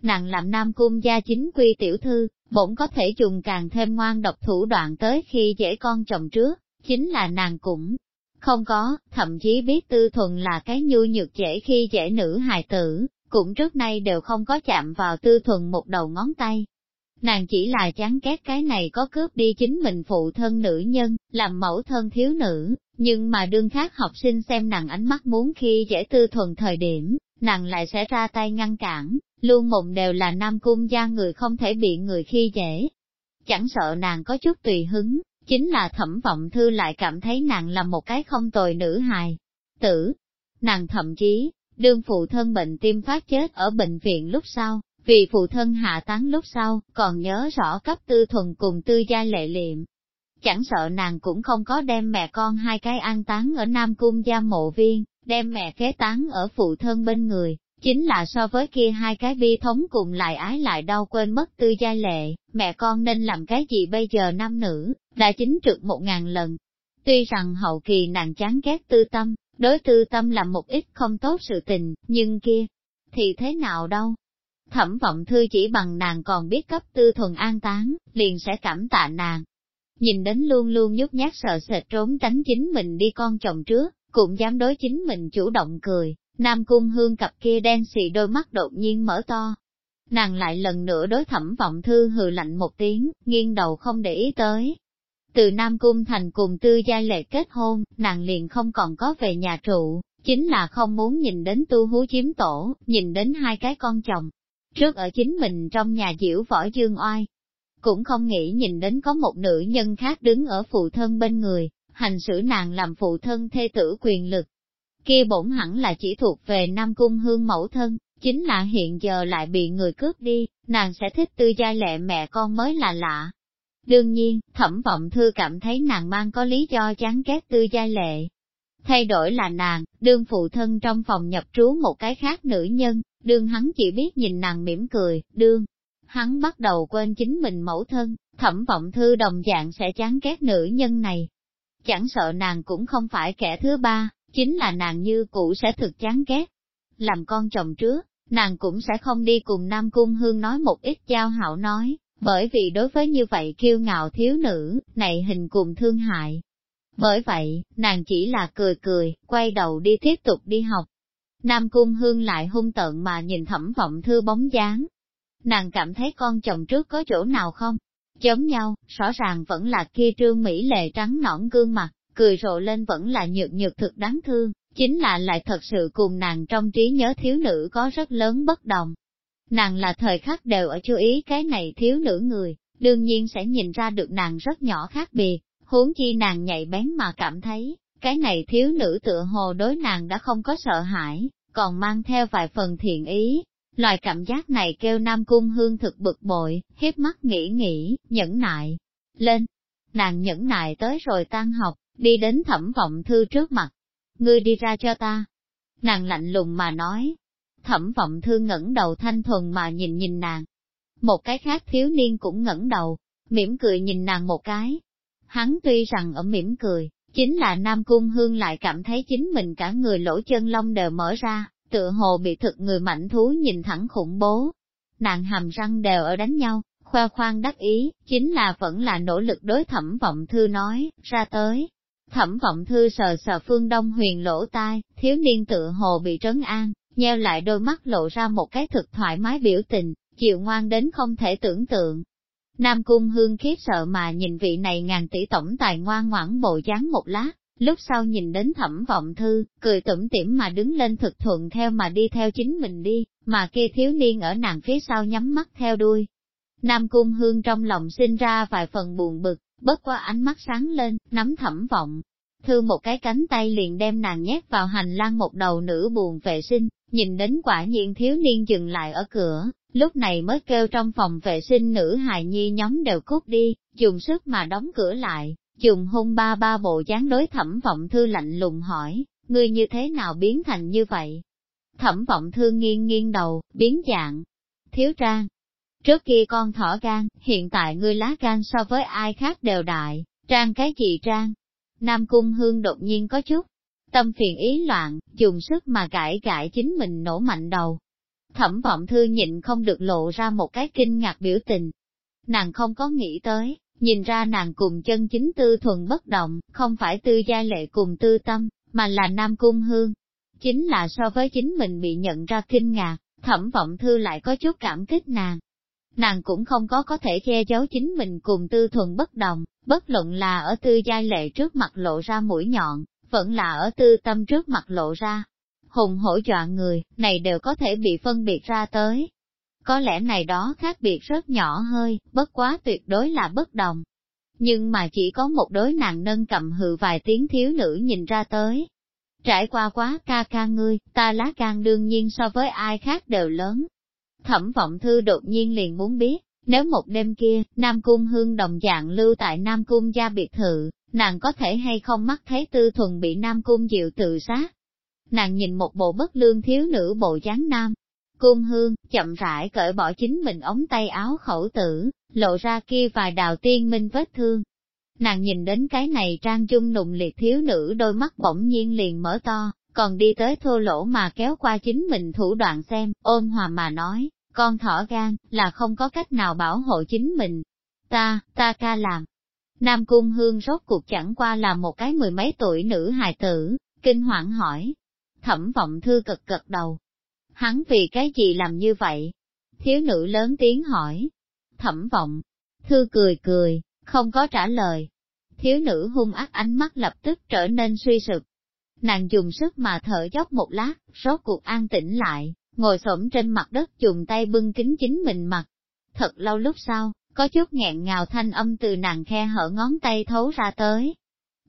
Nàng làm Nam Cung gia chính quy tiểu thư, bổn có thể dùng càng thêm ngoan độc thủ đoạn tới khi dễ con chồng trước, chính là nàng cũng không có, thậm chí biết tư thuần là cái nhu nhược dễ khi dễ nữ hài tử, cũng trước nay đều không có chạm vào tư thuần một đầu ngón tay. Nàng chỉ là chán ghét cái này có cướp đi chính mình phụ thân nữ nhân, làm mẫu thân thiếu nữ, nhưng mà đương khác học sinh xem nàng ánh mắt muốn khi dễ tư thuần thời điểm, nàng lại sẽ ra tay ngăn cản, luôn mộng đều là nam cung gia người không thể bị người khi dễ. Chẳng sợ nàng có chút tùy hứng, chính là thẩm vọng thư lại cảm thấy nàng là một cái không tồi nữ hài. Tử, nàng thậm chí, đương phụ thân bệnh tim phát chết ở bệnh viện lúc sau, vì phụ thân hạ tán lúc sau, còn nhớ rõ cấp tư thuần cùng tư gia lệ liệm. Chẳng sợ nàng cũng không có đem mẹ con hai cái an táng ở Nam Cung gia mộ viên, đem mẹ kế tán ở phụ thân bên người, chính là so với kia hai cái bi thống cùng lại ái lại đau quên mất tư gia lệ, mẹ con nên làm cái gì bây giờ nam nữ, đã chính trực một ngàn lần. Tuy rằng hậu kỳ nàng chán ghét tư tâm, đối tư tâm làm một ít không tốt sự tình, nhưng kia, thì thế nào đâu. Thẩm vọng thư chỉ bằng nàng còn biết cấp tư thuần an táng, liền sẽ cảm tạ nàng. Nhìn đến luôn luôn nhút nhát sợ sệt trốn tránh chính mình đi con chồng trước, cũng dám đối chính mình chủ động cười, Nam Cung Hương cặp kia đen xì đôi mắt đột nhiên mở to. Nàng lại lần nữa đối thẩm vọng thư hừ lạnh một tiếng, nghiêng đầu không để ý tới. Từ Nam Cung thành cùng tư gia lệ kết hôn, nàng liền không còn có về nhà trụ, chính là không muốn nhìn đến tu hú chiếm tổ, nhìn đến hai cái con chồng. Trước ở chính mình trong nhà diễu võ dương oai, cũng không nghĩ nhìn đến có một nữ nhân khác đứng ở phụ thân bên người, hành xử nàng làm phụ thân thê tử quyền lực. Kia bổn hẳn là chỉ thuộc về Nam Cung Hương mẫu thân, chính là hiện giờ lại bị người cướp đi, nàng sẽ thích tư gia lệ mẹ con mới là lạ. Đương nhiên, thẩm vọng thư cảm thấy nàng mang có lý do chán ghét tư gia lệ. Thay đổi là nàng, đương phụ thân trong phòng nhập trú một cái khác nữ nhân, đương hắn chỉ biết nhìn nàng mỉm cười, đương. Hắn bắt đầu quên chính mình mẫu thân, thẩm vọng thư đồng dạng sẽ chán ghét nữ nhân này. Chẳng sợ nàng cũng không phải kẻ thứ ba, chính là nàng như cũ sẽ thực chán ghét. Làm con chồng trước, nàng cũng sẽ không đi cùng Nam Cung Hương nói một ít giao hảo nói, bởi vì đối với như vậy kiêu ngạo thiếu nữ, này hình cùng thương hại. Bởi vậy, nàng chỉ là cười cười, quay đầu đi tiếp tục đi học. Nam Cung Hương lại hung tợn mà nhìn thẩm vọng thư bóng dáng. Nàng cảm thấy con chồng trước có chỗ nào không? Giống nhau, rõ ràng vẫn là kia trương Mỹ lệ trắng nõn gương mặt, cười rộ lên vẫn là nhược nhược thực đáng thương, chính là lại thật sự cùng nàng trong trí nhớ thiếu nữ có rất lớn bất đồng. Nàng là thời khắc đều ở chú ý cái này thiếu nữ người, đương nhiên sẽ nhìn ra được nàng rất nhỏ khác biệt, huống chi nàng nhạy bén mà cảm thấy, cái này thiếu nữ tựa hồ đối nàng đã không có sợ hãi, còn mang theo vài phần thiện ý. Loài cảm giác này kêu Nam Cung Hương thực bực bội, hiếp mắt nghĩ nghĩ, nhẫn nại. Lên, nàng nhẫn nại tới rồi tan học, đi đến thẩm vọng thư trước mặt. Ngươi đi ra cho ta. Nàng lạnh lùng mà nói. Thẩm vọng thư ngẩng đầu thanh thuần mà nhìn nhìn nàng. Một cái khác thiếu niên cũng ngẩng đầu, mỉm cười nhìn nàng một cái. Hắn tuy rằng ở mỉm cười, chính là Nam Cung Hương lại cảm thấy chính mình cả người lỗ chân lông đều mở ra, tựa hồ bị thực người mạnh thú nhìn thẳng khủng bố. Nàng hàm răng đều ở đánh nhau, khoe khoang đắc ý, chính là vẫn là nỗ lực đối thẩm vọng thư nói, ra tới, Thẩm vọng thư sờ sờ phương đông huyền lỗ tai, thiếu niên tự hồ bị trấn an, nheo lại đôi mắt lộ ra một cái thực thoải mái biểu tình, chịu ngoan đến không thể tưởng tượng. Nam cung hương khiếp sợ mà nhìn vị này ngàn tỷ tổng tài ngoan ngoãn bộ dáng một lát, lúc sau nhìn đến thẩm vọng thư, cười tủm tỉm mà đứng lên thực thuận theo mà đi theo chính mình đi, mà kia thiếu niên ở nàng phía sau nhắm mắt theo đuôi. Nam cung hương trong lòng sinh ra vài phần buồn bực, bất qua ánh mắt sáng lên, nắm thẩm vọng. Thư một cái cánh tay liền đem nàng nhét vào hành lang một đầu nữ buồn vệ sinh, nhìn đến quả nhiên thiếu niên dừng lại ở cửa, lúc này mới kêu trong phòng vệ sinh nữ hài nhi nhóm đều cút đi, dùng sức mà đóng cửa lại, dùng hung ba ba bộ dáng đối thẩm vọng thư lạnh lùng hỏi, ngươi như thế nào biến thành như vậy? Thẩm vọng thư nghiêng nghiêng đầu, biến dạng. Thiếu trang, Trước kia con thỏ gan, hiện tại ngươi lá gan so với ai khác đều đại, trang cái gì trang? Nam Cung Hương đột nhiên có chút, tâm phiền ý loạn, dùng sức mà cãi cãi chính mình nổ mạnh đầu. Thẩm vọng thư nhịn không được lộ ra một cái kinh ngạc biểu tình. Nàng không có nghĩ tới, nhìn ra nàng cùng chân chính tư thuần bất động, không phải tư gia lệ cùng tư tâm, mà là Nam Cung Hương. Chính là so với chính mình bị nhận ra kinh ngạc, thẩm vọng thư lại có chút cảm kích nàng, nàng cũng không có có thể che giấu chính mình cùng tư thuần bất đồng, bất luận là ở tư giai lệ trước mặt lộ ra mũi nhọn, vẫn là ở tư tâm trước mặt lộ ra. Hùng hổ dọa người, này đều có thể bị phân biệt ra tới. Có lẽ này đó khác biệt rất nhỏ hơi, bất quá tuyệt đối là bất đồng. Nhưng mà chỉ có một đối nàng nâng cầm hự vài tiếng thiếu nữ nhìn ra tới. Trải qua quá ca ca ngươi, ta lá can đương nhiên so với ai khác đều lớn, Thẩm vọng thư đột nhiên liền muốn biết, nếu một đêm kia, Nam Cung Hương đồng dạng lưu tại Nam Cung gia biệt thự, nàng có thể hay không mắc thấy tư thuần bị Nam Cung diệu tự sát. Nàng nhìn một bộ bất lương thiếu nữ bộ dáng Nam. Cung Hương, chậm rãi cởi bỏ chính mình ống tay áo khẩu tử, lộ ra kia vài đào tiên minh vết thương. Nàng nhìn đến cái này trang dung nụng liệt thiếu nữ đôi mắt bỗng nhiên liền mở to, còn đi tới thô lỗ mà kéo qua chính mình thủ đoạn xem, ôn hòa mà nói, con thỏ gan, là không có cách nào bảo hộ chính mình. Ta, ta ca làm. Nam Cung Hương rốt cuộc chẳng qua là một cái mười mấy tuổi nữ hài tử, kinh hoảng hỏi. Thẩm vọng thư cực cực đầu. Hắn vì cái gì làm như vậy? Thiếu nữ lớn tiếng hỏi. Thẩm vọng. Thư cười cười, không có trả lời. Thiếu nữ hung ác ánh mắt lập tức trở nên suy sụp. Nàng dùng sức mà thở dốc một lát, rốt cuộc an tĩnh lại, ngồi xổm trên mặt đất dùng tay bưng kính chính mình mặt. Thật lâu lúc sau, có chút nghẹn ngào thanh âm từ nàng khe hở ngón tay thấu ra tới.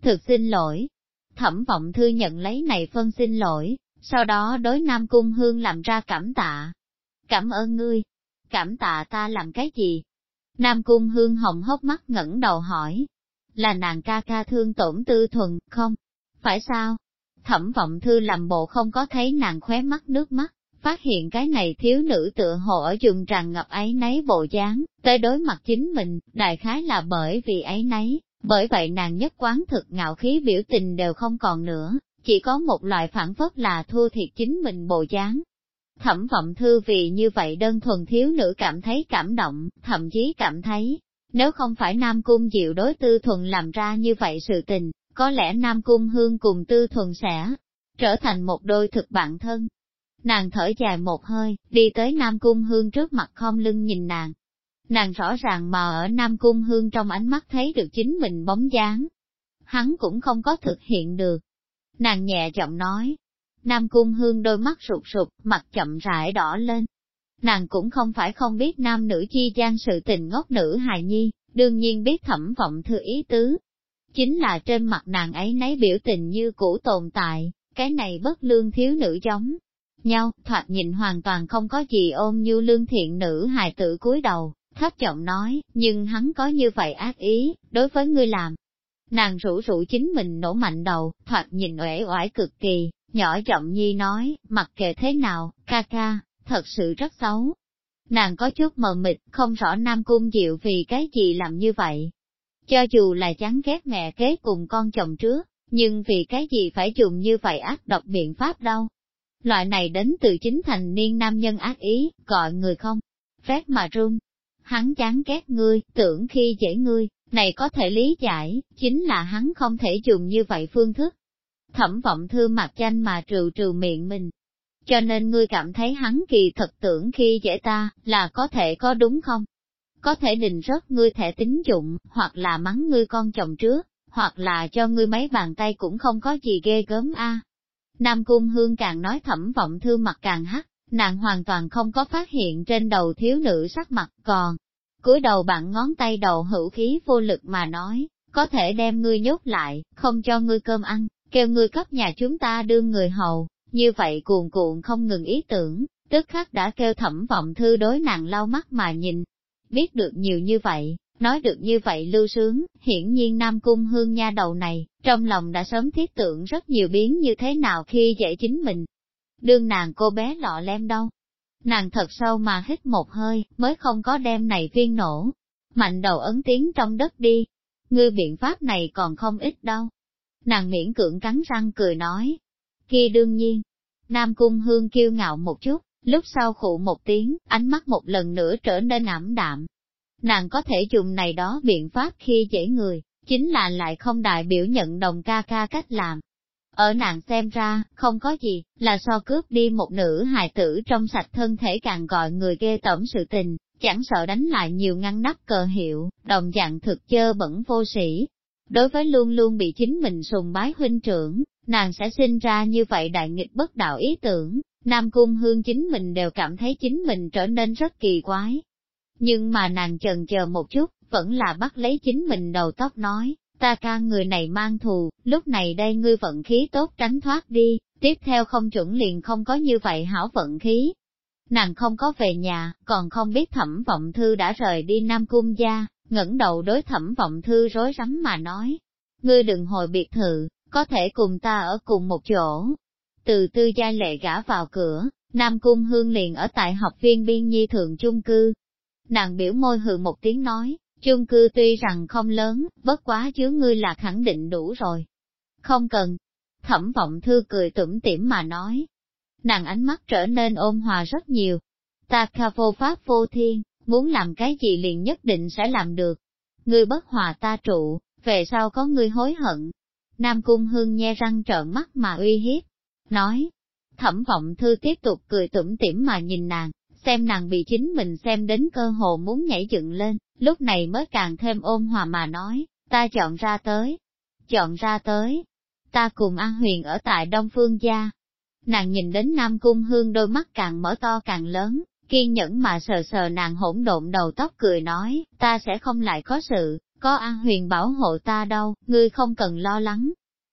Thực xin lỗi. Thẩm vọng thư nhận lấy này phân xin lỗi, sau đó đối Nam Cung Hương làm ra cảm tạ. Cảm ơn ngươi. Cảm tạ ta làm cái gì? Nam Cung Hương hồng hốc mắt ngẩng đầu hỏi. Là nàng ca ca thương tổn tư thuần, không? Phải sao? Thẩm vọng thư làm bộ không có thấy nàng khóe mắt nước mắt, phát hiện cái này thiếu nữ tựa hồ ở dùng tràn ngập ấy nấy bộ dáng, tới đối mặt chính mình, đại khái là bởi vì ấy nấy, bởi vậy nàng nhất quán thực ngạo khí biểu tình đều không còn nữa, chỉ có một loại phản phất là thua thiệt chính mình bộ dáng. Thẩm vọng thư vì như vậy đơn thuần thiếu nữ cảm thấy cảm động, thậm chí cảm thấy, nếu không phải Nam Cung Diệu đối tư thuần làm ra như vậy sự tình, có lẽ Nam Cung Hương cùng tư thuần sẽ trở thành một đôi thực bạn thân. Nàng thở dài một hơi, đi tới Nam Cung Hương trước mặt khom lưng nhìn nàng. Nàng rõ ràng mà ở Nam Cung Hương trong ánh mắt thấy được chính mình bóng dáng. Hắn cũng không có thực hiện được, Nàng nhẹ giọng nói. Nam Cung Hương đôi mắt sụt sụt, mặt chậm rãi đỏ lên. Nàng cũng không phải không biết nam nữ chi gian sự tình ngốc nữ hài nhi, đương nhiên biết thẩm vọng thư ý tứ. Chính là trên mặt nàng ấy nấy biểu tình như cũ tồn tại, cái này bất lương thiếu nữ giống nhau, thoạt nhìn hoàn toàn không có gì ôm như lương thiện nữ hài tử cúi đầu, thấp giọng nói, nhưng hắn có như vậy ác ý, đối với ngươi làm, Nàng rủ rủ chính mình nổ mạnh đầu, thoạt nhìn uể oải cực kỳ, nhỏ giọng nhi nói, mặc kệ thế nào, ca ca, thật sự rất xấu. Nàng có chút mờ mịt, không rõ Nam Cung Diệu vì cái gì làm như vậy. Cho dù là chán ghét mẹ kế cùng con chồng trước, nhưng vì cái gì phải dùng như vậy ác độc biện pháp đâu. Loại này đến từ chính thành niên nam nhân ác ý, gọi người không, phép mà run. Hắn chán ghét ngươi, tưởng khi dễ ngươi, này có thể lý giải, chính là hắn không thể dùng như vậy phương thức. Thẩm vọng thư mặt danh mà trừ trừ miệng mình. Cho nên ngươi cảm thấy hắn kỳ thật tưởng khi dễ ta, là có thể có đúng không? Có thể định rớt ngươi thẻ tín dụng, hoặc là mắng ngươi con chồng trước, hoặc là cho ngươi mấy bàn tay cũng không có gì ghê gớm a. Nam Cung Hương càng nói thẩm vọng thư mặt càng hắc, nàng hoàn toàn không có phát hiện trên đầu thiếu nữ sắc mặt còn, cúi đầu bạn ngón tay đầu hữu khí vô lực mà nói, có thể đem ngươi nhốt lại, không cho ngươi cơm ăn, kêu ngươi cấp nhà chúng ta đương người hầu, như vậy cuồn cuộn không ngừng ý tưởng, tức khắc đã kêu thẩm vọng thư đối nàng lau mắt mà nhìn. Biết được nhiều như vậy, nói được như vậy lưu sướng, hiển nhiên Nam Cung hương nha đầu này, trong lòng đã sớm thiết tưởng rất nhiều biến như thế nào khi dạy chính mình. Đương nàng cô bé lọ lem đâu, Nàng thật sâu mà hít một hơi, mới không có đem này viên nổ. Mạnh đầu ấn tiếng trong đất đi. Ngươi biện pháp này còn không ít đâu. Nàng miễn cưỡng cắn răng cười nói. Kia đương nhiên. Nam cung hương kiêu ngạo một chút, lúc sau khụ một tiếng, ánh mắt một lần nữa trở nên ảm đạm. Nàng có thể dùng này đó biện pháp khi dễ người, chính là lại không đại biểu nhận đồng ca ca cách làm, ở nàng xem ra, không có gì, là so cướp đi một nữ hài tử trong sạch thân thể càng gọi người ghê tẩm sự tình, chẳng sợ đánh lại nhiều ngăn nắp cờ hiệu, đồng dạng thực chơ bẩn vô sĩ. Đối với luôn luôn bị chính mình sùng bái huynh trưởng, nàng sẽ sinh ra như vậy đại nghịch bất đạo ý tưởng, Nam Cung Hương chính mình đều cảm thấy chính mình trở nên rất kỳ quái. Nhưng mà nàng chần chờ một chút, vẫn là bắt lấy chính mình đầu tóc nói, ta ca người này mang thù, lúc này đây ngươi vận khí tốt tránh thoát đi, tiếp theo không chuẩn liền không có như vậy hảo vận khí. Nàng không có về nhà, còn không biết thẩm vọng thư đã rời đi Nam Cung gia, ngẩng đầu đối thẩm vọng thư rối rắm mà nói. Ngươi đừng hồi biệt thự, có thể cùng ta ở cùng một chỗ. Từ tư gia lệ gã vào cửa, Nam Cung Hương liền ở tại học viên biên nhi thượng chung cư. Nàng biểu môi hừ một tiếng nói, Chung cư tuy rằng không lớn, bất quá chứa ngươi là khẳng định đủ rồi. Không cần. Thẩm vọng thư cười tủm tỉm mà nói. Nàng ánh mắt trở nên ôn hòa rất nhiều. Ta kha vô pháp vô thiên, muốn làm cái gì liền nhất định sẽ làm được. Ngươi bất hòa ta trụ, về sau có ngươi hối hận. Nam Cung Hương nhe răng trợn mắt mà uy hiếp. Nói, Thẩm vọng thư tiếp tục cười tủm tỉm mà nhìn nàng, xem nàng bị chính mình xem đến cơ hồ muốn nhảy dựng lên, lúc này mới càng thêm ôn hòa mà nói, ta chọn ra tới, chọn ra tới, ta cùng An Huyền ở tại Đông Phương Gia. Nàng nhìn đến Nam Cung Hương đôi mắt càng mở to càng lớn, kiên nhẫn mà sờ sờ nàng hỗn độn đầu tóc cười nói, ta sẽ không lại có sự, có An Huyền bảo hộ ta đâu, ngươi không cần lo lắng.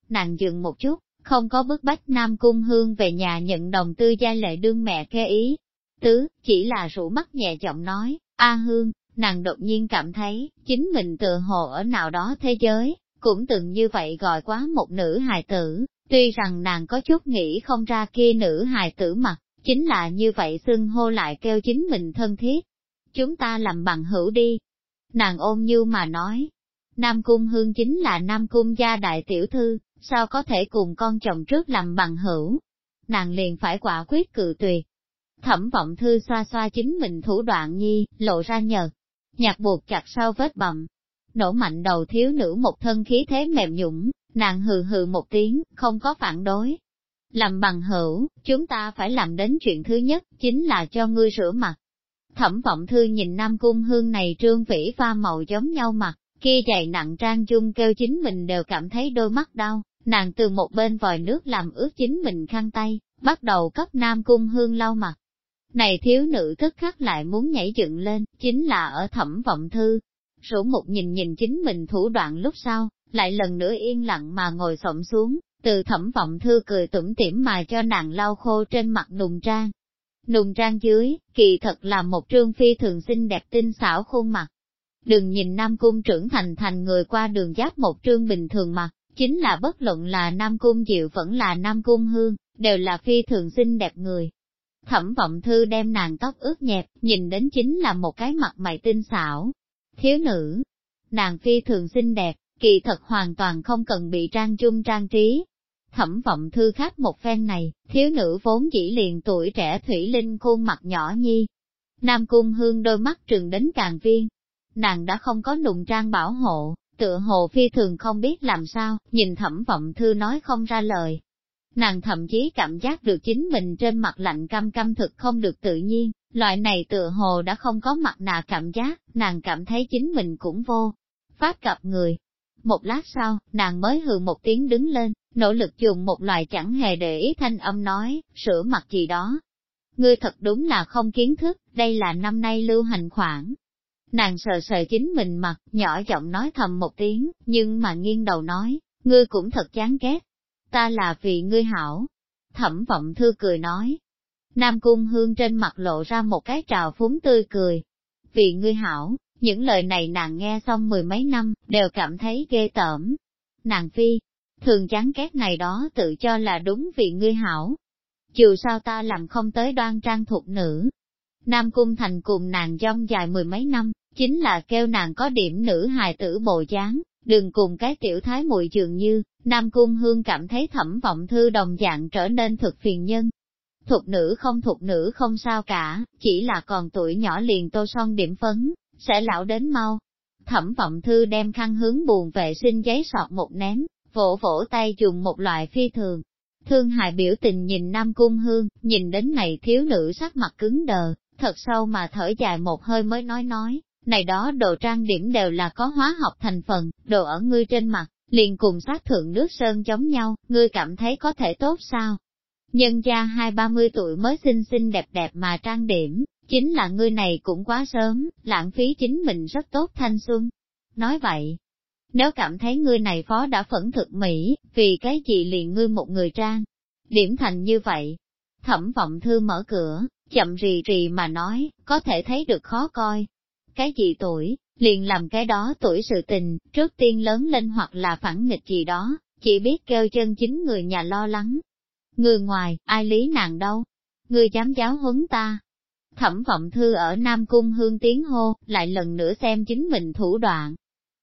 Nàng dừng một chút, không có bức bách Nam Cung Hương về nhà nhận đồng tư gia lệ đương mẹ kê ý. Tứ, chỉ là rủ mắt nhẹ giọng nói, A Hương, nàng đột nhiên cảm thấy, chính mình tựa hồ ở nào đó thế giới, cũng từng như vậy gọi quá một nữ hài tử, tuy rằng nàng có chút nghĩ không ra kia nữ hài tử mặt, chính là như vậy xưng hô lại kêu chính mình thân thiết. Chúng ta làm bằng hữu đi. Nàng ôm như mà nói, Nam Cung Hương chính là Nam Cung gia đại tiểu thư, sao có thể cùng con chồng trước làm bằng hữu. Nàng liền phải quả quyết cự tuyệt. Thẩm vọng thư xoa xoa chính mình thủ đoạn nhi, lộ ra nhợt, nhặt buộc chặt sau vết bầm. Nổ mạnh đầu thiếu nữ một thân khí thế mềm nhũng, nàng hừ hừ một tiếng, không có phản đối. Làm bằng hữu, chúng ta phải làm đến chuyện thứ nhất, chính là cho ngươi rửa mặt. Thẩm vọng thư nhìn Nam Cung Hương này trương vĩ pha màu giống nhau mặt, kia dày nặng trang chung kêu chính mình đều cảm thấy đôi mắt đau, nàng từ một bên vòi nước làm ướt chính mình khăn tay, bắt đầu cấp Nam Cung Hương lau mặt. Này thiếu nữ tức khắc lại muốn nhảy dựng lên, chính là ở thẩm vọng thư. Rủ một nhìn nhìn chính mình thủ đoạn lúc sau, lại lần nữa yên lặng mà ngồi xổm xuống, từ thẩm vọng thư cười tủm tỉm mà cho nàng lau khô trên mặt nùng trang. Nùng trang dưới, kỳ thật là một trương phi thường xinh đẹp tinh xảo khuôn mặt. Đừng nhìn Nam Cung trưởng thành thành người qua đường giáp một trương bình thường mặt, chính là bất luận là Nam Cung Diệu vẫn là Nam Cung Hương, đều là phi thường xinh đẹp người. Thẩm vọng thư đem nàng tóc ướt nhẹp, nhìn đến chính là một cái mặt mày tinh xảo. Thiếu nữ, nàng phi thường xinh đẹp, kỳ thật hoàn toàn không cần bị trang trung trang trí. Thẩm vọng thư khác một phen này, thiếu nữ vốn chỉ liền tuổi trẻ thủy linh khuôn mặt nhỏ nhi. Nam cung hương đôi mắt trừng đến càng viên. Nàng đã không có nùng trang bảo hộ, tựa hồ phi thường không biết làm sao, nhìn thẩm vọng thư nói không ra lời. Nàng thậm chí cảm giác được chính mình trên mặt lạnh căm căm thực không được tự nhiên, loại này tựa hồ đã không có mặt nạ cảm giác, nàng cảm thấy chính mình cũng vô. Pháp gặp người, một lát sau, nàng mới hừ một tiếng đứng lên, nỗ lực dùng một loại chẳng hề để ý thanh âm nói, sửa mặt gì đó. Ngươi thật đúng là không kiến thức, đây là năm nay lưu hành khoản. Nàng sờ sờ chính mình mặt, nhỏ giọng nói thầm một tiếng, nhưng mà nghiêng đầu nói, ngươi cũng thật chán ghét. Ta là vì ngươi hảo. Thẩm vọng thư cười nói. Nam cung hương trên mặt lộ ra một cái trào phúng tươi cười. Vì ngươi hảo, những lời này nàng nghe xong mười mấy năm, đều cảm thấy ghê tởm. Nàng phi, thường chán ghét này đó tự cho là đúng vì ngươi hảo. Dù sao ta làm không tới đoan trang thuộc nữ. Nam Cung Thành cùng nàng dông dài mười mấy năm, chính là kêu nàng có điểm nữ hài tử bộ dáng, đừng cùng cái tiểu thái muội dường như, Nam Cung Hương cảm thấy thẩm vọng thư đồng dạng trở nên thực phiền nhân. Thục nữ không thục nữ không sao cả, chỉ là còn tuổi nhỏ liền tô son điểm phấn, sẽ lão đến mau. Thẩm vọng thư đem khăn hướng buồn vệ sinh giấy sọt một ném, vỗ vỗ tay dùng một loại phi thường. Thương hại biểu tình nhìn Nam Cung Hương, nhìn đến này thiếu nữ sắc mặt cứng đờ, thật sâu mà thở dài một hơi mới nói nói, này đó đồ trang điểm đều là có hóa học thành phần, đồ ở ngươi trên mặt, liền cùng sát thượng nước sơn giống nhau, ngươi cảm thấy có thể tốt sao? Nhân gia hai ba mươi tuổi mới xinh xinh đẹp đẹp mà trang điểm, chính là ngươi này cũng quá sớm, lãng phí chính mình rất tốt thanh xuân. Nói vậy, nếu cảm thấy ngươi này phó đã phẫn thực mỹ, vì cái gì liền ngươi một người trang, điểm thành như vậy. Thẩm vọng thư mở cửa, chậm rì rì mà nói, có thể thấy được khó coi. Cái gì tuổi, liền làm cái đó tuổi sự tình, trước tiên lớn lên hoặc là phản nghịch gì đó, chỉ biết kêu chân chính người nhà lo lắng. Người ngoài, ai lý nàng đâu? Người dám giáo huấn ta, Thẩm vọng thư ở Nam Cung hương tiếng hô, lại lần nữa xem chính mình thủ đoạn.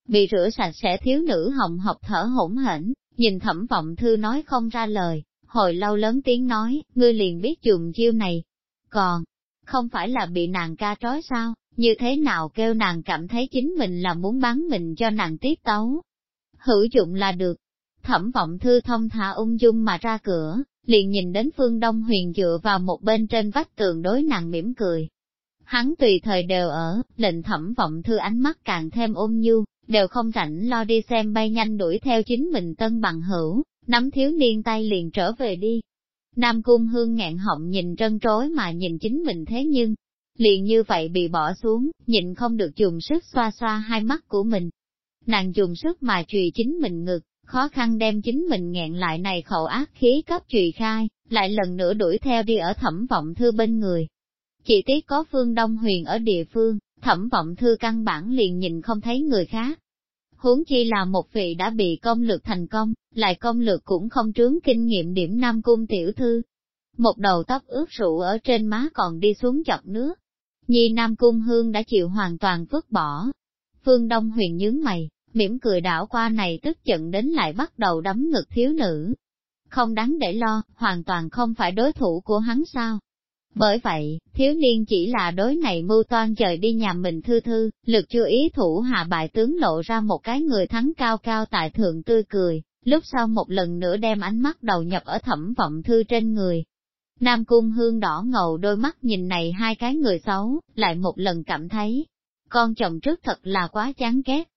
Bị rửa sạch sẽ thiếu nữ hồng học thở hỗn hển, nhìn thẩm vọng thư nói không ra lời, hồi lâu lớn tiếng nói, ngươi liền biết dùng chiêu này. Còn, không phải là bị nàng ca trói sao, như thế nào kêu nàng cảm thấy chính mình là muốn bán mình cho nàng tiếp tấu. Hữu dụng là được. Thẩm vọng thư thông thả ung dung mà ra cửa, liền nhìn đến phương Đông Huyền dựa vào một bên trên vách tường đối nàng mỉm cười. Hắn tùy thời đều ở, lệnh thẩm vọng thư ánh mắt càng thêm ôm nhu, đều không rảnh lo đi xem bay nhanh đuổi theo chính mình tân bằng hữu, nắm thiếu niên tay liền trở về đi. Nam Cung Hương nghẹn họng nhìn trân trối mà nhìn chính mình thế nhưng, liền như vậy bị bỏ xuống, nhịn không được dùng sức xoa xoa hai mắt của mình. Nàng dùng sức mà trùy chính mình ngực, khó khăn đem chính mình nghẹn lại này khẩu ác khí cấp trùy khai, lại lần nữa đuổi theo đi ở thẩm vọng thư bên người. Chỉ tiếc có phương Đông Huyền ở địa phương, thẩm vọng thư căn bản liền nhìn không thấy người khác. Huống chi là một vị đã bị công lược thành công, lại công lược cũng không trướng kinh nghiệm điểm Nam Cung tiểu thư. Một đầu tóc ướt rượu ở trên má còn đi xuống chọc nước. Nhi Nam Cung Hương đã chịu hoàn toàn vứt bỏ. Phương Đông Huyền nhướng mày, mỉm cười đảo qua này tức giận đến lại bắt đầu đấm ngực thiếu nữ. Không đáng để lo, hoàn toàn không phải đối thủ của hắn sao. Bởi vậy, thiếu niên chỉ là đối này mưu toan trời đi nhà mình thư thư, lực chưa ý thủ hạ bại tướng lộ ra một cái người thắng cao cao tại thượng tươi cười, lúc sau một lần nữa đem ánh mắt đầu nhập ở thẩm vọng thư trên người. Nam cung hương đỏ ngầu đôi mắt nhìn này hai cái người xấu, lại một lần cảm thấy, con chồng trước thật là quá chán ghét.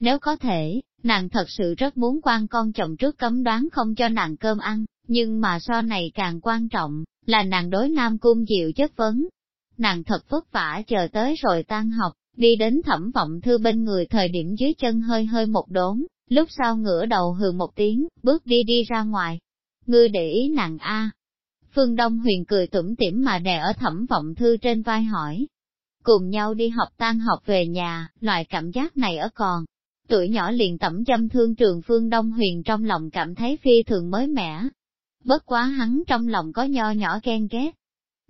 Nếu có thể, nàng thật sự rất muốn quan con chồng trước cấm đoán không cho nàng cơm ăn, nhưng mà so này càng quan trọng, là nàng đối Nam Cung Diệu chất vấn. Nàng thật vất vả chờ tới rồi tan học, đi đến thẩm vọng thư bên người thời điểm dưới chân hơi hơi một đốn, lúc sau ngửa đầu hừ một tiếng, bước đi đi ra ngoài. Ngươi để ý nàng A. Phương Đông Huyền cười tủm tỉm mà đè ở thẩm vọng thư trên vai hỏi. Cùng nhau đi học tan học về nhà, loại cảm giác này ở còn. Tuổi nhỏ liền tẩm châm thương trường Phương Đông Huyền trong lòng cảm thấy phi thường mới mẻ, bất quá hắn trong lòng có nho nhỏ ghen ghét.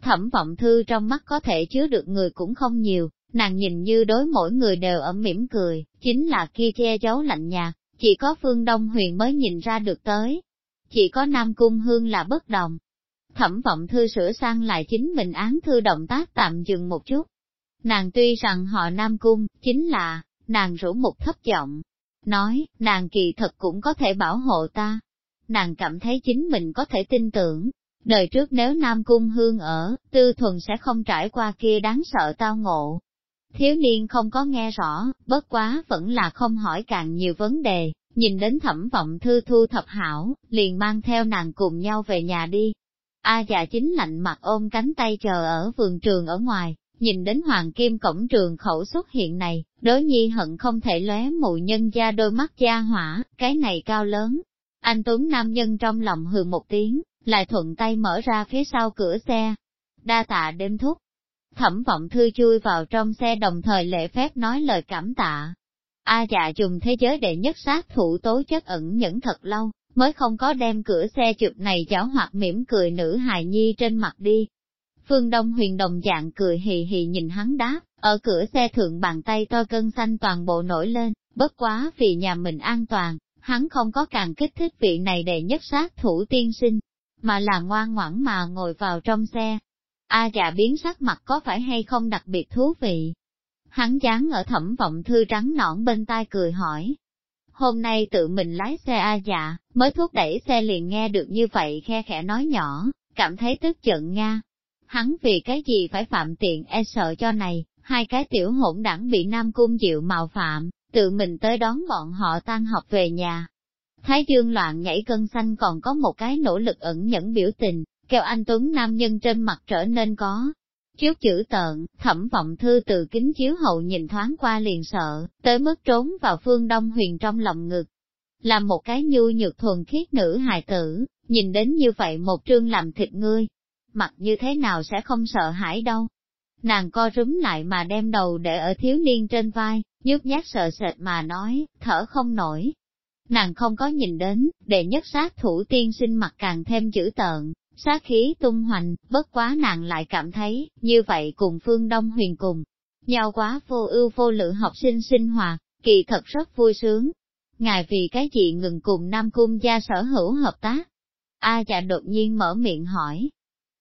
Thẩm vọng thư trong mắt có thể chứa được người cũng không nhiều, nàng nhìn như đối mỗi người đều ở mỉm cười, chính là kia che giấu lạnh nhạt, chỉ có phương Đông Huyền mới nhìn ra được tới. Chỉ có Nam Cung Hương là bất đồng. Thẩm vọng thư sửa sang lại chính mình án thư động tác tạm dừng một chút. Nàng tuy rằng họ Nam Cung, chính là, nàng rủ một thấp giọng, nói, nàng kỳ thật cũng có thể bảo hộ ta, nàng cảm thấy chính mình có thể tin tưởng. Đời trước nếu Nam Cung Hương ở, tư thuần sẽ không trải qua kia đáng sợ tao ngộ. Thiếu niên không có nghe rõ, bất quá vẫn là không hỏi càng nhiều vấn đề, nhìn đến thẩm vọng thư thu thập hảo, liền mang theo nàng cùng nhau về nhà đi. A già chính lạnh mặt ôm cánh tay chờ ở vườn trường ở ngoài, nhìn đến hoàng kim cổng trường khẩu xuất hiện này, đối nhi hận không thể lóe mụ nhân ra đôi mắt gia hỏa, cái này cao lớn, anh Tuấn Nam Nhân trong lòng hừ một tiếng, lại thuận tay mở ra phía sau cửa xe. Đa tạ đêm thúc. Thẩm vọng thư chui vào trong xe đồng thời lễ phép nói lời cảm tạ. A dạ dùng thế giới đệ nhất sát thủ tố chất ẩn nhẫn thật lâu, mới không có đem cửa xe chụp này giáo hoặc mỉm cười nữ hài nhi trên mặt đi. Phương Đông huyền đồng dạng cười hì hì nhìn hắn đáp, ở cửa xe thượng bàn tay to cân xanh toàn bộ nổi lên, bất quá vì nhà mình an toàn, hắn không có càng kích thích vị này để nhất sát thủ tiên sinh, mà là ngoan ngoãn mà ngồi vào trong xe. A dạ biến sắc mặt có phải hay không đặc biệt thú vị? Hắn dán ở thẩm vọng thư trắng nõn bên tai cười hỏi. Hôm nay tự mình lái xe A dạ, mới thúc đẩy xe liền nghe được như vậy khe khẽ nói nhỏ, cảm thấy tức giận nga. Hắn vì cái gì phải phạm tiện e sợ cho này, hai cái tiểu hỗn đẳng bị Nam Cung Diệu mạo phạm, tự mình tới đón bọn họ tan học về nhà. Thái dương loạn nhảy cân xanh còn có một cái nỗ lực ẩn nhẫn biểu tình, kêu anh Tuấn nam nhân trên mặt trở nên có chiếu chữ tợn, thẩm vọng thư từ kính chiếu hậu nhìn thoáng qua liền sợ, tới mức trốn vào phương đông huyền trong lòng ngực. Là một cái nhu nhược thuần khiết nữ hài tử, nhìn đến như vậy một trương làm thịt ngươi, mặt như thế nào sẽ không sợ hãi đâu. Nàng co rúm lại mà đem đầu để ở thiếu niên trên vai, nhút nhát sợ sệt mà nói, thở không nổi. Nàng không có nhìn đến, đệ nhất sát thủ tiên sinh mặt càng thêm dữ tợn, sát khí tung hoành, bất quá nàng lại cảm thấy, như vậy cùng phương Đông huyền cùng. Nhau quá vô ưu vô lự học sinh sinh hoạt, kỳ thật rất vui sướng. Ngài vì cái gì ngừng cùng Nam Cung gia sở hữu hợp tác? A dạ đột nhiên mở miệng hỏi.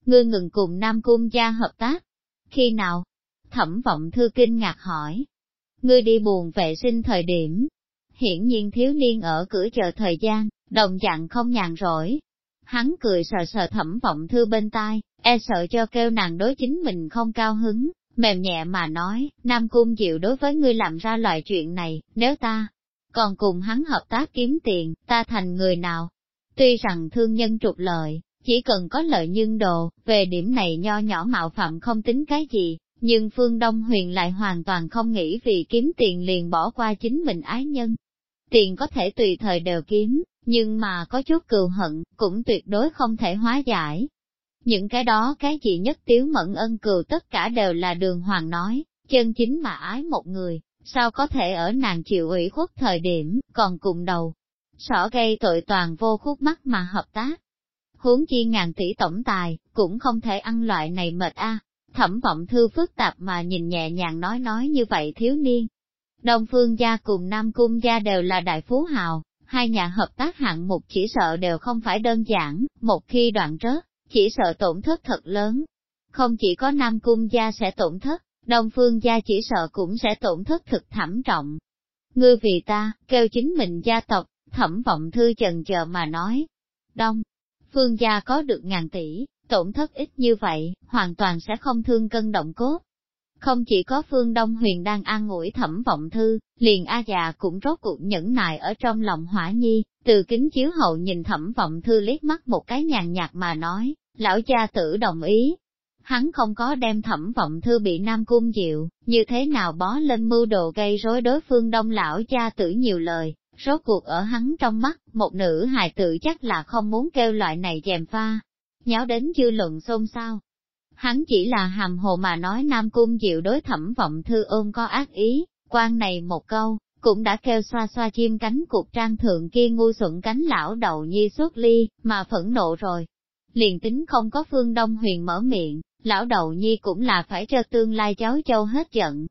Ngươi ngừng cùng Nam Cung gia hợp tác? Khi nào? Thẩm vọng thư kinh ngạc hỏi. Ngươi đi buồn vệ sinh thời điểm. Hiển nhiên thiếu niên ở cửa chờ thời gian, đồng dạng không nhàn rỗi. Hắn cười sờ sờ thẩm vọng thư bên tai, e sợ cho kêu nàng đối chính mình không cao hứng, mềm nhẹ mà nói, Nam Cung Diệu đối với ngươi làm ra loại chuyện này, nếu ta còn cùng hắn hợp tác kiếm tiền, ta thành người nào? Tuy rằng thương nhân trục lợi, chỉ cần có lợi nhưng đồ, về điểm này nho nhỏ mạo phạm không tính cái gì, nhưng Phương Đông Huyền lại hoàn toàn không nghĩ vì kiếm tiền liền bỏ qua chính mình ái nhân. Tiền có thể tùy thời đều kiếm, nhưng mà có chút cừu hận, cũng tuyệt đối không thể hóa giải. Những cái đó cái gì nhất tiếu mẫn ân cừu tất cả đều là đường hoàng nói, chân chính mà ái một người, sao có thể ở nàng chịu ủy khuất thời điểm, còn cùng đầu. Sỏ gây tội toàn vô khúc mắt mà hợp tác. Huống chi ngàn tỷ tổng tài, cũng không thể ăn loại này mệt a. Thẩm vọng thư phức tạp mà nhìn nhẹ nhàng nói nói như vậy thiếu niên. Đông phương gia cùng Nam cung gia đều là đại phú hào, hai nhà hợp tác hạng mục chỉ sợ đều không phải đơn giản, một khi đoạn rớt, chỉ sợ tổn thất thật lớn. Không chỉ có Nam cung gia sẽ tổn thất, Đông phương gia chỉ sợ cũng sẽ tổn thất thực thảm trọng. Ngươi vì ta, kêu chính mình gia tộc, thẩm vọng thư chần chờ mà nói. Đông, phương gia có được ngàn tỷ, tổn thất ít như vậy, hoàn toàn sẽ không thương cân động cốt. Không chỉ có phương Đông Huyền đang an ủi thẩm vọng thư, liền A già cũng rốt cuộc nhẫn nại ở trong lòng hỏa nhi, từ kính chiếu hậu nhìn thẩm vọng thư liếc mắt một cái nhàn nhạt mà nói, lão cha tử đồng ý, hắn không có đem thẩm vọng thư bị Nam Cung Diệu, như thế nào bó lên mưu đồ gây rối đối phương đông lão cha tử nhiều lời, rốt cuộc ở hắn trong mắt, một nữ hài tử chắc là không muốn kêu loại này dèm pha, nháo đến dư luận xôn xao. Hắn chỉ là hàm hồ mà nói Nam Cung Diệu đối thẩm vọng thư ôm có ác ý, quan này một câu, cũng đã kêu xoa xoa chim cánh cục trang thượng kia ngu xuẩn cánh lão đầu nhi xuất ly, mà phẫn nộ rồi. Liền tính không có phương Đông Huyền mở miệng, lão đầu nhi cũng là phải cho tương lai cháu châu hết giận.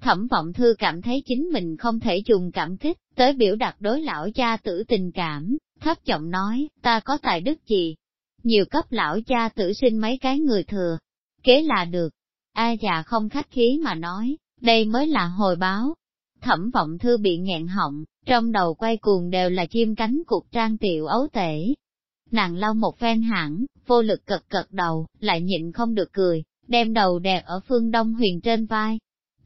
Thẩm vọng thư cảm thấy chính mình không thể dùng cảm kích, tới biểu đạt đối lão cha tử tình cảm, thấp giọng nói, ta có tài đức gì? Nhiều cấp lão cha tử sinh mấy cái người thừa, kế là được. A già không khách khí mà nói, đây mới là hồi báo. Thẩm vọng thư bị nghẹn họng, trong đầu quay cuồng đều là chim cánh cục trang tiểu ấu tể, nàng lau một phen hẳn, vô lực cật cật đầu, lại nhịn không được cười, đem đầu đè ở phương Đông Huyền trên vai.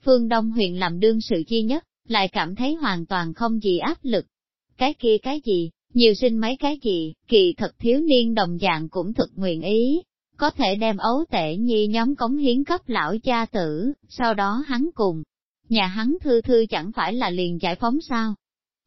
Phương Đông Huyền làm đương sự chi nhất, lại cảm thấy hoàn toàn không gì áp lực. Cái kia cái gì, nhiều sinh mấy cái gì, kỳ thật thiếu niên đồng dạng cũng thực nguyện ý, có thể đem ấu tể nhi nhóm cống hiến cấp lão cha tử, sau đó hắn cùng. Nhà hắn thư thư chẳng phải là liền giải phóng sao,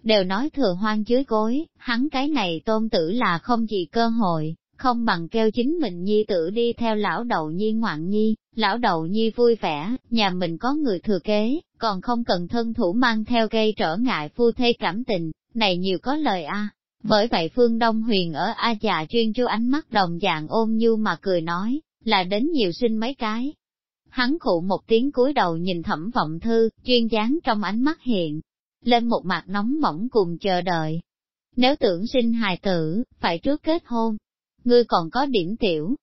đều nói thừa hoang dưới gối, hắn cái này tôn tử là không gì cơ hội, không bằng kêu chính mình nhi tử đi theo lão đầu nhi ngoạn nhi, lão đầu nhi vui vẻ, nhà mình có người thừa kế, còn không cần thân thủ mang theo gây trở ngại phu thê cảm tình, này nhiều có lời a. Bởi vậy Phương Đông Huyền ở A già chuyên chú ánh mắt đồng dạng ôm như mà cười nói, là đến nhiều sinh mấy cái. Hắn khụ một tiếng cúi đầu nhìn thẩm vọng thư, chuyên dáng trong ánh mắt hiện, lên một mặt nóng mỏng cùng chờ đợi. Nếu tưởng sinh hài tử, phải trước kết hôn, ngươi còn có điểm tiểu.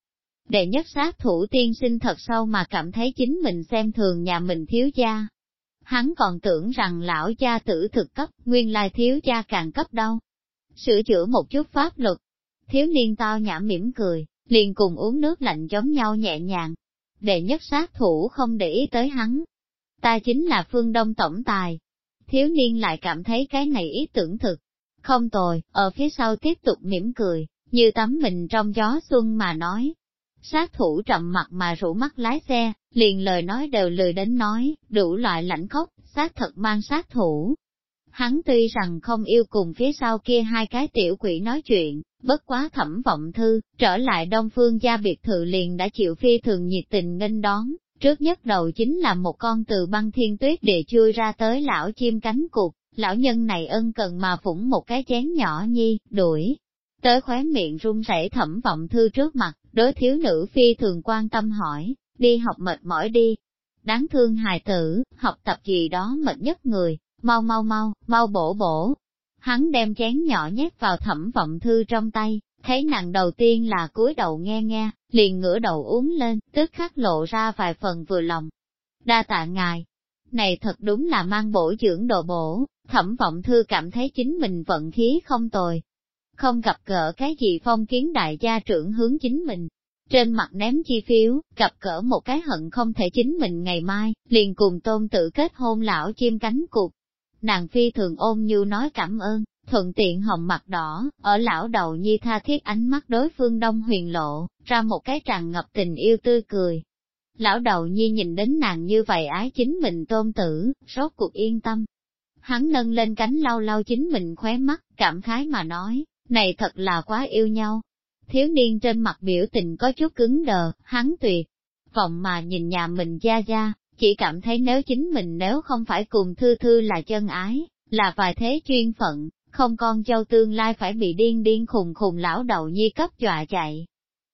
Đệ nhất sát thủ tiên sinh thật sâu mà cảm thấy chính mình xem thường nhà mình thiếu gia. Hắn còn tưởng rằng lão cha tử thực cấp, nguyên lai thiếu gia càng cấp đâu. Sửa chữa một chút pháp luật. Thiếu niên to nhã mỉm cười, liền cùng uống nước lạnh giống nhau nhẹ nhàng. Đệ nhất sát thủ không để ý tới hắn. Ta chính là phương đông tổng tài, thiếu niên lại cảm thấy cái này ý tưởng thực. Không tồi, ở phía sau tiếp tục mỉm cười, như tắm mình trong gió xuân mà nói. Sát thủ trầm mặt mà rủ mắt lái xe, liền lời nói đều lười đến nói, đủ loại lãnh khốc, sát thật mang sát thủ. Hắn tuy rằng không yêu cùng phía sau kia hai cái tiểu quỷ nói chuyện, bất quá thẩm vọng thư, trở lại đông phương gia biệt thự liền đã chịu phi thường nhiệt tình nghênh đón, Trước nhất đầu chính là một con từ băng thiên tuyết địa chui ra tới lão chim cánh cụt, lão nhân này ân cần mà phủng một cái chén nhỏ nhi, đuổi. Tới khóe miệng run rẩy thẩm vọng thư trước mặt, đối thiếu nữ phi thường quan tâm hỏi, đi học mệt mỏi đi. Đáng thương hài tử, học tập gì đó mệt nhất người, mau mau mau, mau bổ bổ. Hắn đem chén nhỏ nhét vào thẩm vọng thư trong tay, thấy nàng đầu tiên là cúi đầu nghe nghe, liền ngửa đầu uống lên, tức khắc lộ ra vài phần vừa lòng. Đa tạ ngài, này thật đúng là mang bổ dưỡng đồ bổ, thẩm vọng thư cảm thấy chính mình vận khí không tồi. không gặp gỡ cái gì phong kiến đại gia trưởng hướng chính mình. Trên mặt ném chi phiếu, gặp cỡ một cái hận không thể chính mình ngày mai, liền cùng tôn tự kết hôn lão chim cánh cụt. Nàng phi thường ôm như nói cảm ơn, thuận tiện hồng mặt đỏ, ở lão đầu nhi tha thiết ánh mắt đối phương đông huyền lộ, ra một cái tràn ngập tình yêu tươi cười. Lão đầu nhi nhìn đến nàng như vậy ái chính mình tôn tử, rốt cuộc yên tâm. Hắn nâng lên cánh lau lau chính mình khóe mắt, cảm khái mà nói, này thật là quá yêu nhau. Thiếu niên trên mặt biểu tình có chút cứng đờ, hắn tuyệt. Vọng mà nhìn nhà mình ra ra, chỉ cảm thấy nếu chính mình nếu không phải cùng thư thư là chân ái, là vài thế chuyên phận, không con châu tương lai phải bị điên điên khùng khùng lão đầu nhi cấp dọa chạy.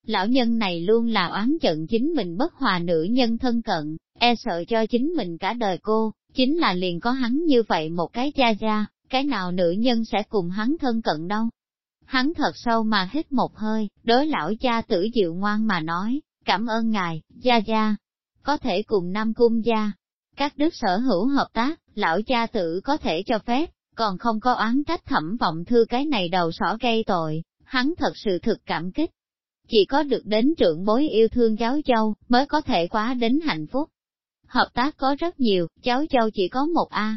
Lão nhân này luôn là oán giận chính mình bất hòa nữ nhân thân cận, e sợ cho chính mình cả đời cô, chính là liền có hắn như vậy một cái cha cha cái nào nữ nhân sẽ cùng hắn thân cận đâu. Hắn thật sâu mà hít một hơi, đối lão cha tử dịu ngoan mà nói, cảm ơn ngài, gia gia, có thể cùng Nam Cung gia. Các đức sở hữu hợp tác, lão cha tử có thể cho phép, còn không có oán trách thẩm vọng thư cái này đầu sỏ gây tội, hắn thật sự thực cảm kích. Chỉ có được đến trưởng bối yêu thương cháu châu, mới có thể quá đến hạnh phúc. Hợp tác có rất nhiều, cháu châu chỉ có một A.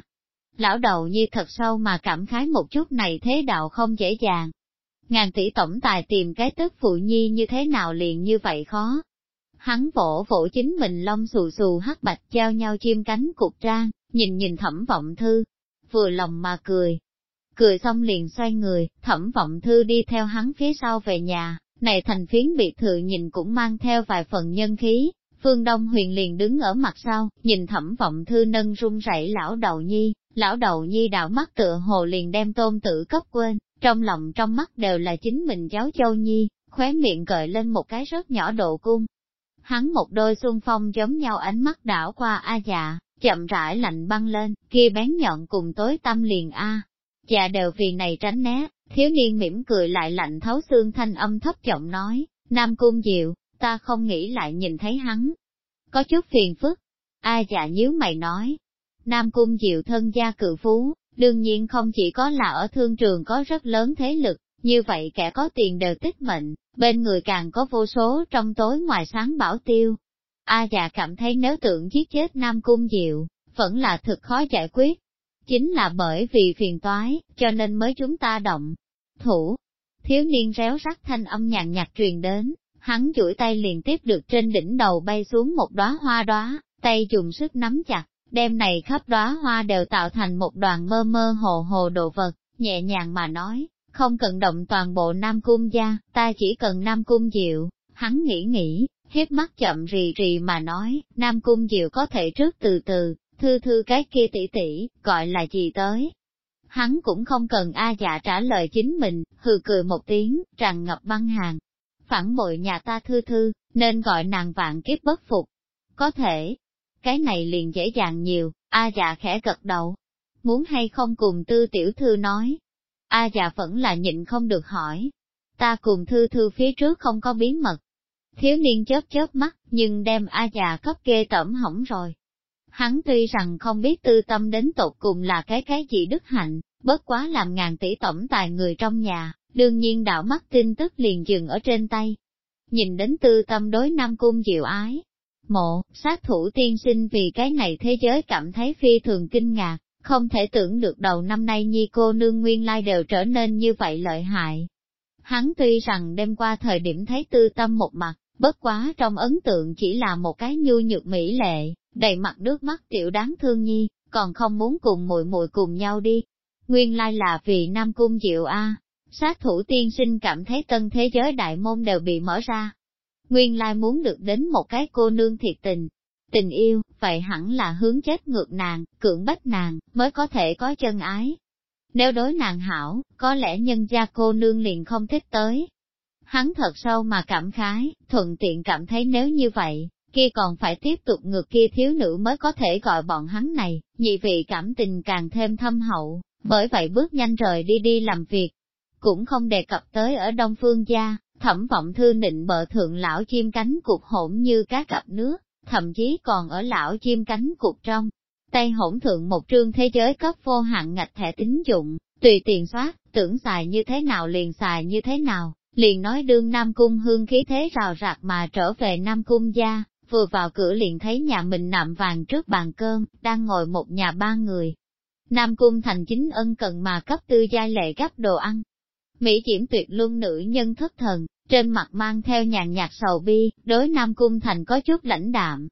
Lão đầu như thật sâu mà cảm khái một chút này thế đạo không dễ dàng. Ngàn tỷ tổng tài tìm cái tức phụ nhi như thế nào liền như vậy khó. Hắn vỗ vỗ chính mình lông xù xù hắc bạch trao nhau chim cánh cục trang, nhìn nhìn thẩm vọng thư, vừa lòng mà cười. Cười xong liền xoay người, thẩm vọng thư đi theo hắn phía sau về nhà, này thành phiến biệt thự nhìn cũng mang theo vài phần nhân khí. Phương Đông Huyền liền đứng ở mặt sau, nhìn thẩm vọng thư nâng run rẩy lão đầu nhi, lão đầu nhi đảo mắt tựa hồ liền đem tôn tử cấp quên, trong lòng trong mắt đều là chính mình cháu châu nhi, khóe miệng gợi lên một cái rất nhỏ độ cung. Hắn một đôi xuân phong giống nhau ánh mắt đảo qua A dạ, chậm rãi lạnh băng lên, kia bén nhọn cùng tối tâm liền A. Dạ đều vì này tránh né, thiếu niên mỉm cười lại lạnh thấu xương thanh âm thấp giọng nói, Nam Cung Diệu, ta không nghĩ lại nhìn thấy hắn. Có chút phiền phức. A dạ nhíu mày nói, Nam Cung Diệu thân gia cự phú, đương nhiên không chỉ có là ở thương trường có rất lớn thế lực, như vậy kẻ có tiền đều tích mệnh, bên người càng có vô số trong tối ngoài sáng bảo tiêu, A già cảm thấy nếu tượng giết chết Nam Cung Diệu, vẫn là thực khó giải quyết. Chính là bởi vì phiền toái, cho nên mới chúng ta động. Thủ, thiếu niên réo rắt thanh âm nhàn nhạt truyền đến, hắn duỗi tay liền tiếp được trên đỉnh đầu bay xuống một đóa hoa đóa, tay dùng sức nắm chặt, đem này khắp đóa hoa đều tạo thành một đoàn mơ mơ hồ hồ đồ vật, nhẹ nhàng mà nói, không cần động toàn bộ Nam Cung gia, ta chỉ cần Nam Cung Diệu, hắn nghĩ nghĩ, hiếp mắt chậm rì rì mà nói, Nam Cung Diệu có thể trước từ từ, thư thư cái kia tỷ tỷ, gọi là gì tới. Hắn cũng không cần A dạ trả lời chính mình, hừ cười một tiếng, tràn ngập băng hàng. Phản bội nhà ta thư thư, nên gọi nàng vạn kiếp bất phục. Có thể, cái này liền dễ dàng nhiều, A dạ khẽ gật đầu. Muốn hay không cùng tư tiểu thư nói. A già vẫn là nhịn không được hỏi. Ta cùng thư thư phía trước không có bí mật, Thiếu niên chớp chớp mắt, nhưng đem A già cấp kê tẩm hỏng rồi. Hắn tuy rằng không biết tư tâm đến tột cùng là cái cái gì đức hạnh, bất quá làm ngàn tỷ tổng tài người trong nhà, đương nhiên đạo mắt tin tức liền dừng ở trên tay. Nhìn đến tư tâm đối Nam Cung diệu ái, mộ, sát thủ tiên sinh vì cái này thế giới cảm thấy phi thường kinh ngạc, không thể tưởng được đầu năm nay nhi cô nương nguyên lai đều trở nên như vậy lợi hại. Hắn tuy rằng đêm qua thời điểm thấy tư tâm một mặt, Bất quá trong ấn tượng chỉ là một cái nhu nhược mỹ lệ, đầy mặt nước mắt tiểu đáng thương nhi, còn không muốn cùng muội muội cùng nhau đi. Nguyên lai là vì Nam Cung Diệu A, sát thủ tiên sinh cảm thấy tân thế giới đại môn đều bị mở ra. Nguyên lai muốn được đến một cái cô nương thiệt tình, tình yêu, vậy hẳn là hướng chết ngược nàng, cưỡng bách nàng, mới có thể có chân ái. Nếu đối nàng hảo, có lẽ nhân gia cô nương liền không thích tới, Hắn thật sâu mà cảm khái, thuận tiện cảm thấy nếu như vậy, kia còn phải tiếp tục ngược kia thiếu nữ mới có thể gọi bọn hắn này, nhị vị cảm tình càng thêm thâm hậu, bởi vậy bước nhanh rời đi đi làm việc. Cũng không đề cập tới ở Đông Phương gia, thẩm vọng thư nịnh bợ thượng lão chim cánh cục hỗn như cá cặp nước, thậm chí còn ở lão chim cánh cục trong. Tay hỗn thượng một trương thế giới cấp vô hạn ngạch thẻ tín dụng, tùy tiền soát, tưởng xài như thế nào liền xài như thế nào, liền nói đương Nam Cung hương khí thế rào rạc mà trở về Nam Cung gia, vừa vào cửa liền thấy nhà mình nạm vàng trước bàn cơm, đang ngồi một nhà ba người. Nam Cung thành chính ân cần mà cấp tư gia lệ gấp đồ ăn. Mỹ diễm tuyệt luân nữ nhân thất thần, trên mặt mang theo nhàn nhạt sầu bi, đối Nam Cung thành có chút lãnh đạm.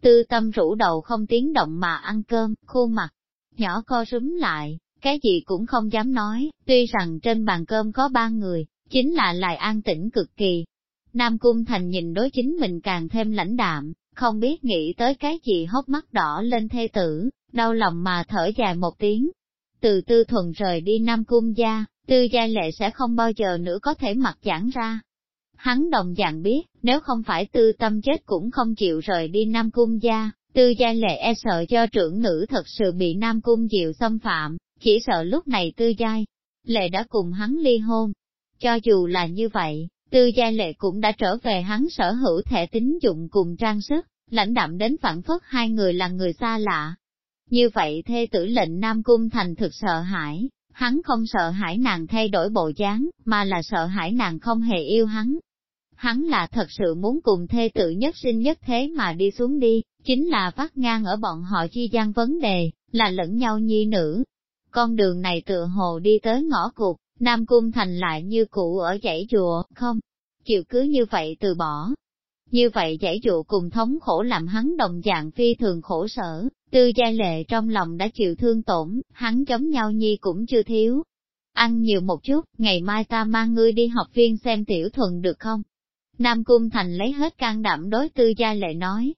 Tư tâm rũ đầu không tiếng động mà ăn cơm, khuôn mặt, nhỏ co rúm lại, cái gì cũng không dám nói, tuy rằng trên bàn cơm có ba người, chính là lại an tĩnh cực kỳ. Nam Cung Thành nhìn đối chính mình càng thêm lãnh đạm, không biết nghĩ tới cái gì hốc mắt đỏ lên thê tử, đau lòng mà thở dài một tiếng. Từ tư thuần rời đi Nam Cung gia, tư gia lệ sẽ không bao giờ nữa có thể mặc giãn ra. Hắn đồng dạng biết, nếu không phải tư tâm chết cũng không chịu rời đi Nam Cung gia, tư gia lệ e sợ cho trưởng nữ thật sự bị Nam Cung diệu xâm phạm, chỉ sợ lúc này tư giai, lệ đã cùng hắn ly hôn. Cho dù là như vậy, tư giai lệ cũng đã trở về hắn sở hữu thẻ tín dụng cùng trang sức, lãnh đạm đến phản phất hai người là người xa lạ. Như vậy thê tử lệnh Nam Cung thành thực sợ hãi, hắn không sợ hãi nàng thay đổi bộ dáng, mà là sợ hãi nàng không hề yêu hắn. Hắn là thật sự muốn cùng thê tự nhất sinh nhất thế mà đi xuống đi, chính là phát ngang ở bọn họ chi gian vấn đề, là lẫn nhau nhi nữ, con đường này tựa hồ đi tới ngõ cụt, Nam Cung Thành lại như cũ ở dãy chùa, không, chịu cứ như vậy từ bỏ. Như vậy dễ dụ cùng thống khổ làm hắn đồng dạng phi thường khổ sở, tư gia lệ trong lòng đã chịu thương tổn, hắn giống nhau nhi cũng chưa thiếu. Ăn nhiều một chút, ngày mai ta mang ngươi đi học viên xem tiểu thuần được không? Nam Cung Thành lấy hết can đảm đối tư gia lệ nói.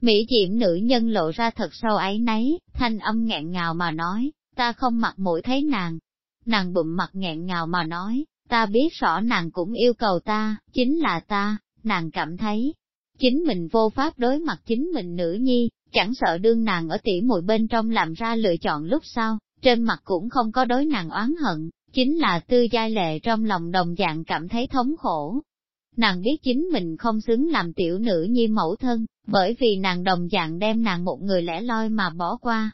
Mỹ diễm nữ nhân lộ ra thật sâu ấy nấy, thanh âm nghẹn ngào mà nói, ta không mặt mũi thấy nàng. Nàng bụng mặt nghẹn ngào mà nói, ta biết rõ nàng cũng yêu cầu ta, chính là ta, nàng cảm thấy, chính mình vô pháp đối mặt chính mình nữ nhi, chẳng sợ đương nàng ở tỉ mùi bên trong làm ra lựa chọn lúc sau, trên mặt cũng không có đối nàng oán hận, chính là tư giai lệ trong lòng đồng dạng cảm thấy thống khổ. Nàng biết chính mình không xứng làm tiểu nữ nhi mẫu thân, bởi vì nàng đồng dạng đem nàng một người lẻ loi mà bỏ qua,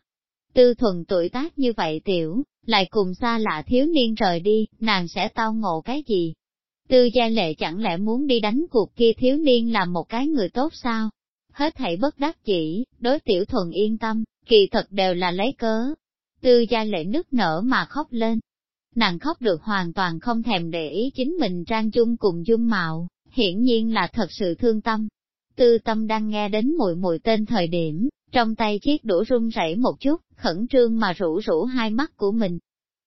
Tư thuần tuổi tác như vậy tiểu, lại cùng xa lạ thiếu niên rời đi, nàng sẽ tao ngộ cái gì? Tư gia lệ chẳng lẽ muốn đi đánh cuộc kia thiếu niên làm một cái người tốt sao? Hết thảy bất đắc chỉ, đối tiểu thuần yên tâm, kỳ thật đều là lấy cớ. Tư gia lệ nức nở mà khóc lên. Nàng khóc được hoàn toàn không thèm để ý chính mình trang chung cùng dung mạo, hiển nhiên là thật sự thương tâm. Tư tâm đang nghe đến mùi mùi tên thời điểm, trong tay chiếc đũa run rẩy một chút, khẩn trương mà rủ rủ hai mắt của mình.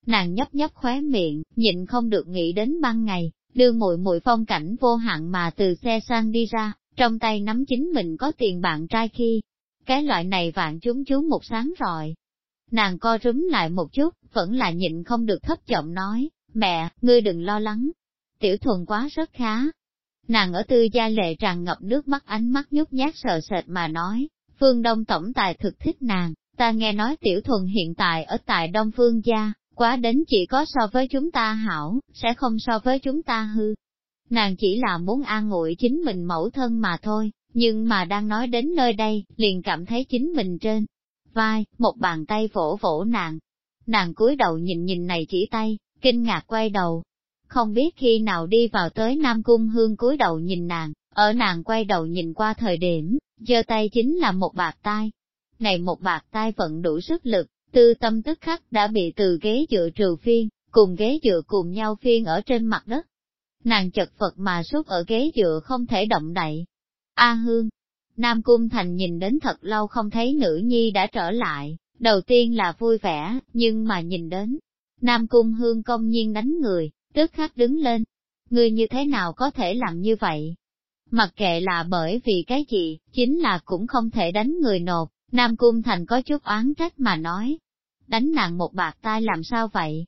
Nàng nhấp nhấp khóe miệng, nhịn không được nghĩ đến ban ngày, đưa muội muội phong cảnh vô hạn mà từ xe sang đi ra, trong tay nắm chính mình có tiền bạn trai khi. Cái loại này vạn chúng chú một sáng rồi. Nàng co rúm lại một chút, vẫn là nhịn không được thấp giọng nói, mẹ, ngươi đừng lo lắng. Tiểu thuần quá rất khá. Nàng ở tư gia lệ tràn ngập nước mắt ánh mắt nhút nhát sợ sệt mà nói, Phương Đông Tổng Tài thực thích nàng, ta nghe nói tiểu thuần hiện tại ở tại Đông Phương Gia, quá đến chỉ có so với chúng ta hảo, sẽ không so với chúng ta hư. Nàng chỉ là muốn an ủi chính mình mẫu thân mà thôi, nhưng mà đang nói đến nơi đây, liền cảm thấy chính mình trên vai, một bàn tay vỗ vỗ nàng. Nàng cúi đầu nhìn nhìn này chỉ tay, kinh ngạc quay đầu. Không biết khi nào đi vào tới Nam Cung Hương cúi đầu nhìn nàng, ở nàng quay đầu nhìn qua thời điểm, giơ tay chính là một bạc tai. Này một bạc tai vẫn đủ sức lực, tư tâm tức khắc đã bị từ ghế dựa trừ phiên, cùng ghế dựa cùng nhau phiên ở trên mặt đất. Nàng chật vật mà suốt ở ghế dựa không thể động đậy. A Hương, Nam Cung Thành nhìn đến thật lâu không thấy nữ nhi đã trở lại, đầu tiên là vui vẻ, nhưng mà nhìn đến, Nam Cung Hương công nhiên đánh người, tức khắc đứng lên. Người như thế nào có thể làm như vậy? Mặc kệ là bởi vì cái gì, chính là cũng không thể đánh người nộp, Nam Cung Thành có chút oán trách mà nói. Đánh nàng một bạc tai làm sao vậy?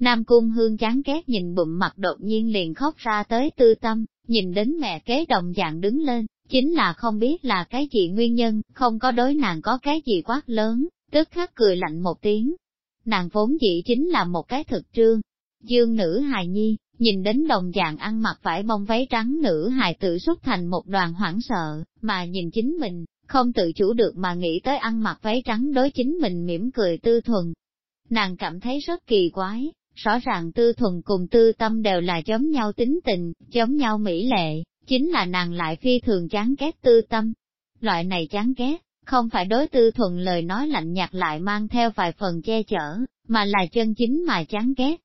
Nam Cung Hương chán ghét nhìn bụng mặt đột nhiên liền khóc ra tới tư tâm, nhìn đến mẹ kế đồng dạng đứng lên, chính là không biết là cái gì nguyên nhân, không có đối nàng có cái gì quát lớn, tức khắc cười lạnh một tiếng. Nàng vốn dĩ chính là một cái thực trương, dương nữ hài nhi, nhìn đến đồng dạng ăn mặc vải bông váy trắng nữ hài tự xuất thành một đoàn hoảng sợ, mà nhìn chính mình, không tự chủ được mà nghĩ tới ăn mặc váy trắng đối chính mình mỉm cười tư thuần. Nàng cảm thấy rất kỳ quái, rõ ràng tư thuần cùng tư tâm đều là giống nhau tính tình, giống nhau mỹ lệ, chính là nàng lại phi thường chán ghét tư tâm. Loại này chán ghét, không phải đối tư thuần lời nói lạnh nhạt lại mang theo vài phần che chở, mà là chân chính mà chán ghét.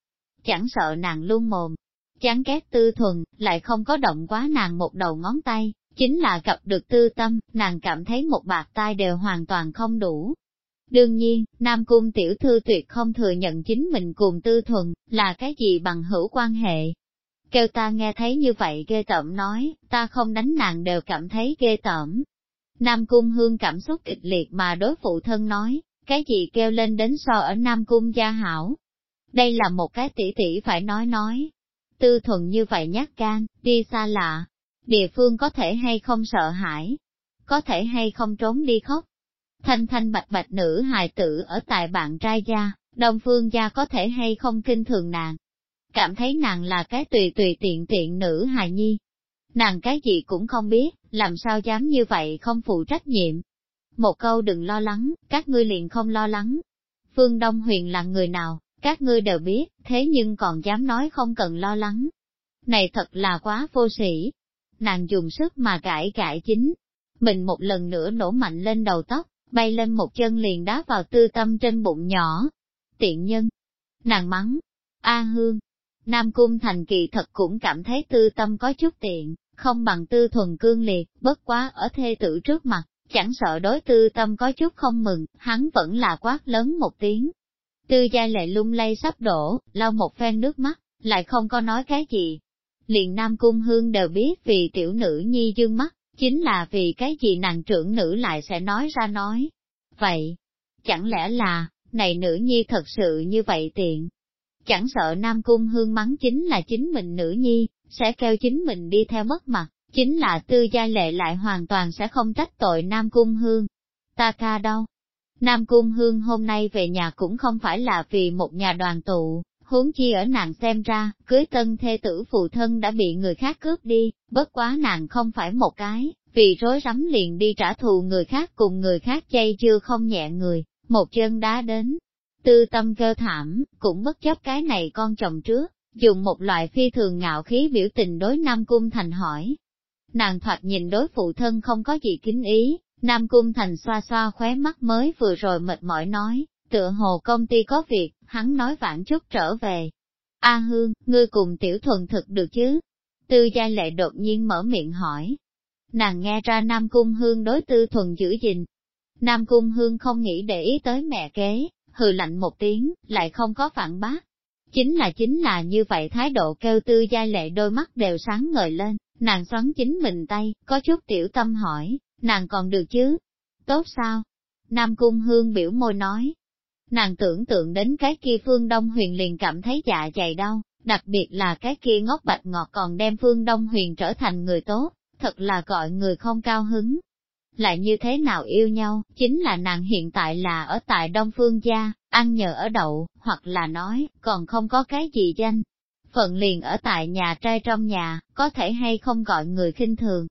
Chẳng sợ nàng luôn mồm, chán ghét tư thuần, lại không có động quá nàng một đầu ngón tay, chính là gặp được tư tâm, nàng cảm thấy một bạc tai đều hoàn toàn không đủ. Đương nhiên, Nam Cung tiểu thư tuyệt không thừa nhận chính mình cùng tư thuần, là cái gì bằng hữu quan hệ. Kêu ta nghe thấy như vậy ghê tởm nói, ta không đánh nàng đều cảm thấy ghê tởm. Nam Cung hương cảm xúc kịch liệt mà đối phụ thân nói, cái gì kêu lên đến so ở Nam Cung gia hảo. Đây là một cái tỷ tỷ phải nói nói. Tư thuần như vậy nhát gan, đi xa lạ, địa phương có thể hay không sợ hãi, có thể hay không trốn đi khóc. Thanh thanh bạch bạch nữ hài tử ở tại bạn trai gia, đông phương gia có thể hay không kinh thường nàng. Cảm thấy nàng là cái tùy tùy tiện tiện nữ hài nhi. Nàng cái gì cũng không biết, làm sao dám như vậy không phụ trách nhiệm. Một câu đừng lo lắng, các ngươi liền không lo lắng. Phương Đông Huyền là người nào, các ngươi đều biết, thế nhưng còn dám nói không cần lo lắng. Này thật là quá vô sĩ, nàng dùng sức mà gãi gãi chính. Mình một lần nữa nổ mạnh lên đầu tóc, bay lên một chân liền đá vào tư tâm trên bụng nhỏ. Tiện nhân. Nàng mắng. A hương. Nam Cung Thành kỳ thật cũng cảm thấy tư tâm có chút tiện, không bằng tư thuần cương liệt, bất quá ở thê tử trước mặt, chẳng sợ đối tư tâm có chút không mừng, hắn vẫn là quát lớn một tiếng. Tư gia lệ lung lay sắp đổ, lau một phen nước mắt, lại không có nói cái gì, liền Nam Cung Hương đều biết vì tiểu nữ nhi dương mắt, chính là vì cái gì nàng trưởng nữ lại sẽ nói ra nói. Vậy, chẳng lẽ là, này nữ nhi thật sự như vậy tiện? Chẳng sợ Nam Cung Hương mắng chính là chính mình nữ nhi, sẽ kêu chính mình đi theo mất mặt, chính là tư gia lệ lại hoàn toàn sẽ không trách tội Nam Cung Hương. Ta ca đâu? Nam Cung Hương hôm nay về nhà cũng không phải là vì một nhà đoàn tụ, huống chi ở nàng xem ra, cưới tân thê tử phụ thân đã bị người khác cướp đi, bất quá nàng không phải một cái, vì rối rắm liền đi trả thù người khác cùng người khác chay chưa không nhẹ người, một chân đá đến. Tư tâm cơ thảm, cũng bất chấp cái này con chồng trước, dùng một loại phi thường ngạo khí biểu tình đối Nam Cung Thành hỏi. Nàng thoạt nhìn đối phụ thân không có gì kính ý, Nam Cung Thành xoa xoa khóe mắt mới vừa rồi mệt mỏi nói, tựa hồ công ty có việc, hắn nói vãn chút trở về. A Hương, ngươi cùng tiểu thuần thực được chứ? Tư gia lệ đột nhiên mở miệng hỏi. Nàng nghe ra Nam Cung Hương đối tư thuần giữ gìn. Nam Cung Hương không nghĩ để ý tới mẹ kế, hừ lạnh một tiếng, lại không có phản bác. Chính là chính là như vậy thái độ kêu tư gia lệ đôi mắt đều sáng ngời lên, nàng xoắn chính mình tay, có chút tiểu tâm hỏi, nàng còn được chứ? Tốt sao? Nam Cung Hương biểu môi nói, Nàng tưởng tượng đến cái kia phương Đông Huyền liền cảm thấy dạ dày đau, đặc biệt là cái kia ngốc bạch ngọt còn đem phương Đông Huyền trở thành người tốt, thật là gọi người không cao hứng. Lại như thế nào yêu nhau, chính là nàng hiện tại là ở tại Đông Phương Gia, ăn nhờ ở đậu, hoặc là nói, còn không có cái gì danh. Phận liền ở tại nhà trai trong nhà, có thể hay không gọi người khinh thường.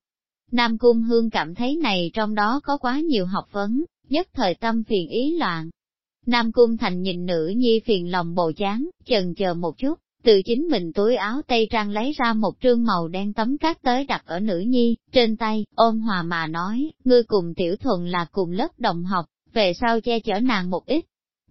Nam Cung Hương cảm thấy này trong đó có quá nhiều học vấn, nhất thời tâm phiền ý loạn, Nam Cung Thành nhìn nữ nhi phiền lòng bồ chán, chần chờ một chút, từ chính mình túi áo tây trang lấy ra một trương màu đen tấm cát tới đặt ở nữ nhi, trên tay, ôn hòa mà nói, ngươi cùng tiểu thuần là cùng lớp đồng học, về sau che chở nàng một ít.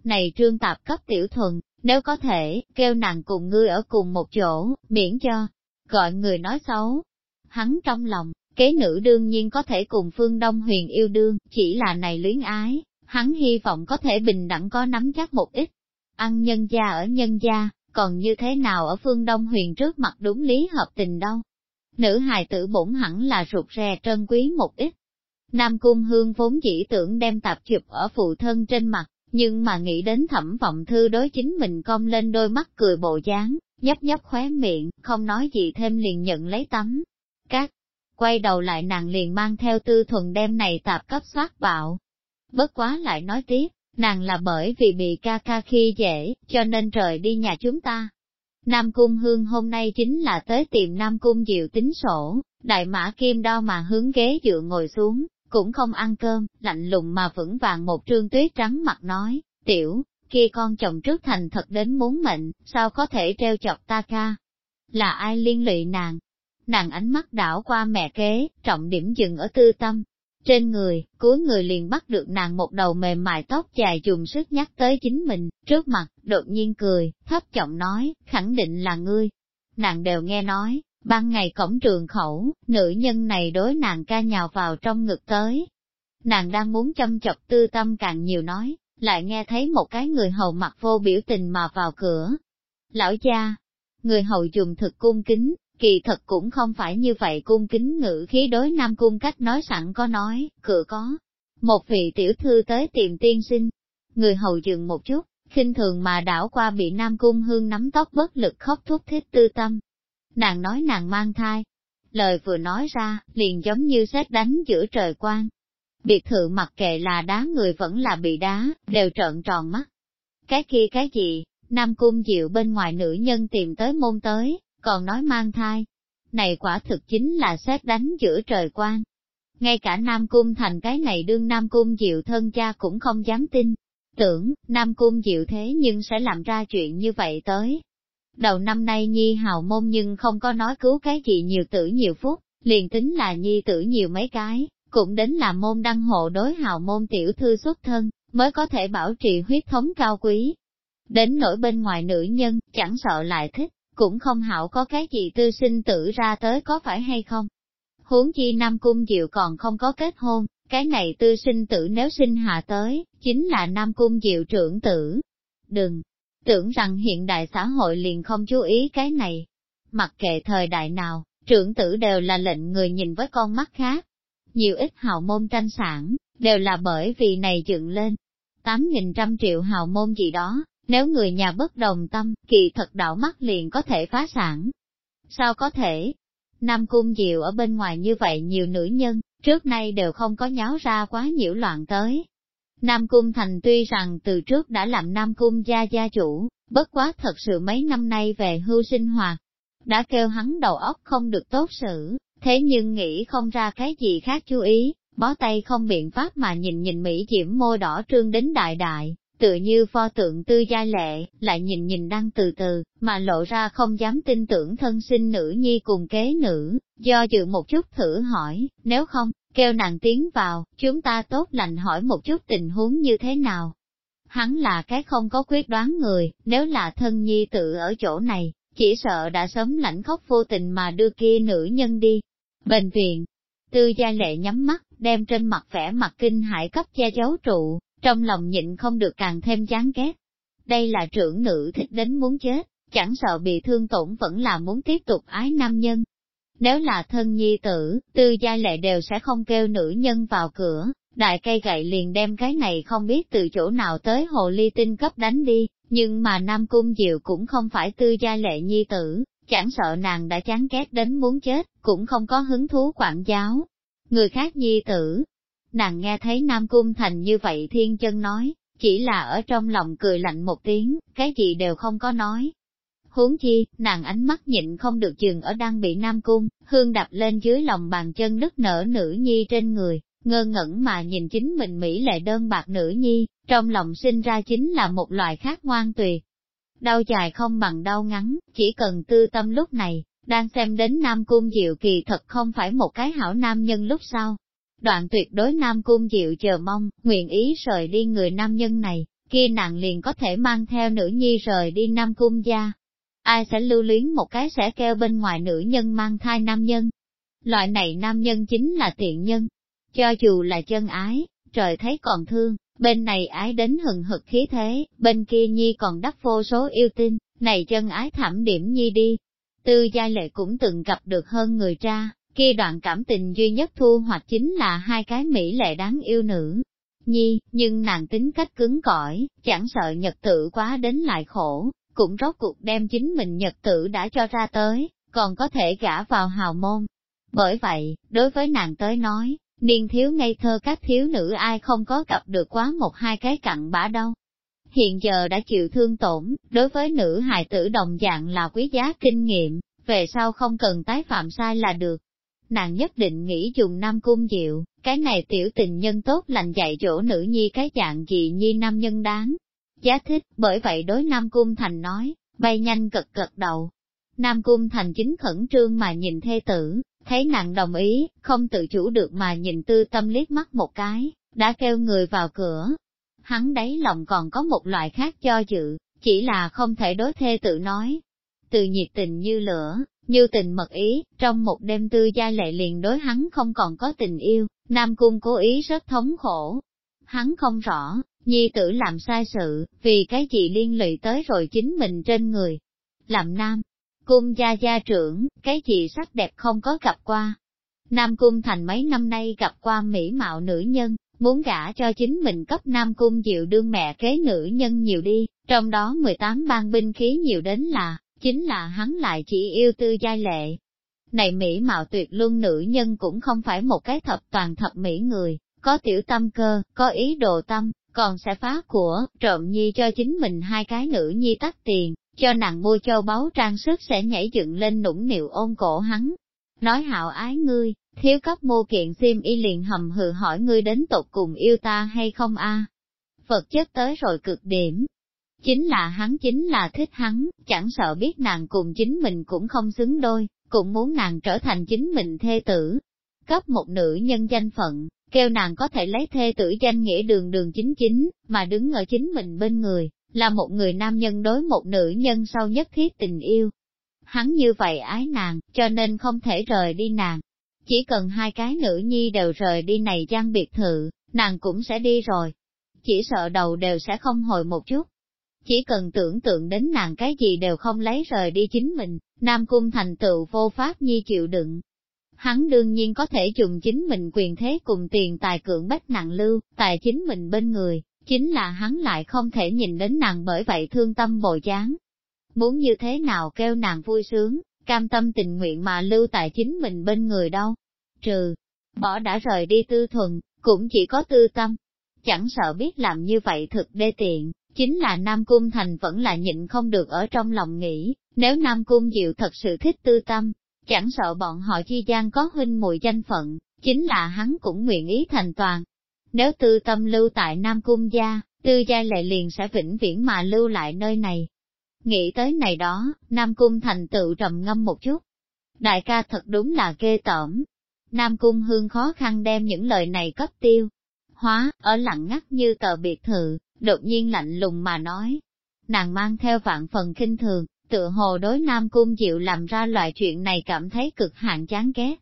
Này trương tạp cấp tiểu thuần, nếu có thể, kêu nàng cùng ngươi ở cùng một chỗ, miễn cho, gọi người nói xấu. Hắn trong lòng, kế nữ đương nhiên có thể cùng phương Đông huyền yêu đương, chỉ là này luyến ái, hắn hy vọng có thể bình đẳng có nắm chắc một ít. Ăn nhân gia ở nhân gia, còn như thế nào ở phương Đông huyền trước mặt đúng lý hợp tình đâu. Nữ hài tử bổn hẳn là rụt rè trân quý một ít. Nam Cung Hương vốn chỉ tưởng đem tạp chụp ở phụ thân trên mặt, nhưng mà nghĩ đến thẩm vọng thư đối chính mình cong lên đôi mắt cười bộ dáng, nhấp nhấp khóe miệng, không nói gì thêm liền nhận lấy tắm. Các, quay đầu lại nàng liền mang theo tư thuần đem này tạp cấp soát bạo, Bất quá lại nói tiếp, nàng là bởi vì bị ca ca khi dễ, cho nên rời đi nhà chúng ta. Nam Cung Hương hôm nay chính là tới tìm Nam Cung Diệu tính sổ, đại mã kim đo mà hướng ghế dựa ngồi xuống, cũng không ăn cơm, lạnh lùng mà vững vàng một trương tuyết trắng mặt nói, tiểu, kia con chồng trước thành thật đến muốn mệnh, sao có thể treo chọc ta ca? Là ai liên lụy nàng? Nàng ánh mắt đảo qua mẹ kế, trọng điểm dừng ở tư tâm. Trên người, cuối người liền bắt được nàng một đầu mềm mại tóc dài dùng sức nhắc tới chính mình, trước mặt, đột nhiên cười, thấp giọng nói, khẳng định là ngươi. Nàng đều nghe nói, ban ngày cổng trường khẩu, nữ nhân này đối nàng ca nhào vào trong ngực tới. Nàng đang muốn châm chọc tư tâm càng nhiều nói, lại nghe thấy một cái người hầu mặt vô biểu tình mà vào cửa. Lão cha, người hầu dùng thực cung kính, kỳ thật cũng không phải như vậy cung kính ngữ khí đối nam cung cách nói sẵn có nói, cửa có. Một vị tiểu thư tới tìm tiên sinh, người hầu dừng một chút, khinh thường mà đảo qua bị nam cung hương nắm tóc bất lực khóc thúc thiết tư tâm. Nàng nói nàng mang thai, lời vừa nói ra, liền giống như xét đánh giữa trời quang, biệt thự mặc kệ là đá người vẫn là bị đá, đều trợn tròn mắt. Cái kia cái gì, Nam Cung Diệu bên ngoài nữ nhân tìm tới môn tới, còn nói mang thai. Này quả thực chính là xét đánh giữa trời quan. Ngay cả Nam Cung thành cái này đương Nam Cung Diệu thân cha cũng không dám tin. Tưởng, Nam Cung Diệu thế nhưng sẽ làm ra chuyện như vậy tới. Đầu năm nay Nhi hào môn nhưng không có nói cứu cái gì nhiều tử nhiều phút, liền tính là Nhi tử nhiều mấy cái, cũng đến là môn đăng hộ đối hào môn tiểu thư xuất thân, mới có thể bảo trì huyết thống cao quý. Đến nỗi bên ngoài nữ nhân, chẳng sợ lại thích, cũng không hảo có cái gì tư sinh tử ra tới có phải hay không. Huống chi Nam Cung Diệu còn không có kết hôn, cái này tư sinh tử nếu sinh hạ tới, chính là Nam Cung Diệu trưởng tử. Đừng, tưởng rằng hiện đại xã hội liền không chú ý cái này. Mặc kệ thời đại nào, trưởng tử đều là lệnh người nhìn với con mắt khác nhiều ít hào môn tranh sản, đều là bởi vì này dựng lên. Tám nghìn trăm triệu hào môn gì đó, nếu người nhà bất đồng tâm, kỳ thật đạo mắt liền có thể phá sản. Sao có thể? Nam Cung Diệu ở bên ngoài như vậy nhiều nữ nhân, trước nay đều không có nháo ra quá nhiễu loạn tới. Nam Cung Thành tuy rằng từ trước đã làm Nam Cung gia gia chủ, bất quá thật sự mấy năm nay về hưu sinh hoạt, đã kêu hắn đầu óc không được tốt xử, thế nhưng nghĩ không ra cái gì khác chú ý, bó tay không biện pháp mà nhìn nhìn Mỹ diễm môi đỏ trương đến đại đại, tự như pho tượng tư gia lệ, lại nhìn nhìn đang từ từ, mà lộ ra không dám tin tưởng thân sinh nữ nhi cùng kế nữ, do dự một chút thử hỏi, nếu không, kêu nàng tiến vào, chúng ta tốt lành hỏi một chút tình huống như thế nào. Hắn là cái không có quyết đoán người, nếu là thân nhi tự ở chỗ này, chỉ sợ đã sớm lãnh khóc vô tình mà đưa kia nữ nhân đi. Bệnh viện, tư gia lệ nhắm mắt, đem trên mặt vẻ mặt kinh hại cấp che giấu trụ, trong lòng nhịn không được càng thêm chán ghét. Đây là trưởng nữ thích đến muốn chết, chẳng sợ bị thương tổn vẫn là muốn tiếp tục ái nam nhân. Nếu là thân nhi tử, tư gia lệ đều sẽ không kêu nữ nhân vào cửa, đại cây gậy liền đem cái này không biết từ chỗ nào tới hồ ly tinh cấp đánh đi, nhưng mà Nam Cung Diệu cũng không phải tư gia lệ nhi tử, chẳng sợ nàng đã chán ghét đến muốn chết, cũng không có hứng thú quản giáo. Người khác nhi tử, nàng nghe thấy Nam Cung Thành như vậy thiên chân nói, chỉ là ở trong lòng cười lạnh một tiếng, cái gì đều không có nói. Huống chi, nàng ánh mắt nhịn không được chừng ở đang bị Nam Cung, hương đập lên dưới lòng bàn chân đất nở nữ nhi trên người, ngơ ngẩn mà nhìn chính mình Mỹ lệ đơn bạc nữ nhi, trong lòng sinh ra chính là một loại khác ngoan tùy Đau dài không bằng đau ngắn, chỉ cần tư tâm lúc này, đang xem đến Nam Cung Diệu kỳ thật không phải một cái hảo nam nhân lúc sau. Đoạn tuyệt đối Nam Cung Diệu chờ mong, nguyện ý rời đi người nam nhân này, kia nàng liền có thể mang theo nữ nhi rời đi Nam Cung gia. Ai sẽ lưu luyến một cái sẽ kêu bên ngoài nữ nhân mang thai nam nhân? Loại này nam nhân chính là tiện nhân. Cho dù là chân ái, trời thấy còn thương, bên này ái đến hừng hực khí thế, bên kia nhi còn đắc vô số yêu tinh, này chân ái thảm điểm nhi đi. Tư gia lệ cũng từng gặp được hơn người cha, kia đoạn cảm tình duy nhất thu hoạch chính là hai cái mỹ lệ đáng yêu nữ. Nhi, nhưng nàng tính cách cứng cỏi, chẳng sợ nhật tự quá đến lại khổ, cũng rốt cuộc đem chính mình nhật tự đã cho ra tới, còn có thể gả vào hào môn. Bởi vậy, đối với nàng tới nói, niên thiếu ngây thơ các thiếu nữ ai không có gặp được quá một hai cái cặn bã đâu. Hiện giờ đã chịu thương tổn, đối với nữ hài tử đồng dạng là quý giá kinh nghiệm, về sau không cần tái phạm sai là được. Nàng nhất định nghĩ dùng nam cung diệu, cái này tiểu tình nhân tốt lành dạy dỗ nữ nhi cái dạng gì nhi nam nhân đáng. giá thích, bởi vậy đối Nam Cung Thành nói, bay nhanh cực cực đầu. Nam Cung Thành chính khẩn trương mà nhìn thê tử, thấy nàng đồng ý, không tự chủ được mà nhìn tư tâm liếc mắt một cái, đã kêu người vào cửa. Hắn đáy lòng còn có một loại khác cho dự, chỉ là không thể đối thê tự nói. Từ nhiệt tình như lửa, như tình mật ý, trong một đêm tư gia lệ liền đối hắn không còn có tình yêu, Nam Cung cố ý rất thống khổ. Hắn không rõ, nhi tử làm sai sự, vì cái gì liên lụy tới rồi chính mình trên người. Làm Nam, Cung gia gia trưởng, cái gì sắc đẹp không có gặp qua. Nam Cung thành mấy năm nay gặp qua mỹ mạo nữ nhân, muốn gả cho chính mình cấp Nam Cung Diệu đương mẹ kế nữ nhân nhiều đi, trong đó 18 ban binh khí nhiều đến là, chính là hắn lại chỉ yêu tư giai lệ. Này mỹ mạo tuyệt luân nữ nhân cũng không phải một cái thập toàn thập mỹ người, có tiểu tâm cơ, có ý đồ tâm, còn sẽ phá của, trộm nhi cho chính mình hai cái nữ nhi tắt tiền, cho nàng mua châu báu trang sức sẽ nhảy dựng lên nũng nịu ôm cổ hắn. Nói hạo ái ngươi, thiếu cấp mua kiện xiêm y liền hầm hừ hỏi ngươi đến tột cùng yêu ta hay không a? Vật chất tới rồi cực điểm. Chính là hắn chính là thích hắn, chẳng sợ biết nàng cùng chính mình cũng không xứng đôi, cũng muốn nàng trở thành chính mình thê tử. Cấp một nữ nhân danh phận, kêu nàng có thể lấy thê tử danh nghĩa đường đường chính chính, mà đứng ở chính mình bên người, là một người nam nhân đối một nữ nhân sau nhất thiết tình yêu. Hắn như vậy ái nàng, cho nên không thể rời đi nàng. Chỉ cần hai cái nữ nhi đều rời đi này gian biệt thự, nàng cũng sẽ đi rồi. Chỉ sợ đầu đều sẽ không hồi một chút. Chỉ cần tưởng tượng đến nàng cái gì đều không lấy rời đi chính mình, Nam Cung thành tựu vô pháp nhi chịu đựng. Hắn đương nhiên có thể dùng chính mình quyền thế cùng tiền tài cưỡng bách nặng lưu, tại chính mình bên người, chính là hắn lại không thể nhìn đến nàng bởi vậy thương tâm bồi chán. Muốn như thế nào kêu nàng vui sướng, cam tâm tình nguyện mà lưu tại chính mình bên người đâu. Trừ, bỏ đã rời đi tư thuần, cũng chỉ có tư tâm. Chẳng sợ biết làm như vậy thực đê tiện, chính là Nam Cung Thành vẫn là nhịn không được ở trong lòng nghĩ, nếu Nam Cung Diệu thật sự thích tư tâm, chẳng sợ bọn họ chi gian có huynh mùi danh phận, chính là hắn cũng nguyện ý thành toàn, nếu tư tâm lưu tại Nam Cung gia, tư gia lệ liền sẽ vĩnh viễn mà lưu lại nơi này. Nghĩ tới này đó, Nam Cung thành tự trầm ngâm một chút. Đại ca thật đúng là ghê tởm. Nam Cung hương khó khăn đem những lời này cấp tiêu. Hóa, ở lặng ngắt như tờ biệt thự, đột nhiên lạnh lùng mà nói. Nàng mang theo vạn phần kinh thường, tựa hồ đối Nam Cung Diệu làm ra loại chuyện này cảm thấy cực hạn chán ghét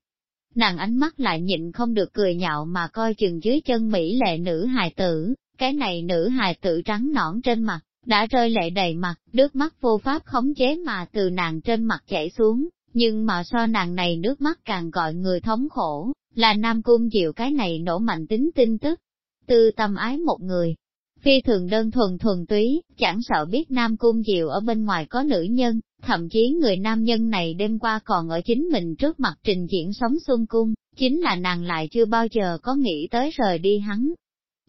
nàng ánh mắt lại nhịn không được cười nhạo mà coi chừng dưới chân Mỹ lệ nữ hài tử, cái này nữ hài tử trắng nõn trên mặt, đã rơi lệ đầy mặt, nước mắt vô pháp khống chế mà từ nàng trên mặt chảy xuống, nhưng mà so nàng này nước mắt càng gọi người thống khổ, là nam cung diệu cái này nổ mạnh tính tin tức. Tư tâm ái một người, phi thường đơn thuần thuần túy, chẳng sợ biết nam cung diệu ở bên ngoài có nữ nhân, Thậm chí người nam nhân này đêm qua còn ở chính mình trước mặt trình diễn sống xuân cung, chính là nàng lại chưa bao giờ có nghĩ tới rời đi hắn.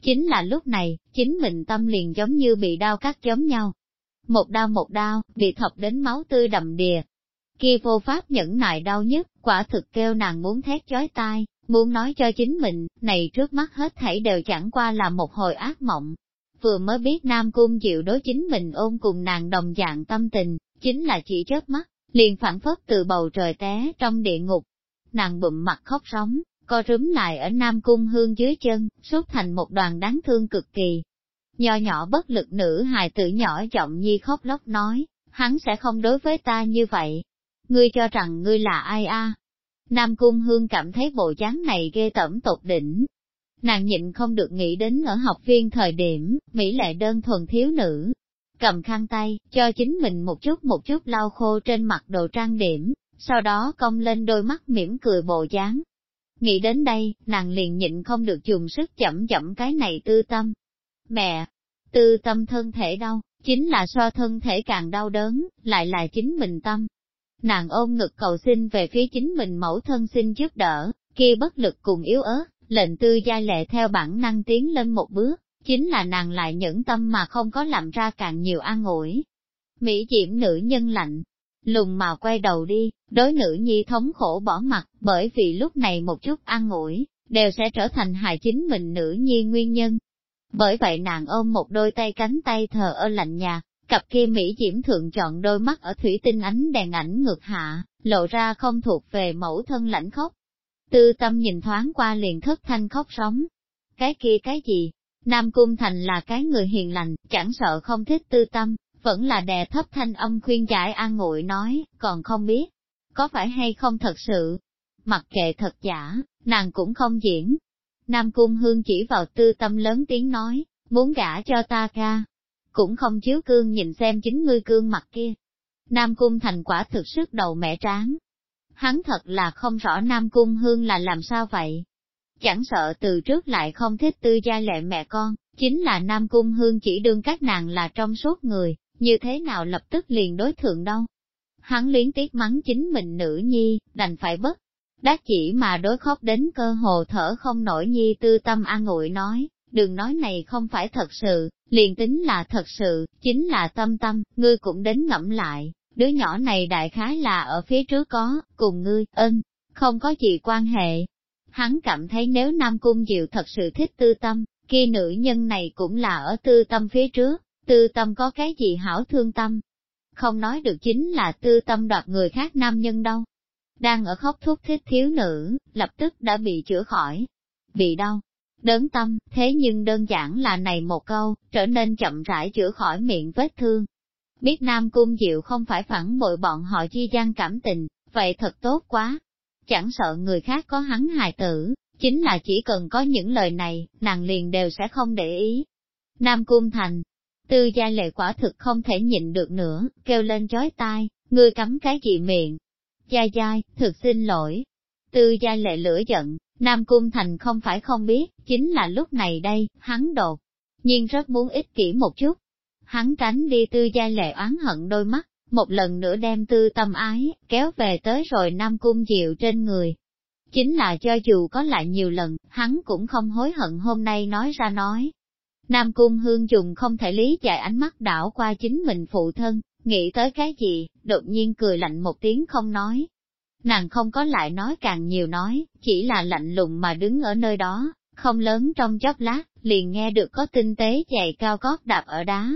Chính là lúc này, chính mình tâm liền giống như bị đau cắt giống nhau. Một đau một đau, bị thọc đến máu tươi đầm đìa. Kia vô pháp nhẫn nại đau nhất, quả thực kêu nàng muốn thét chói tai, muốn nói cho chính mình, này trước mắt hết thảy đều chẳng qua là một hồi ác mộng. Vừa mới biết Nam Cung Diệu đối chính mình ôm cùng nàng đồng dạng tâm tình, chính là chỉ chớp mắt, liền phản phất từ bầu trời té trong địa ngục. Nàng bụm mặt khóc sóng, co rúm lại ở Nam Cung Hương dưới chân, suốt thành một đoàn đáng thương cực kỳ. Nho nhỏ bất lực nữ hài tử nhỏ giọng nhi khóc lóc nói, hắn sẽ không đối với ta như vậy. Ngươi cho rằng ngươi là ai a? Nam Cung Hương cảm thấy bộ dáng này ghê tẩm tột đỉnh. Nàng nhịn không được nghĩ đến ở học viên thời điểm, Mỹ lệ đơn thuần thiếu nữ, cầm khăn tay, cho chính mình một chút một chút lau khô trên mặt đồ trang điểm, sau đó cong lên đôi mắt mỉm cười bộ dáng. Nghĩ đến đây, nàng liền nhịn không được dùng sức chậm chậm cái này tư tâm. Mẹ, tư tâm thân thể đau, chính là so thân thể càng đau đớn, lại là chính mình tâm. Nàng ôm ngực cầu xin về phía chính mình mẫu thân xin giúp đỡ, kia bất lực cùng yếu ớt, lệnh tư gia lệ theo bản năng tiến lên một bước, chính là nàng lại nhẫn tâm mà không có làm ra càng nhiều an ủi. Mỹ diễm nữ nhân lạnh, lùng mà quay đầu đi, đối nữ nhi thống khổ bỏ mặt, bởi vì lúc này một chút an ủi, đều sẽ trở thành hại chính mình nữ nhi nguyên nhân. Bởi vậy nàng ôm một đôi tay cánh tay thờ ơ lạnh nhạt, cặp kia Mỹ diễm thượng chọn đôi mắt ở thủy tinh ánh đèn ảnh ngược hạ, lộ ra không thuộc về mẫu thân lãnh khóc. Tư tâm nhìn thoáng qua liền thất thanh khóc sống. Cái kia cái gì? Nam Cung Thành là cái người hiền lành, chẳng sợ không thích tư tâm, vẫn là đè thấp thanh âm khuyên giải an ngụy nói, còn không biết, có phải hay không thật sự. Mặc kệ thật giả, nàng cũng không diễn. Nam Cung Hương chỉ vào tư tâm lớn tiếng nói, muốn gả cho ta ca. Cũng không chiếu cương nhìn xem chính ngươi cương mặt kia. Nam Cung thành quả thực sức đầu mẹ tráng. Hắn thật là không rõ Nam Cung Hương là làm sao vậy. Chẳng sợ từ trước lại không thích tư gia lệ mẹ con, chính là Nam Cung Hương chỉ đương các nàng là trong suốt người, như thế nào lập tức liền đối thượng đâu. Hắn liến tiếc mắng chính mình nữ nhi, đành phải bất. Đắc chỉ mà đối khóc đến cơ hồ thở không nổi nhi tư tâm an ngụy nói, đừng nói này không phải thật sự, liền tính là thật sự, chính là tâm tâm, ngươi cũng đến ngẫm lại, đứa nhỏ này đại khái là ở phía trước có, cùng ngươi, ân, không có gì quan hệ. Hắn cảm thấy nếu Nam Cung Diệu thật sự thích tư tâm, kia nữ nhân này cũng là ở tư tâm phía trước, tư tâm có cái gì hảo thương tâm. Không nói được chính là tư tâm đoạt người khác nam nhân đâu. Đang ở khóc thúc thích thiếu nữ, lập tức đã bị chữa khỏi. Bị đau, đớn tâm, thế nhưng đơn giản là này một câu, trở nên chậm rãi chữa khỏi miệng vết thương. Biết Nam Cung Diệu không phải phản bội bọn họ chi gian cảm tình, vậy thật tốt quá. Chẳng sợ người khác có hắn hài tử, chính là chỉ cần có những lời này, nàng liền đều sẽ không để ý. Nam Cung Thành, tư gia lệ quả thực không thể nhịn được nữa, kêu lên chói tai, ngươi cắm cái gì miệng. Gia Giai, thực xin lỗi. Tư gia lệ lửa giận, Nam Cung Thành không phải không biết, chính là lúc này đây, hắn đột, nhưng rất muốn ích kỷ một chút. Hắn tránh đi tư gia lệ oán hận đôi mắt, một lần nữa đem tư tâm ái, kéo về tới rồi Nam Cung Diệu trên người. Chính là cho dù có lại nhiều lần, hắn cũng không hối hận hôm nay nói ra nói. Nam Cung Hương dùng không thể lý giải ánh mắt đảo qua chính mình phụ thân, nghĩ tới cái gì, đột nhiên cười lạnh một tiếng không nói, Nàng không có lại nói càng nhiều nói, chỉ là lạnh lùng mà đứng ở nơi đó, không lớn trong chốc lát, liền nghe được có tinh tế giày cao gót đạp ở đá.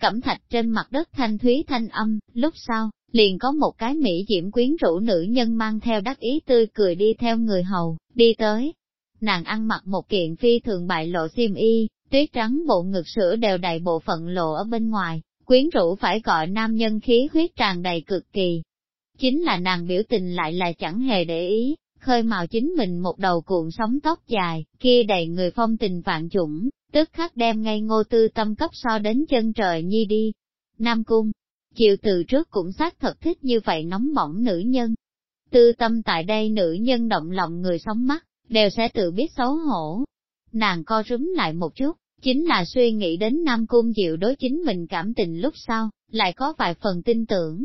Cẩm thạch trên mặt đất thanh thúy thanh âm, lúc sau, liền có một cái mỹ diễm quyến rũ nữ nhân mang theo đắc ý tươi cười đi theo người hầu, đi tới. Nàng ăn mặc một kiện phi thường bại lộ xiêm y, tuyết trắng bộ ngực sữa đều đầy bộ phận lộ ở bên ngoài, quyến rũ phải gọi nam nhân khí huyết tràn đầy cực kỳ, chính là nàng biểu tình lại là chẳng hề để ý, khơi màu chính mình một đầu cuộn sóng tóc dài, kia đầy người phong tình vạn chủng, tức khắc đem ngay ngô tư tâm cấp so đến chân trời nhi đi. Nam Cung, chịu từ trước cũng xác thật thích như vậy nóng bỏng nữ nhân. Tư tâm tại đây nữ nhân động lòng người sống mắt, đều sẽ tự biết xấu hổ. Nàng co rúm lại một chút, chính là suy nghĩ đến Nam Cung Diệu đối chính mình cảm tình lúc sau, lại có vài phần tin tưởng,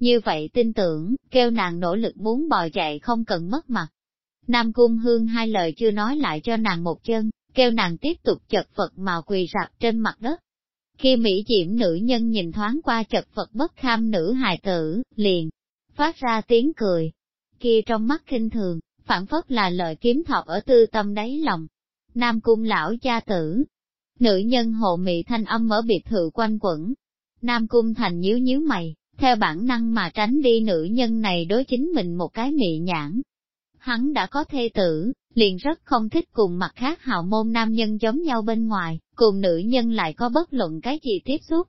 như vậy tin tưởng, kêu nàng nỗ lực muốn bò chạy không cần mất mặt. Nam Cung Hương hai lời chưa nói lại cho nàng một chân, kêu nàng tiếp tục chật vật mà quỳ rạp trên mặt đất. Khi Mỹ diễm nữ nhân nhìn thoáng qua chật vật bất kham nữ hài tử, liền, phát ra tiếng cười. Kia trong mắt kinh thường, phản phất là lời kiếm thọc ở tư tâm đáy lòng. Nam Cung lão cha tử, nữ nhân hộ mị thanh âm ở biệt thự quanh quẩn. Nam Cung thành nhíu nhíu mày, theo bản năng mà tránh đi nữ nhân này đối chính mình một cái mị nhãn. Hắn đã có thê tử, liền rất không thích cùng mặt khác hào môn nam nhân giống nhau bên ngoài, cùng nữ nhân lại có bất luận cái gì tiếp xúc.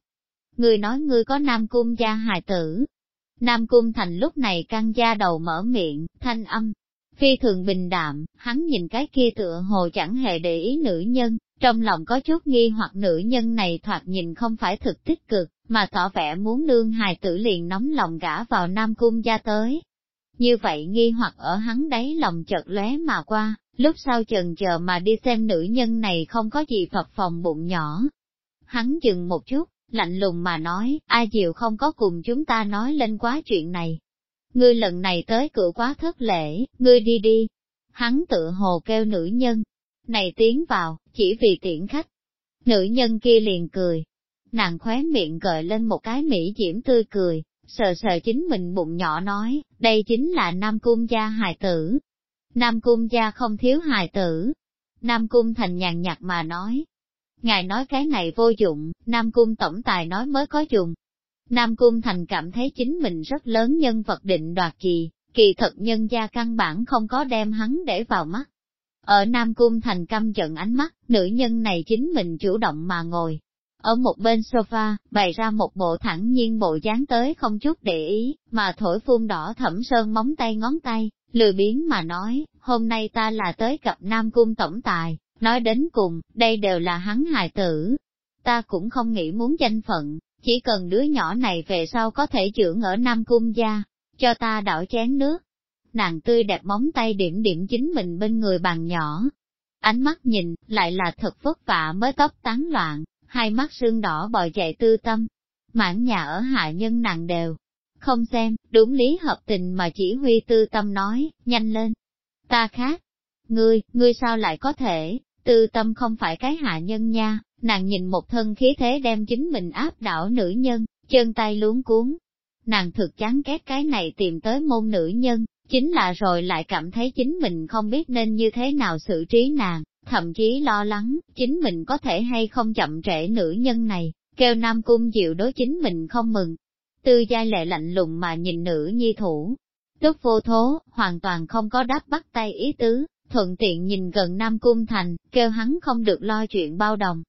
Người nói ngươi có nam cung gia hài tử. Nam cung thành lúc này căng da đầu mở miệng, thanh âm. Phi thường bình đạm, hắn nhìn cái kia tựa hồ chẳng hề để ý nữ nhân, trong lòng có chút nghi hoặc nữ nhân này thoạt nhìn không phải thực tích cực, mà tỏ vẻ muốn nương hài tử liền nóng lòng gả vào Nam Cung gia tới. Như vậy nghi hoặc ở hắn đáy lòng chợt lóe mà qua, lúc sau chần chờ mà đi xem nữ nhân này không có gì phập phòng bụng nhỏ. Hắn dừng một chút, lạnh lùng mà nói, ai diệu không có cùng chúng ta nói lên quá chuyện này. Ngươi lần này tới cửa quá thất lễ, ngươi đi đi. Hắn tự hồ kêu nữ nhân, này tiến vào, chỉ vì tiễn khách. Nữ nhân kia liền cười, nàng khóe miệng gợi lên một cái mỹ diễm tươi cười, sờ sờ chính mình bụng nhỏ nói, đây chính là Nam Cung gia hài tử. Nam Cung gia không thiếu hài tử. Nam Cung thành nhàn nhạt mà nói, Ngài nói cái này vô dụng, Nam Cung Tổng Tài nói mới có dùng. Nam Cung Thành cảm thấy chính mình rất lớn nhân vật định đoạt gì, kỳ thật nhân gia căn bản không có đem hắn để vào mắt. Ở Nam Cung Thành căm giận ánh mắt, nữ nhân này chính mình chủ động mà ngồi. Ở một bên sofa, bày ra một bộ thẳng nhiên bộ dáng tới không chút để ý, mà thổi phun đỏ thẩm sơn móng tay ngón tay, lười biến mà nói, hôm nay ta là tới gặp Nam Cung Tổng Tài, nói đến cùng, đây đều là hắn hài tử. Ta cũng không nghĩ muốn danh phận, chỉ cần đứa nhỏ này về sau có thể trưởng ở Nam Cung gia, cho ta đảo chén nước. Nàng tươi đẹp móng tay điểm điểm chính mình bên người bàn nhỏ. Ánh mắt nhìn, lại là thật vất vả mới tóc tán loạn, hai mắt sương đỏ bò chạy tư tâm. Mãn nhà ở hạ nhân nặng đều, không xem, đúng lý hợp tình mà chỉ huy tư tâm nói, nhanh lên. Ta khác. Ngươi, ngươi sao lại có thể, tư tâm không phải cái hạ nhân nha, nàng nhìn một thân khí thế đem chính mình áp đảo nữ nhân, chân tay luống cuốn. Nàng thực chán ghét cái này tìm tới môn nữ nhân, chính là rồi lại cảm thấy chính mình không biết nên như thế nào xử trí nàng, thậm chí lo lắng, chính mình có thể hay không chậm trễ nữ nhân này, kêu Nam Cung Diệu đối chính mình không mừng, Tư giai lệ lạnh lùng mà nhìn nữ nhi thủ. tức vô thố, hoàn toàn không có đáp bắt tay ý tứ, thuận tiện nhìn gần Nam Cung Thành, kêu hắn không được lo chuyện bao đồng.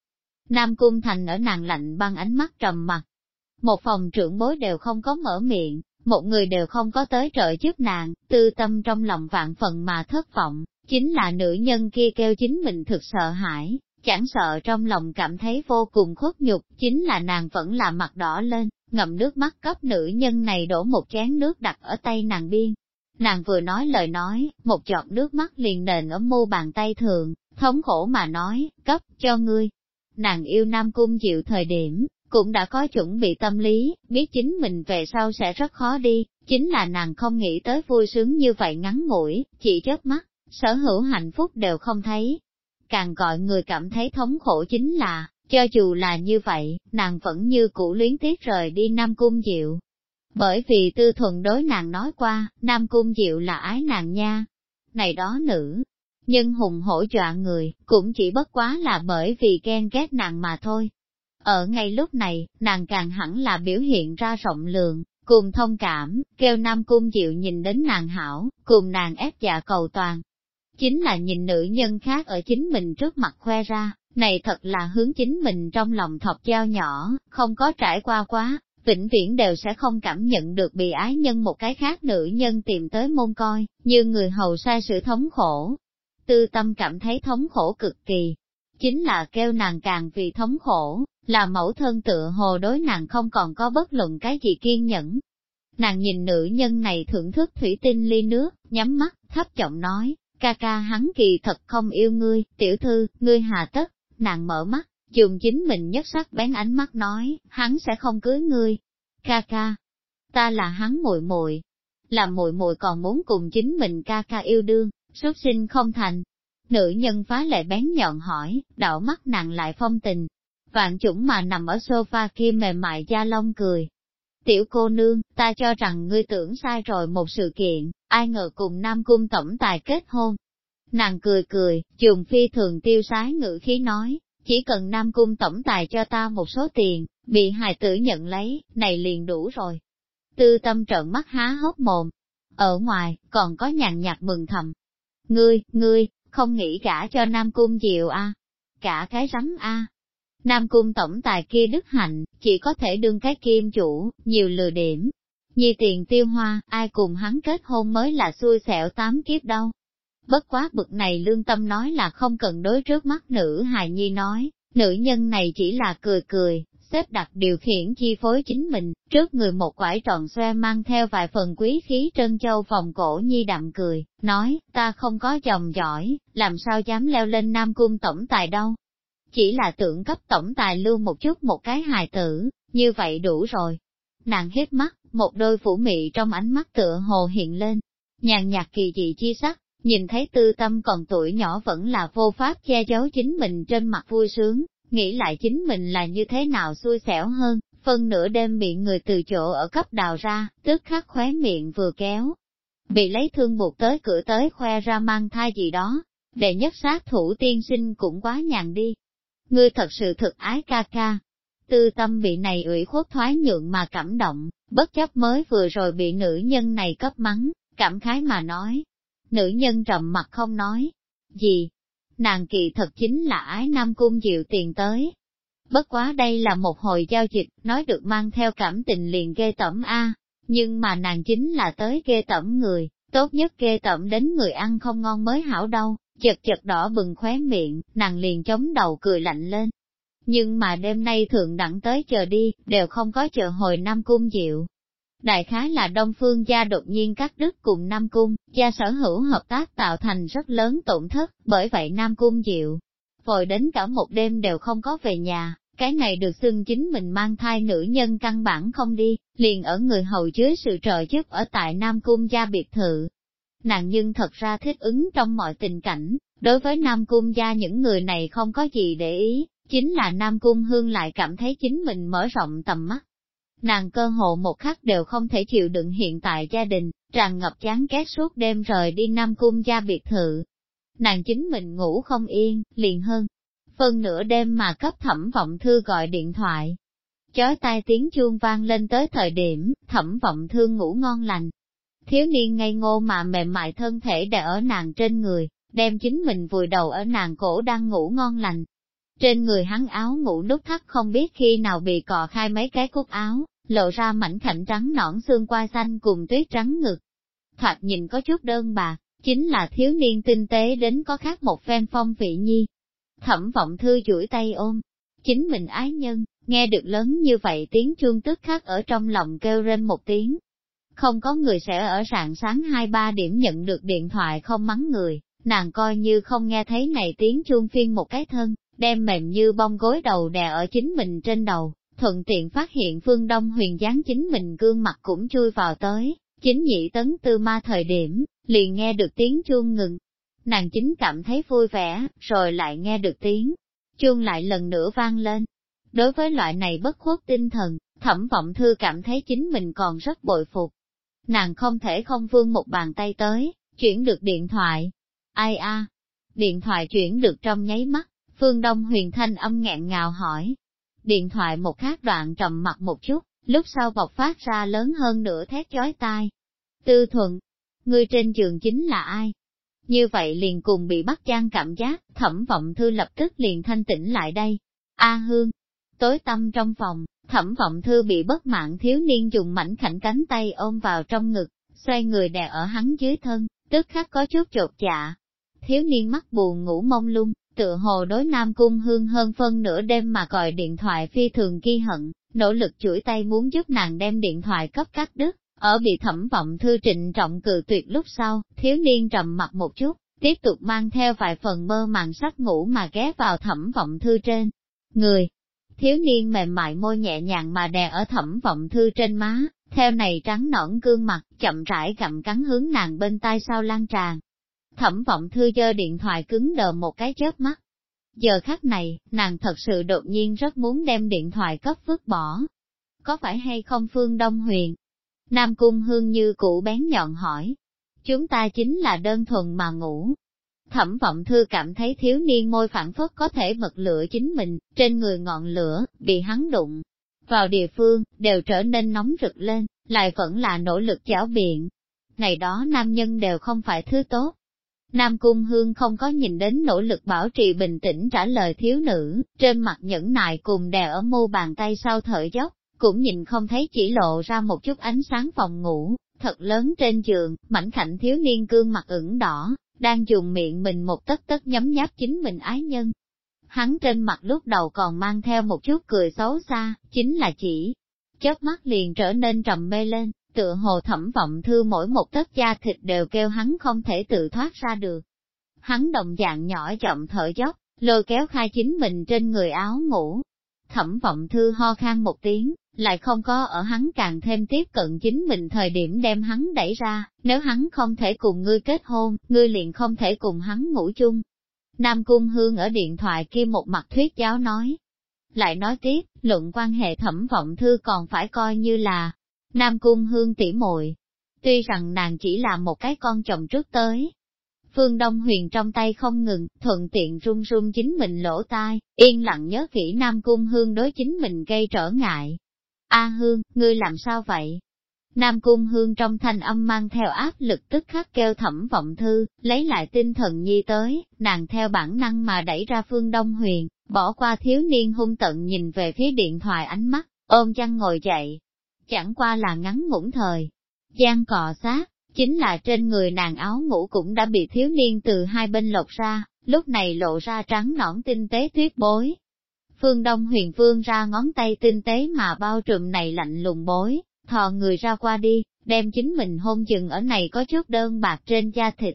Nam Cung Thành ở nàng lạnh băng ánh mắt trầm mặt. Một phòng trưởng bối đều không có mở miệng, một người đều không có tới trợ giúp nàng, tư tâm trong lòng vạn phần mà thất vọng, chính là nữ nhân kia kêu chính mình thực sợ hãi, chẳng sợ trong lòng cảm thấy vô cùng khuất nhục, chính là nàng vẫn là mặt đỏ lên, ngậm nước mắt cấp nữ nhân này đổ một chén nước đặt ở tay nàng biên. Nàng vừa nói lời nói, một giọt nước mắt liền nền ở mu bàn tay thường, thống khổ mà nói, cấp cho ngươi. Nàng yêu Nam Cung chịu thời điểm, cũng đã có chuẩn bị tâm lý, biết chính mình về sau sẽ rất khó đi, chính là nàng không nghĩ tới vui sướng như vậy ngắn ngủi, chỉ chớp mắt, sở hữu hạnh phúc đều không thấy. Càng gọi người cảm thấy thống khổ chính là, cho dù là như vậy, nàng vẫn như cũ luyến tiếc rời đi Nam Cung Diệu. Bởi vì tư thuần đối nàng nói qua, Nam Cung Diệu là ái nàng nha. Này đó nữ, nhân hùng hổ dọa người, cũng chỉ bất quá là bởi vì ghen ghét nàng mà thôi. Ở ngay lúc này, nàng càng hẳn là biểu hiện ra rộng lượng, cùng thông cảm, kêu Nam Cung Diệu nhìn đến nàng hảo, cùng nàng ép dạ cầu toàn. Chính là nhìn nữ nhân khác ở chính mình trước mặt khoe ra, này thật là hướng chính mình trong lòng thọc dao nhỏ, không có trải qua quá, vĩnh viễn đều sẽ không cảm nhận được bị ái nhân một cái khác nữ nhân tìm tới môn coi, như người hầu sai sự thống khổ. Tư tâm cảm thấy thống khổ cực kỳ, chính là kêu nàng càng vì thống khổ, là mẫu thân tựa hồ đối nàng không còn có bất luận cái gì kiên nhẫn. Nàng nhìn nữ nhân này thưởng thức thủy tinh ly nước, nhắm mắt, thấp giọng nói, ca ca hắn kỳ thật không yêu ngươi, tiểu thư, ngươi hà tất, nàng mở mắt, dùng chính mình nhất sắc bén ánh mắt nói, hắn sẽ không cưới ngươi. Ca ca, ta là hắn muội muội, là muội muội còn muốn cùng chính mình ca ca yêu đương, xuất sinh không thành. Nữ nhân phá lệ bén nhọn hỏi, đảo mắt nàng lại phong tình. Vạn chủng mà nằm ở sofa kia mềm mại da lông cười. Tiểu cô nương, ta cho rằng ngươi tưởng sai rồi một sự kiện, ai ngờ cùng Nam Cung Tổng Tài kết hôn, Nàng cười cười, dùng phi thường tiêu sái ngữ khí nói, chỉ cần Nam Cung tổng tài cho ta một số tiền, bị hài tử nhận lấy, này liền đủ rồi. Tư tâm trợn mắt há hốc mồm. Ở ngoài, còn có nhàn nhạt mừng thầm. Ngươi, ngươi, không nghĩ cả cho Nam Cung Diệu a à? Cả cái rắm a à? Nam Cung tổng tài kia đức hạnh, chỉ có thể đương cái kim chủ, nhiều lừa điểm. Nhi tiền tiêu hoa, ai cùng hắn kết hôn mới là xui xẻo tám kiếp đâu. Bất quá bực này lương tâm nói là không cần đối trước mắt nữ hài nhi nói, nữ nhân này chỉ là cười cười, xếp đặt điều khiển chi phối chính mình, trước người một quải tròn xoe mang theo vài phần quý khí trân châu vòng cổ nhi đạm cười, nói, ta không có chồng giỏi, làm sao dám leo lên Nam Cung tổng tài đâu. Chỉ là tưởng cấp tổng tài lưu một chút một cái hài tử, như vậy đủ rồi. Nàng hết mắt, một đôi phủ mị trong ánh mắt tựa hồ hiện lên, nhàn nhạt kỳ dị chi sắc, Nhìn thấy tư tâm còn tuổi nhỏ vẫn là vô pháp che giấu chính mình trên mặt vui sướng, nghĩ lại chính mình là như thế nào xui xẻo hơn, phân nửa đêm bị người từ chỗ ở cấp đào ra, tức khắc khóe miệng vừa kéo. Bị lấy thương buộc tới cửa tới khoe ra mang thai gì đó, đệ nhất sát thủ tiên sinh cũng quá nhàn đi ngươi thật sự thực ái ca ca. Tư tâm bị này ủy khuất thoái nhượng mà cảm động, bất chấp mới vừa rồi bị nữ nhân này cấp mắng, cảm khái mà nói. Nữ nhân trầm mặt không nói. Gì? Nàng kỳ thật chính là ái nam cung diệu tiền tới. Bất quá đây là một hồi giao dịch, nói được mang theo cảm tình liền ghê tẩm A, nhưng mà nàng chính là tới ghê tẩm người, tốt nhất ghê tẩm đến người ăn không ngon mới hảo đâu, chật chật đỏ bừng khóe miệng, nàng liền chống đầu cười lạnh lên. Nhưng mà đêm nay thượng đẳng tới chờ đi, đều không có chờ hồi Nam Cung Diệu. Đại khái là Đông Phương gia đột nhiên cắt đứt cùng Nam Cung, gia sở hữu hợp tác tạo thành rất lớn tổn thất, bởi vậy Nam Cung Diệu. Vội đến cả một đêm đều không có về nhà, cái này được xưng chính mình mang thai nữ nhân căn bản không đi, liền ở người hầu dưới sự trợ giúp ở tại Nam Cung gia biệt thự, nàng nhưng thật ra thích ứng trong mọi tình cảnh, đối với Nam Cung gia những người này không có gì để ý, chính là Nam Cung Hương lại cảm thấy chính mình mở rộng tầm mắt. Nàng cơ hộ một khắc đều không thể chịu đựng hiện tại gia đình, tràn ngập chán ghét suốt đêm rời đi Nam Cung gia biệt thự. Nàng chính mình ngủ không yên, liền hơn. Phân nửa đêm mà cấp thẩm vọng thư gọi điện thoại. Chói tai tiếng chuông vang lên tới thời điểm, thẩm vọng thư ngủ ngon lành, Thiếu niên ngây ngô mà mềm mại thân thể đè ở nàng trên người, đem chính mình vùi đầu ở nàng cổ đang ngủ ngon lành. Trên người hắn áo ngủ nút thắt không biết khi nào bị cọ khai mấy cái cúc áo, lộ ra mảnh khảnh trắng nõn xương qua xanh cùng tuyết trắng ngực. Thoạt nhìn có chút đơn bạc, chính là thiếu niên tinh tế đến có khác một phen phong vị nhi. Thẩm vọng thư duỗi tay ôm, chính mình ái nhân, nghe được lớn như vậy tiếng chuông tức khắc ở trong lòng kêu lên một tiếng, không có người sẽ ở rạng sáng 2-3 điểm nhận được điện thoại không mắng người, nàng coi như không nghe thấy này tiếng chuông phiên một cái thân, đem mềm như bông gối đầu đè ở chính mình trên đầu, thuận tiện phát hiện phương Đông huyền dáng chính mình gương mặt cũng chui vào tới, chính nhị tấn tư ma thời điểm, liền nghe được tiếng chuông ngừng. Nàng chính cảm thấy vui vẻ, rồi lại nghe được tiếng, chuông lại lần nữa vang lên. Đối với loại này bất khuất tinh thần, thẩm vọng thư cảm thấy chính mình còn rất bội phục, nàng không thể không vương một bàn tay tới, chuyển được điện thoại. Ai a? Điện thoại chuyển được trong nháy mắt, Phương Đông huyền thanh âm nghẹn ngào hỏi. Điện thoại một khác đoạn trầm mặt một chút, lúc sau bộc phát ra lớn hơn nửa thét chói tai. Tư thuận, người trên giường chính là ai? Như vậy liền cùng bị bắt gian cảm giác, thẩm vọng thư lập tức liền thanh tĩnh lại đây. A hương, tối tâm trong phòng, Thẩm vọng thư bị bất mạng thiếu niên dùng mảnh khảnh cánh tay ôm vào trong ngực, xoay người đè ở hắn dưới thân, tức khắc có chút chột dạ. Thiếu niên mắt buồn ngủ mông lung, tựa hồ đối Nam Cung Hương hơn phân nửa đêm mà gọi điện thoại phi thường ghi hận, nỗ lực chuỗi tay muốn giúp nàng đem điện thoại cấp cắt đứt, ở bị thẩm vọng thư trịnh trọng cự tuyệt lúc sau, thiếu niên trầm mặt một chút, tiếp tục mang theo vài phần mơ màng sắc ngủ mà ghé vào thẩm vọng thư trên. Người, Thiếu niên mềm mại môi nhẹ nhàng mà đè ở thẩm vọng thư trên má, theo này trắng nõn gương mặt, chậm rãi gặm cắn hướng nàng bên tai sau lan tràn. Thẩm vọng thư giơ điện thoại cứng đờ một cái chớp mắt. Giờ khắc này, nàng thật sự đột nhiên rất muốn đem điện thoại cấp vứt bỏ. Có phải hay không Phương Đông Huyền? Nam Cung Hương như cũ bén nhọn hỏi. Chúng ta chính là đơn thuần mà ngủ, Thẩm vọng thư cảm thấy thiếu niên môi phản phất có thể bật lửa chính mình, trên người ngọn lửa, bị hắn đụng. Vào địa phương, đều trở nên nóng rực lên, lại vẫn là nỗ lực chảo biện. Ngày đó nam nhân đều không phải thứ tốt. Nam Cung Hương không có nhìn đến nỗ lực bảo trì bình tĩnh trả lời thiếu nữ, trên mặt nhẫn nại cùng đè ở mu bàn tay sau thở dốc, cũng nhìn không thấy chỉ lộ ra một chút ánh sáng phòng ngủ, thật lớn trên giường, mảnh khảnh thiếu niên cương mặt ửng đỏ, đang dùng miệng mình một tất tất nhấm nháp chính mình ái nhân. Hắn trên mặt lúc đầu còn mang theo một chút cười xấu xa, chính là chỉ, chớp mắt liền trở nên trầm mê lên, tựa hồ thẩm vọng thư mỗi một tấc da thịt đều kêu hắn không thể tự thoát ra được. Hắn đồng dạng nhỏ chậm thở dốc, lôi kéo khai chính mình trên người áo ngủ. Thẩm vọng thư ho khan một tiếng, lại không có ở hắn càng thêm tiếp cận chính mình thời điểm đem hắn đẩy ra, nếu hắn không thể cùng ngươi kết hôn, ngươi liền không thể cùng hắn ngủ chung. Nam Cung Hương ở điện thoại kia một mặt thuyết giáo nói. Lại nói tiếp, luận quan hệ thẩm vọng thư còn phải coi như là Nam Cung Hương tỉ muội Tuy rằng nàng chỉ là một cái con chồng trước tới. Phương Đông Huyền trong tay không ngừng, thuận tiện run run chính mình lỗ tai, yên lặng nhớ kỹ Nam Cung Hương đối chính mình gây trở ngại. A Hương, ngươi làm sao vậy? Nam Cung Hương trong thanh âm mang theo áp lực tức khắc kêu thẩm vọng thư, lấy lại tinh thần nhi tới, nàng theo bản năng mà đẩy ra Phương Đông Huyền, bỏ qua thiếu niên hung tận nhìn về phía điện thoại ánh mắt, ôm chăn ngồi dậy. Chẳng qua là ngắn ngủn thời, gian cọ sát, chính là trên người nàng áo ngủ cũng đã bị thiếu niên từ hai bên lột ra, lúc này lộ ra trắng nõn tinh tế tuyết bối. Phương Đông huyền phương ra ngón tay tinh tế mà bao trùm này lạnh lùng bối, thò người ra qua đi, đem chính mình hôn chừng ở này có chút đơn bạc trên da thịt.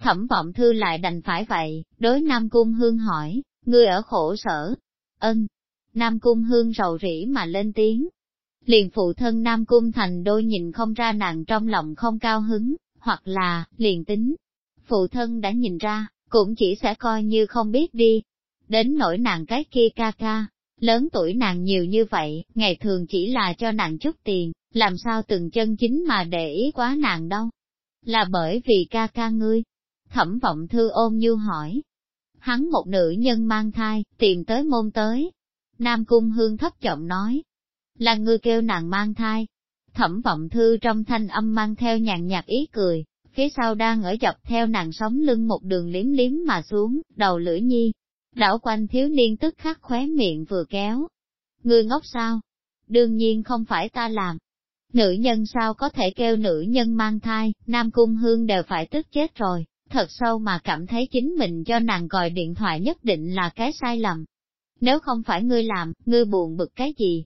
Thẩm vọng thư lại đành phải vậy, đối Nam Cung Hương hỏi, ngươi ở khổ sở. Ân. Nam Cung Hương rầu rĩ mà lên tiếng, liền phụ thân Nam Cung Thành đôi nhìn không ra nàng trong lòng không cao hứng, hoặc là, liền tính. Phụ thân đã nhìn ra, cũng chỉ sẽ coi như không biết đi. Đến nỗi nàng cái kia ca ca, lớn tuổi nàng nhiều như vậy, ngày thường chỉ là cho nàng chút tiền, làm sao từng chân chính mà để ý quá nàng đâu. Là bởi vì ca ca ngươi. Thẩm vọng thư ôm như hỏi. Hắn một nữ nhân mang thai, tìm tới môn tới. Nam Cung Hương thấp giọng nói, là ngươi kêu nàng mang thai. Thẩm vọng thư trong thanh âm mang theo nhàn nhạt ý cười, phía sau đang ở dọc theo nàng sống lưng một đường liếm liếm mà xuống, đầu lưỡi nhi. Đảo quanh thiếu niên tức khắc khóe miệng vừa kéo. Ngươi ngốc sao? Đương nhiên không phải ta làm. Nữ nhân sao có thể kêu nữ nhân mang thai, Nam Cung Hương đều phải tức chết rồi, thật sâu mà cảm thấy chính mình cho nàng gọi điện thoại nhất định là cái sai lầm. Nếu không phải ngươi làm, ngươi buồn bực cái gì,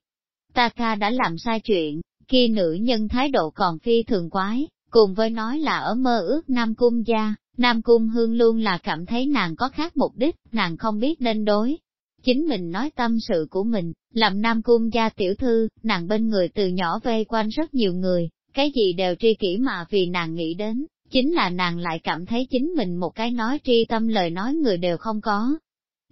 ta ca đã làm sai chuyện, khi nữ nhân thái độ còn phi thường quái, cùng với nói là ở mơ ước Nam Cung gia, Nam Cung Hương luôn là cảm thấy nàng có khác mục đích, nàng không biết nên đối. Chính mình nói tâm sự của mình, làm Nam Cung gia tiểu thư, nàng bên người từ nhỏ vây quanh rất nhiều người, cái gì đều tri kỷ mà vì nàng nghĩ đến, chính là nàng lại cảm thấy chính mình một cái nói tri tâm lời nói người đều không có,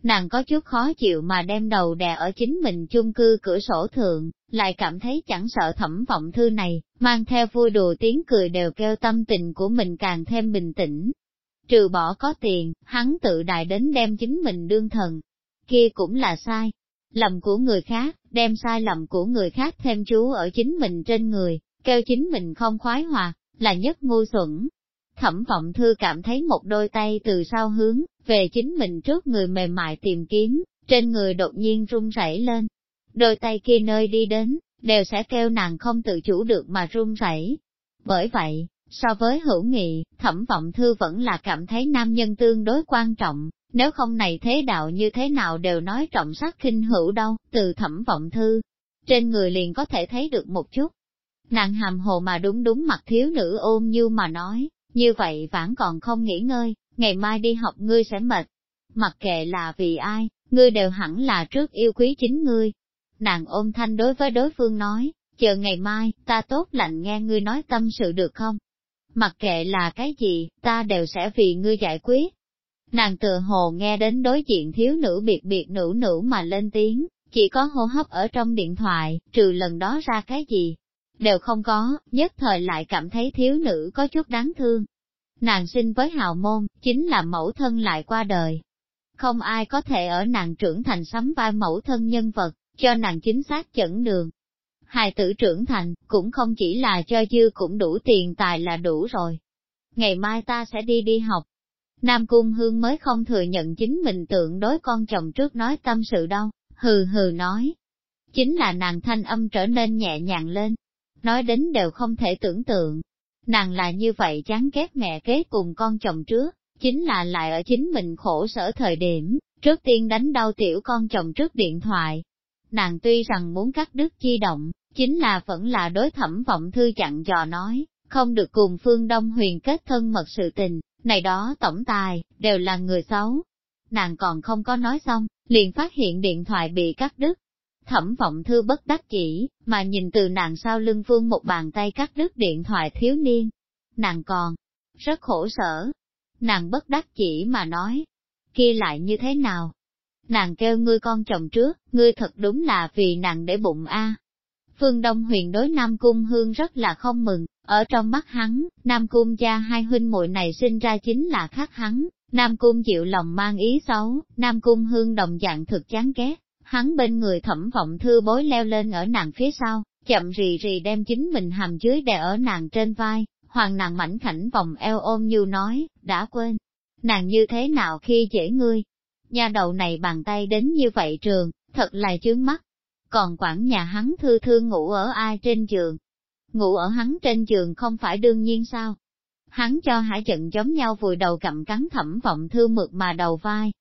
Nàng có chút khó chịu mà đem đầu đè ở chính mình chung cư cửa sổ thượng, lại cảm thấy chẳng sợ thẩm vọng thư này, mang theo vui đùa tiếng cười đều kêu tâm tình của mình càng thêm bình tĩnh. Trừ bỏ có tiền, hắn tự đại đến đem chính mình đương thần. Kia cũng là sai. Lầm của người khác, đem sai lầm của người khác thêm chú ở chính mình trên người, kêu chính mình không khoái hòa, là nhất ngu xuẩn. Thẩm vọng thư cảm thấy một đôi tay từ sau hướng, về chính mình trước người mềm mại tìm kiếm, trên người đột nhiên run rẩy lên. Đôi tay kia nơi đi đến, đều sẽ kêu nàng không tự chủ được mà run rẩy. Bởi vậy, so với hữu nghị, thẩm vọng thư vẫn là cảm thấy nam nhân tương đối quan trọng, nếu không này thế đạo như thế nào đều nói trọng sắc khinh hữu đâu, từ thẩm vọng thư. Trên người liền có thể thấy được một chút. Nàng hàm hồ mà đúng đúng mặt thiếu nữ ôm như mà nói, như vậy vẫn còn không nghỉ ngơi, ngày mai đi học ngươi sẽ mệt. Mặc kệ là vì ai, ngươi đều hẳn là trước yêu quý chính ngươi. Nàng ôm thanh đối với đối phương nói, chờ ngày mai, ta tốt lạnh nghe ngươi nói tâm sự được không? Mặc kệ là cái gì, ta đều sẽ vì ngươi giải quyết. Nàng tự hồ nghe đến đối diện thiếu nữ biệt biệt nữ nữ mà lên tiếng, chỉ có hô hấp ở trong điện thoại, trừ lần đó ra cái gì, đều không có, nhất thời lại cảm thấy thiếu nữ có chút đáng thương, Nàng sinh với hào môn, chính là mẫu thân lại qua đời. Không ai có thể ở nàng trưởng thành sắm vai mẫu thân nhân vật, cho nàng chính xác chẩn đường. Hài tử trưởng thành, cũng không chỉ là cho dư cũng đủ tiền tài là đủ rồi. Ngày mai ta sẽ đi đi học. Nam Cung Hương mới không thừa nhận chính mình tượng đối con chồng trước nói tâm sự đâu, hừ hừ nói. Chính là nàng thanh âm trở nên nhẹ nhàng lên. Nói đến đều không thể tưởng tượng, Nàng là như vậy chán ghét mẹ kế cùng con chồng trước, chính là lại ở chính mình khổ sở thời điểm, trước tiên đánh đau tiểu con chồng trước điện thoại. Nàng tuy rằng muốn cắt đứt chi động, chính là vẫn là đối thẩm vọng thư chặn dò nói, không được cùng phương Đông Huyền kết thân mật sự tình, này đó tổng tài, đều là người xấu. Nàng còn không có nói xong, liền phát hiện điện thoại bị cắt đứt. Thẩm vọng thư bất đắc chỉ, mà nhìn từ nàng sau lưng vương một bàn tay cắt đứt điện thoại thiếu niên. Nàng còn, rất khổ sở. Nàng bất đắc chỉ mà nói, kia lại như thế nào? Nàng kêu ngươi con chồng trước, ngươi thật đúng là vì nàng để bụng a. Phương Đông huyền đối Nam Cung Hương rất là không mừng, ở trong mắt hắn, Nam Cung gia hai huynh muội này sinh ra chính là khác hắn, Nam Cung chịu lòng mang ý xấu, Nam Cung Hương đồng dạng thực chán ghét, hắn bên người thẩm vọng thư bối leo lên ở nàng phía sau, chậm rì rì đem chính mình hàm dưới đè ở nàng trên vai, hoàng nàng mảnh khảnh vòng eo ôm như nói, đã quên, nàng như thế nào khi dễ ngươi, nhà đầu này bàn tay đến như vậy trường, thật là chướng mắt, còn quản nhà hắn thư thư ngủ ở ai trên giường. Ngủ ở hắn trên giường không phải đương nhiên sao? Hắn cho hải trận giống nhau vùi đầu cầm cắn thẩm vọng thư mượt mà đầu vai.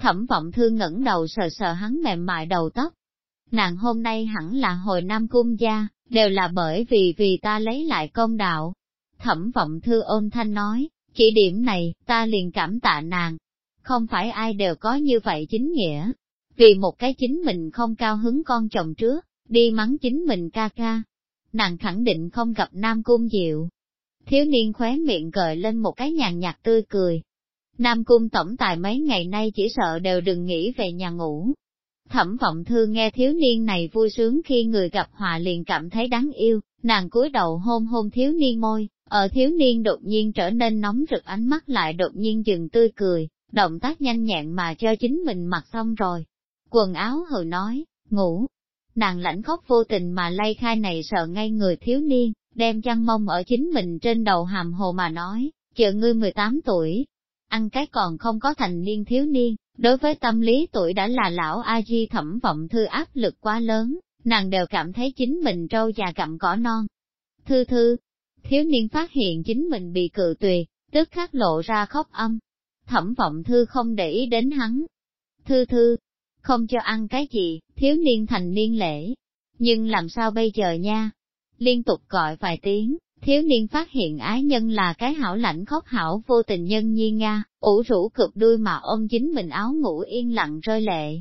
Thẩm vọng thư ngẩng đầu sờ sờ hắn mềm mại đầu tóc. Nàng hôm nay hẳn là hồi nam cung gia, đều là bởi vì vì ta lấy lại công đạo. Thẩm vọng thư ôn thanh nói, chỉ điểm này, ta liền cảm tạ nàng. Không phải ai đều có như vậy chính nghĩa, vì một cái chính mình không cao hứng con chồng trước, đi mắng chính mình ca ca. Nàng khẳng định không gặp Nam Cung Diệu. Thiếu niên khóe miệng gợi lên một cái nhàn nhạt tươi cười. Nam Cung tổng tài mấy ngày nay chỉ sợ đều đừng nghĩ về nhà ngủ. Thẩm vọng thư nghe thiếu niên này vui sướng khi người gặp hòa liền cảm thấy đáng yêu, nàng cúi đầu hôn hôn thiếu niên môi, ở thiếu niên đột nhiên trở nên nóng rực ánh mắt lại đột nhiên dừng tươi cười, động tác nhanh nhẹn mà cho chính mình mặc xong rồi, Quần áo hừ nói, ngủ. Nàng lãnh khóc vô tình mà lay khai này sợ ngay người thiếu niên, đem chăn mông ở chính mình trên đầu hàm hồ mà nói, chờ ngươi 18 tuổi, ăn cái còn không có thành niên thiếu niên, đối với tâm lý tuổi đã là lão a di thẩm vọng thư áp lực quá lớn, nàng đều cảm thấy chính mình trâu già cặm cỏ non. Thư thư, thiếu niên phát hiện chính mình bị cự tuyệt, tức khắc lộ ra khóc âm. Thẩm vọng thư không để ý đến hắn. Thư thư, không cho ăn cái gì, thiếu niên thành niên lễ. Nhưng làm sao bây giờ nha? Liên tục gọi vài tiếng, thiếu niên phát hiện ái nhân là cái hảo lãnh khóc hảo vô tình nhân nhi Nga, ủ rũ cực đuôi mà ôm chính mình áo ngủ yên lặng rơi lệ.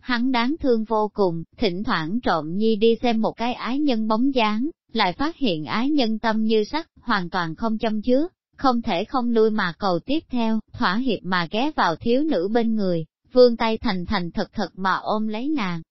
Hắn đáng thương vô cùng, thỉnh thoảng trộm nhi đi xem một cái ái nhân bóng dáng, lại phát hiện ái nhân tâm như sắt hoàn toàn không châm chứa, không thể không lui mà cầu tiếp theo, thỏa hiệp mà ghé vào thiếu nữ bên người, vương tay thành thành thật thật mà ôm lấy nàng.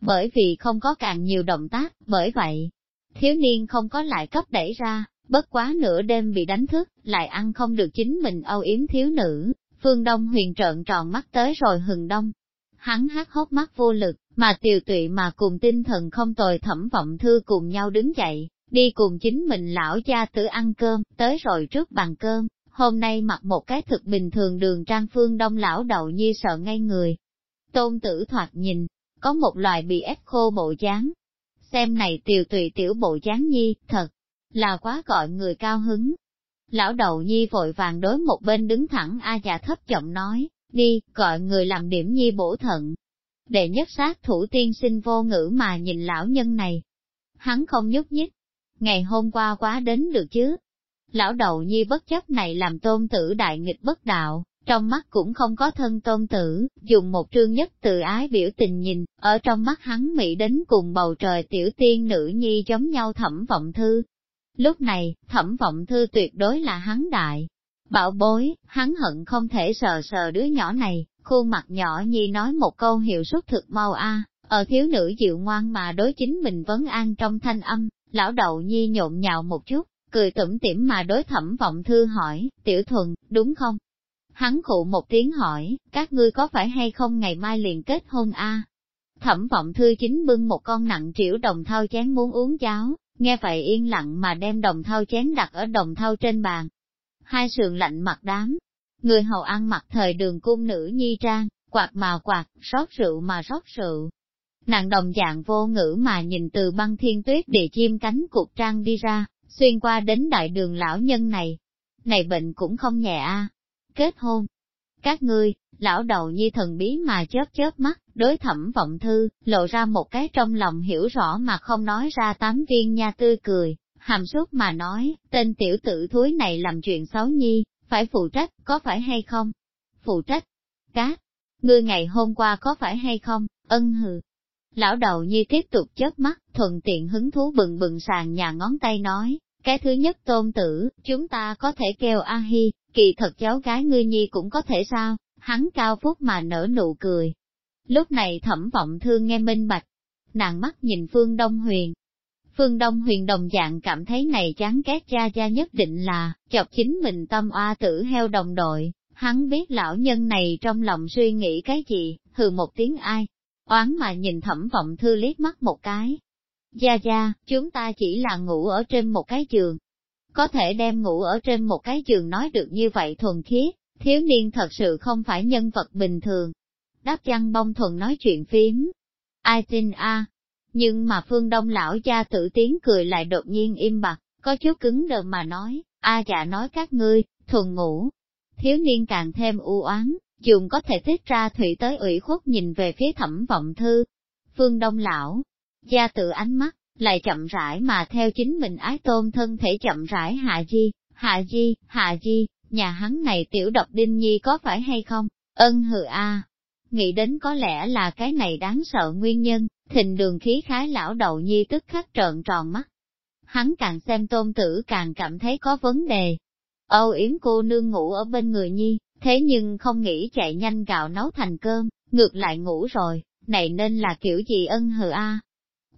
Bởi vì không có càng nhiều động tác, bởi vậy, thiếu niên không có lại cấp đẩy ra, bất quá nửa đêm bị đánh thức, lại ăn không được chính mình âu yếm thiếu nữ, phương đông huyền trợn tròn mắt tới rồi hừng đông. Hắn hát hốc mắt vô lực, mà tiều tụy mà cùng tinh thần không tồi thẩm vọng thư cùng nhau đứng dậy, đi cùng chính mình lão cha tử ăn cơm, tới rồi trước bàn cơm, hôm nay mặc một cái thực bình thường đường trang phương đông lão đầu nhi sợ ngay người. Tôn tử thoạt nhìn, có một loài bị ép khô bộ dáng. Xem này tiều tùy tiểu bộ dáng nhi, thật, là quá gọi người cao hứng. Lão đầu nhi vội vàng đối một bên đứng thẳng A già thấp giọng nói, đi, gọi người làm điểm nhi bổ thận. Đệ nhất sát thủ tiên sinh vô ngữ mà nhìn lão nhân này. Hắn không nhúc nhích. Ngày hôm qua quá đến được chứ, Lão đầu nhi bất chấp này làm tôn tử đại nghịch bất đạo, trong mắt cũng không có thân tôn tử, dùng một trương nhất từ ái biểu tình nhìn, ở trong mắt hắn mỹ đến cùng bầu trời tiểu tiên nữ nhi giống nhau thẩm vọng thư. Lúc này, thẩm vọng thư tuyệt đối là hắn đại. Bảo bối, hắn hận không thể sờ sờ đứa nhỏ này, khuôn mặt nhỏ nhi nói một câu hiệu suất thực mau a ở thiếu nữ dịu ngoan mà đối chính mình vấn an trong thanh âm, lão đầu nhi nhộn nhạo một chút, cười tủm tỉm mà đối thẩm vọng thư hỏi, tiểu thuần, đúng không? Hắn khụ một tiếng hỏi, các ngươi có phải hay không ngày mai liền kết hôn a? Thẩm vọng thư chính bưng một con nặng triểu đồng thau chén muốn uống cháo, nghe vậy yên lặng mà đem đồng thau chén đặt ở đồng thau trên bàn. Hai sườn lạnh mặt đám, người hầu ăn mặc thời đường cung nữ nhi trang, quạt mà quạt, rót rượu mà rót rượu. Nàng đồng dạng vô ngữ mà nhìn từ băng thiên tuyết địa chim cánh cục trang đi ra, xuyên qua đến đại đường lão nhân này. Này bệnh cũng không nhẹ a. Kết hôn. Các ngươi, lão đầu nhi thần bí mà chớp chớp mắt, đối thẩm vọng thư, lộ ra một cái trong lòng hiểu rõ mà không nói ra tám viên nha tươi cười, hàm xúc mà nói, tên tiểu tử thúi này làm chuyện xấu nhi, phải phụ trách, có phải hay không? Phụ trách. Cát. Ngươi ngày hôm qua có phải hay không? Ân hừ, Lão đầu nhi tiếp tục chớp mắt, thuận tiện hứng thú bừng bừng sàn nhà ngón tay nói, cái thứ nhất tôn tử, chúng ta có thể kêu A Hi, kỳ thật cháu gái ngươi nhi cũng có thể sao, hắn cao phúc mà nở nụ cười. Lúc này thẩm vọng thương nghe minh bạch, nàng mắt nhìn phương Đông Huyền. Phương Đông huyền đồng dạng cảm thấy này chán ghét cha gia nhất định là, chọc chính mình tâm oa tử heo đồng đội, hắn biết lão nhân này trong lòng suy nghĩ cái gì, hừ một tiếng ai, oán mà nhìn thẩm vọng thư liếc mắt một cái. Gia gia, chúng ta chỉ là ngủ ở trên một cái giường. Có thể đem ngủ ở trên một cái giường nói được như vậy thuần khiết, thiếu niên thật sự không phải nhân vật bình thường. Đáp chăn bông thuần nói chuyện phím. Ai tin a? Nhưng mà phương đông lão gia tử tiếng cười lại đột nhiên im bặt, có chút cứng đờ mà nói, a dạ nói các ngươi, thuần ngủ. Thiếu niên càng thêm u oán, dùng có thể tiết ra thủy tới ủy khuất nhìn về phía thẩm vọng thư. Phương đông lão, gia tự ánh mắt, lại chậm rãi mà theo chính mình ái tôn thân thể chậm rãi hạ di, hạ di, hạ di, nhà hắn này tiểu độc đinh nhi có phải hay không? Ân hừ a, nghĩ đến có lẽ là cái này đáng sợ nguyên nhân, thình đường khí khái lão đầu nhi tức khắc trợn tròn mắt. Hắn càng xem tôn tử càng cảm thấy có vấn đề. Âu Yếm cô nương ngủ ở bên người nhi, thế nhưng không nghĩ chạy nhanh gạo nấu thành cơm, ngược lại ngủ rồi, này nên là kiểu gì ân hừ a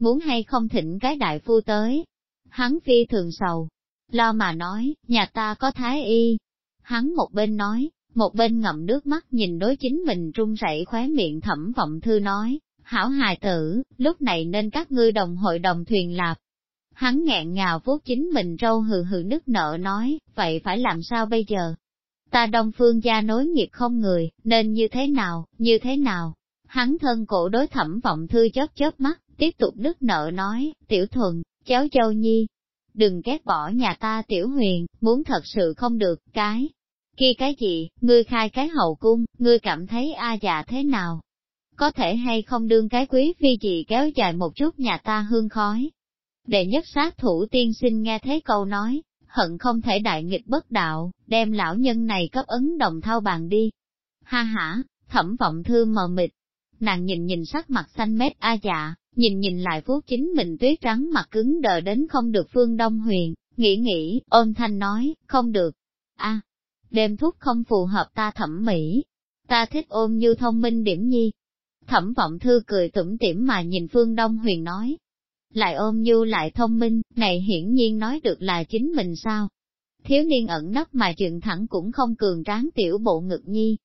Muốn hay không thỉnh cái đại phu tới. Hắn phi thường sầu, lo mà nói, nhà ta có thái y. Hắn một bên nói, một bên ngậm nước mắt nhìn đối chính mình run rẩy khóe miệng thẩm vọng thư nói, hảo hài tử, lúc này nên các ngươi đồng hội đồng thuyền lạp. Hắn nghẹn ngào vuốt chính mình râu hừ hừ nức nợ nói, vậy phải làm sao bây giờ? Ta đông phương gia nối nghiệp không người, nên như thế nào, như thế nào? Hắn thân cổ đối thẩm vọng thư chớp chớp mắt, tiếp tục nức nợ nói, tiểu thuần, cháu châu nhi, đừng ghét bỏ nhà ta tiểu huyền, muốn thật sự không được, cái. Kia cái gì, ngươi khai cái hậu cung, ngươi cảm thấy a già thế nào? Có thể hay không đương cái quý phi gì kéo dài một chút nhà ta hương khói. Đệ nhất sát thủ tiên sinh nghe thấy câu nói, hận không thể đại nghịch bất đạo, đem lão nhân này cấp ấn đồng thao bàn đi. Ha ha, thẩm vọng thư mờ mịt. Nàng nhìn nhìn sắc mặt xanh mét a dạ, nhìn nhìn lại vuốt chính mình tuyết trắng mặt cứng đờ đến không được phương đông huyền, nghĩ nghĩ, ôm thanh nói, không được. a đêm thuốc không phù hợp ta thẩm mỹ, ta thích ôm như thông minh điểm nhi. Thẩm vọng thư cười tủm tỉm mà nhìn phương đông huyền nói, lại ôm như lại thông minh, này hiển nhiên nói được là chính mình sao. Thiếu niên ẩn nấp mà trượng thẳng cũng không cường tráng tiểu bộ ngực nhi.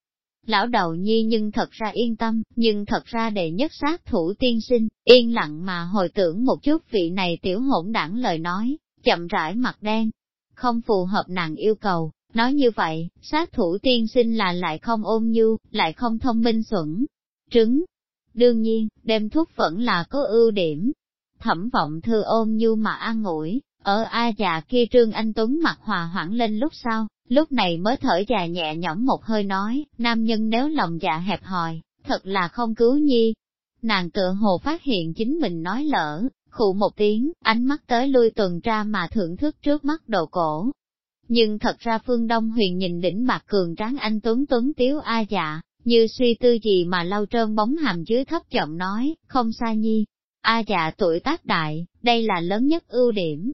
Lão đầu nhi nhưng thật ra yên tâm, nhưng thật ra đệ nhất sát thủ tiên sinh, yên lặng mà hồi tưởng một chút vị này tiểu hỗn đảng lời nói, chậm rãi mặt đen. Không phù hợp nàng yêu cầu, nói như vậy, sát thủ tiên sinh là lại không ôm nhu, lại không thông minh xuẩn. Trứng. Đương nhiên, đem thuốc vẫn là có ưu điểm, thẩm vọng thư ôm nhu mà an ủi, ở A già kia Trương Anh Tuấn mặt hòa hoãn lên lúc sau, lúc này mới thở dài nhẹ nhõm một hơi nói, nam nhân nếu lòng dạ hẹp hòi, thật là không cứu nhi. Nàng tựa hồ phát hiện chính mình nói lỡ, khụ một tiếng, ánh mắt tới lui tuần tra mà thưởng thức trước mắt đồ cổ. Nhưng thật ra phương Đông huyền nhìn đỉnh bạc cường tráng anh Tuấn Tuấn tiếu A dạ, như suy tư gì mà lau trơn bóng hàm dưới thấp giọng nói, không xa nhi, A dạ tuổi tác đại, đây là lớn nhất ưu điểm.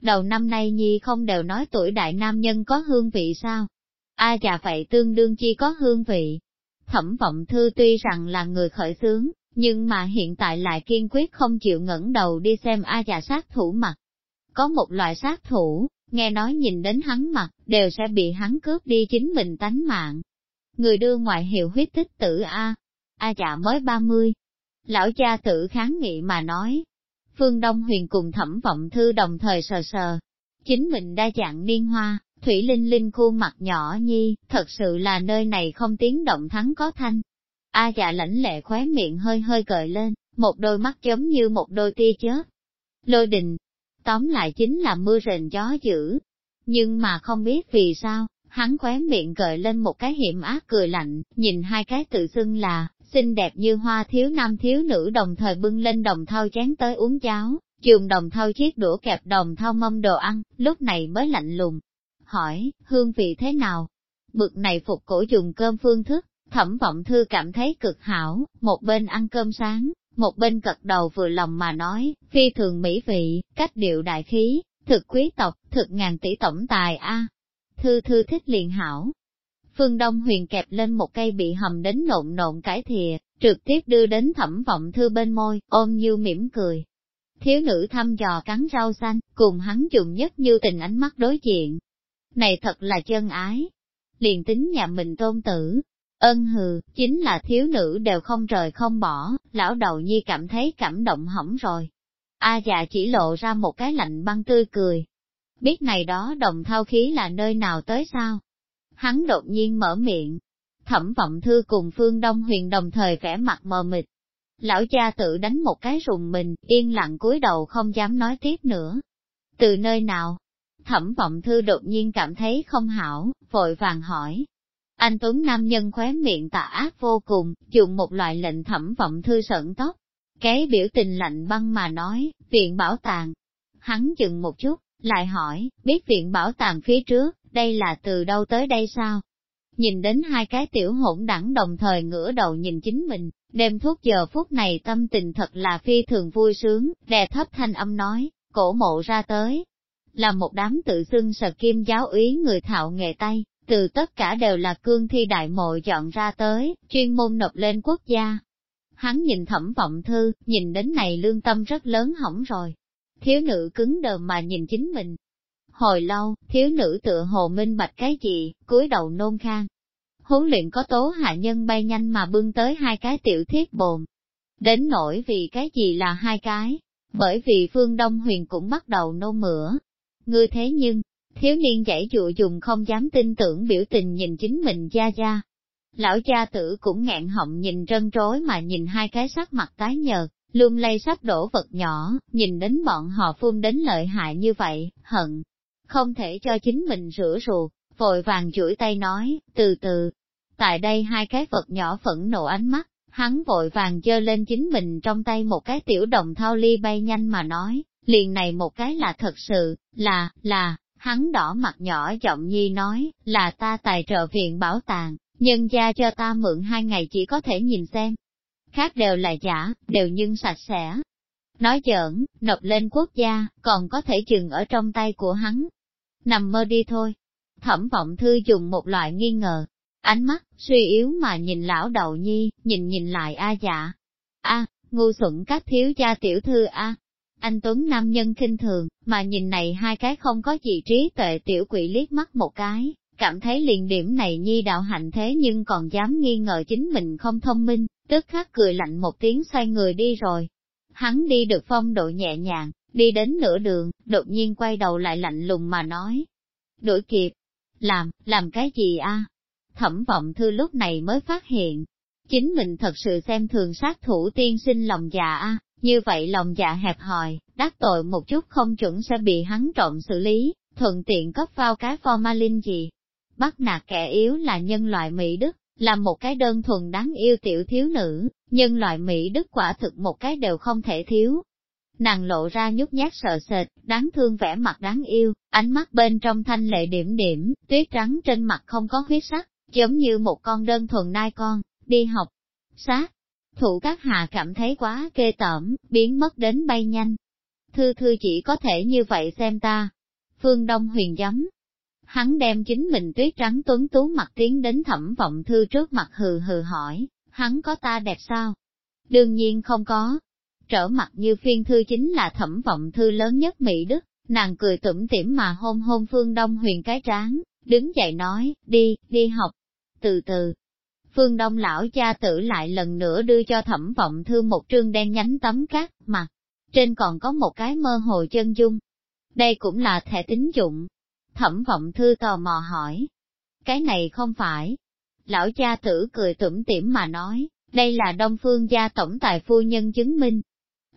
Đầu năm nay Nhi không đều nói tuổi đại nam nhân có hương vị sao? A dạ vậy tương đương chi có hương vị. Thẩm vọng thư tuy rằng là người khởi xướng, nhưng mà hiện tại lại kiên quyết không chịu ngẩng đầu đi xem A già sát thủ mặt. Có một loại sát thủ, nghe nói nhìn đến hắn mặt, đều sẽ bị hắn cướp đi chính mình tánh mạng. Người đưa ngoại hiệu huyết tích tử A. A dạ mới 30, Lão cha tử kháng nghị mà nói. Phương Đông Huyền cùng thẩm vọng thư đồng thời sờ sờ. Chính mình đa dạng niên hoa, Thủy Linh Linh khuôn mặt nhỏ nhi, thật sự là nơi này không tiếng động thắng có thanh. A dạ lãnh lệ khóe miệng hơi hơi gợi lên, một đôi mắt giống như một đôi tia chớp. Lôi đình, tóm lại chính là mưa rền gió dữ. Nhưng mà không biết vì sao, hắn khóe miệng gợi lên một cái hiểm ác cười lạnh, nhìn hai cái tự xưng là, xinh đẹp như hoa thiếu nam thiếu nữ đồng thời bưng lên đồng thau chén tới uống cháo, trường đồng thau chiếc đũa kẹp đồng thau mâm đồ ăn, lúc này mới lạnh lùng. Hỏi, hương vị thế nào? Bực này phục cổ dùng cơm phương thức, thẩm vọng thư cảm thấy cực hảo, một bên ăn cơm sáng, một bên cật đầu vừa lòng mà nói, phi thường mỹ vị, cách điệu đại khí, thực quý tộc, thực ngàn tỷ tổng tài a. Thư thư thích liền hảo, Phương Đông Huyền kẹp lên một cây bị hầm đến nộn nộn cải thìa, trực tiếp đưa đến thẩm vọng thư bên môi, ôm như mỉm cười. thiếu nữ thăm dò cắn rau xanh, cùng hắn dùng nhất như tình ánh mắt đối diện. Này thật là chân ái. Liền tính nhà mình tôn tử, ân hừ, chính là thiếu nữ đều không rời không bỏ, lão đầu nhi cảm thấy cảm động hỏng rồi. A già chỉ lộ ra một cái lạnh băng tươi cười. Biết này đó đồng thao khí là nơi nào tới sao? Hắn đột nhiên mở miệng. Thẩm vọng thư cùng phương Đông huyền đồng thời vẻ mặt mờ mịt, Lão cha tự đánh một cái rùng mình, yên lặng cúi đầu không dám nói tiếp nữa. Từ nơi nào? Thẩm vọng thư đột nhiên cảm thấy không hảo, vội vàng hỏi. Anh Tuấn Nam nhân khóe miệng tà ác vô cùng, dùng một loại lệnh thẩm vọng thư sợn tóc. Cái biểu tình lạnh băng mà nói, viện bảo tàng. Hắn dừng một chút, lại hỏi, biết viện bảo tàng phía trước, đây là từ đâu tới đây sao? Nhìn đến hai cái tiểu hỗn đẳng đồng thời ngửa đầu nhìn chính mình, Đêm thuốc giờ phút này tâm tình thật là phi thường vui sướng, đè thấp thanh âm nói, cổ mộ ra tới. Là một đám tự xưng sợ kim giáo úy người thạo nghề tay, từ tất cả đều là cương thi đại mộ dọn ra tới, chuyên môn nộp lên quốc gia. Hắn nhìn thẩm vọng thư, nhìn đến này lương tâm rất lớn hỏng rồi. Thiếu nữ cứng đờ mà nhìn chính mình. Hồi lâu, thiếu nữ tựa hồ minh bạch cái gì, cúi đầu nôn khang, huấn luyện có tố hạ nhân bay nhanh mà bưng tới hai cái tiểu thiết bồn. Đến nỗi vì cái gì là hai cái, bởi vì phương Đông Huyền cũng bắt đầu nôn mửa. Ngươi thế nhưng, thiếu niên giải dụ dùng không dám tin tưởng biểu tình nhìn chính mình gia gia. Lão cha tử cũng ngẹn họng nhìn trân trối mà nhìn hai cái sắc mặt tái nhợt, lung lay sắp đổ vật nhỏ, nhìn đến bọn họ phun đến lợi hại như vậy, hận, không thể cho chính mình rửa ruột, vội vàng chuỗi tay nói, từ từ, Tại đây hai cái vật nhỏ phẫn nộ ánh mắt, hắn vội vàng dơ lên chính mình trong tay một cái tiểu đồng thao ly bay nhanh mà nói, liền này một cái là thật sự, là, là, hắn đỏ mặt nhỏ giọng nhi nói, là ta tài trợ viện bảo tàng, nhân gia cho ta mượn hai ngày chỉ có thể nhìn xem. Khác đều là giả, đều nhưng sạch sẽ. Nói giỡn, nộp lên quốc gia, còn có thể chừng ở trong tay của hắn. Nằm mơ đi thôi. Thẩm vọng thư dùng một loại nghi ngờ, Ánh mắt, suy yếu mà nhìn lão đầu nhi, nhìn nhìn lại A dạ. A, ngu xuẩn các thiếu gia tiểu thư A. Anh Tuấn nam nhân kinh thường, mà nhìn này hai cái không có gì trí tuệ tiểu quỷ liếc mắt một cái, cảm thấy liền điểm này nhi đạo hạnh thế nhưng còn dám nghi ngờ chính mình không thông minh, tức khắc cười lạnh một tiếng xoay người đi rồi. Hắn đi được phong độ nhẹ nhàng, đi đến nửa đường, đột nhiên quay đầu lại lạnh lùng mà nói. Đuổi kịp, làm, làm cái gì a? Thẩm vọng thư lúc này mới phát hiện, chính mình thật sự xem thường sát thủ tiên sinh lòng dạ như vậy lòng dạ hẹp hòi, đắc tội một chút không chuẩn sẽ bị hắn trộm xử lý, thuận tiện cấp vào cái formalin gì. Bắt nạt kẻ yếu là nhân loại Mỹ Đức, là một cái đơn thuần đáng yêu tiểu thiếu nữ, nhân loại Mỹ Đức quả thực một cái đều không thể thiếu. Nàng lộ ra nhút nhát sợ sệt, đáng thương vẻ mặt đáng yêu, ánh mắt bên trong thanh lệ điểm điểm, tuyết trắng trên mặt không có huyết sắc, giống như một con đơn thuần nai con, đi học, sát. Thủ các hạ cảm thấy quá kê tởm, biến mất đến bay nhanh. Thư thư chỉ có thể như vậy xem ta. Phương Đông huyền giấm. Hắn đem chính mình tuyết trắng tuấn tú mặt tiến đến thẩm vọng thư trước mặt hừ hừ hỏi, hắn có ta đẹp sao? Đương nhiên không có. Trở mặt như phiên thư chính là thẩm vọng thư lớn nhất Mỹ Đức, nàng cười tủm tỉm mà hôn hôn phương Đông huyền cái tráng, đứng dậy nói, đi, đi học. Từ từ, phương đông lão cha tử lại lần nữa đưa cho thẩm vọng thư một trương đen nhánh tấm cát, mặt, trên còn có một cái mơ hồ chân dung. Đây cũng là thẻ tín dụng. Thẩm vọng thư tò mò hỏi. Cái này không phải. Lão cha tử cười tủm tỉm mà nói, đây là đông phương gia tổng tài phu nhân chứng minh.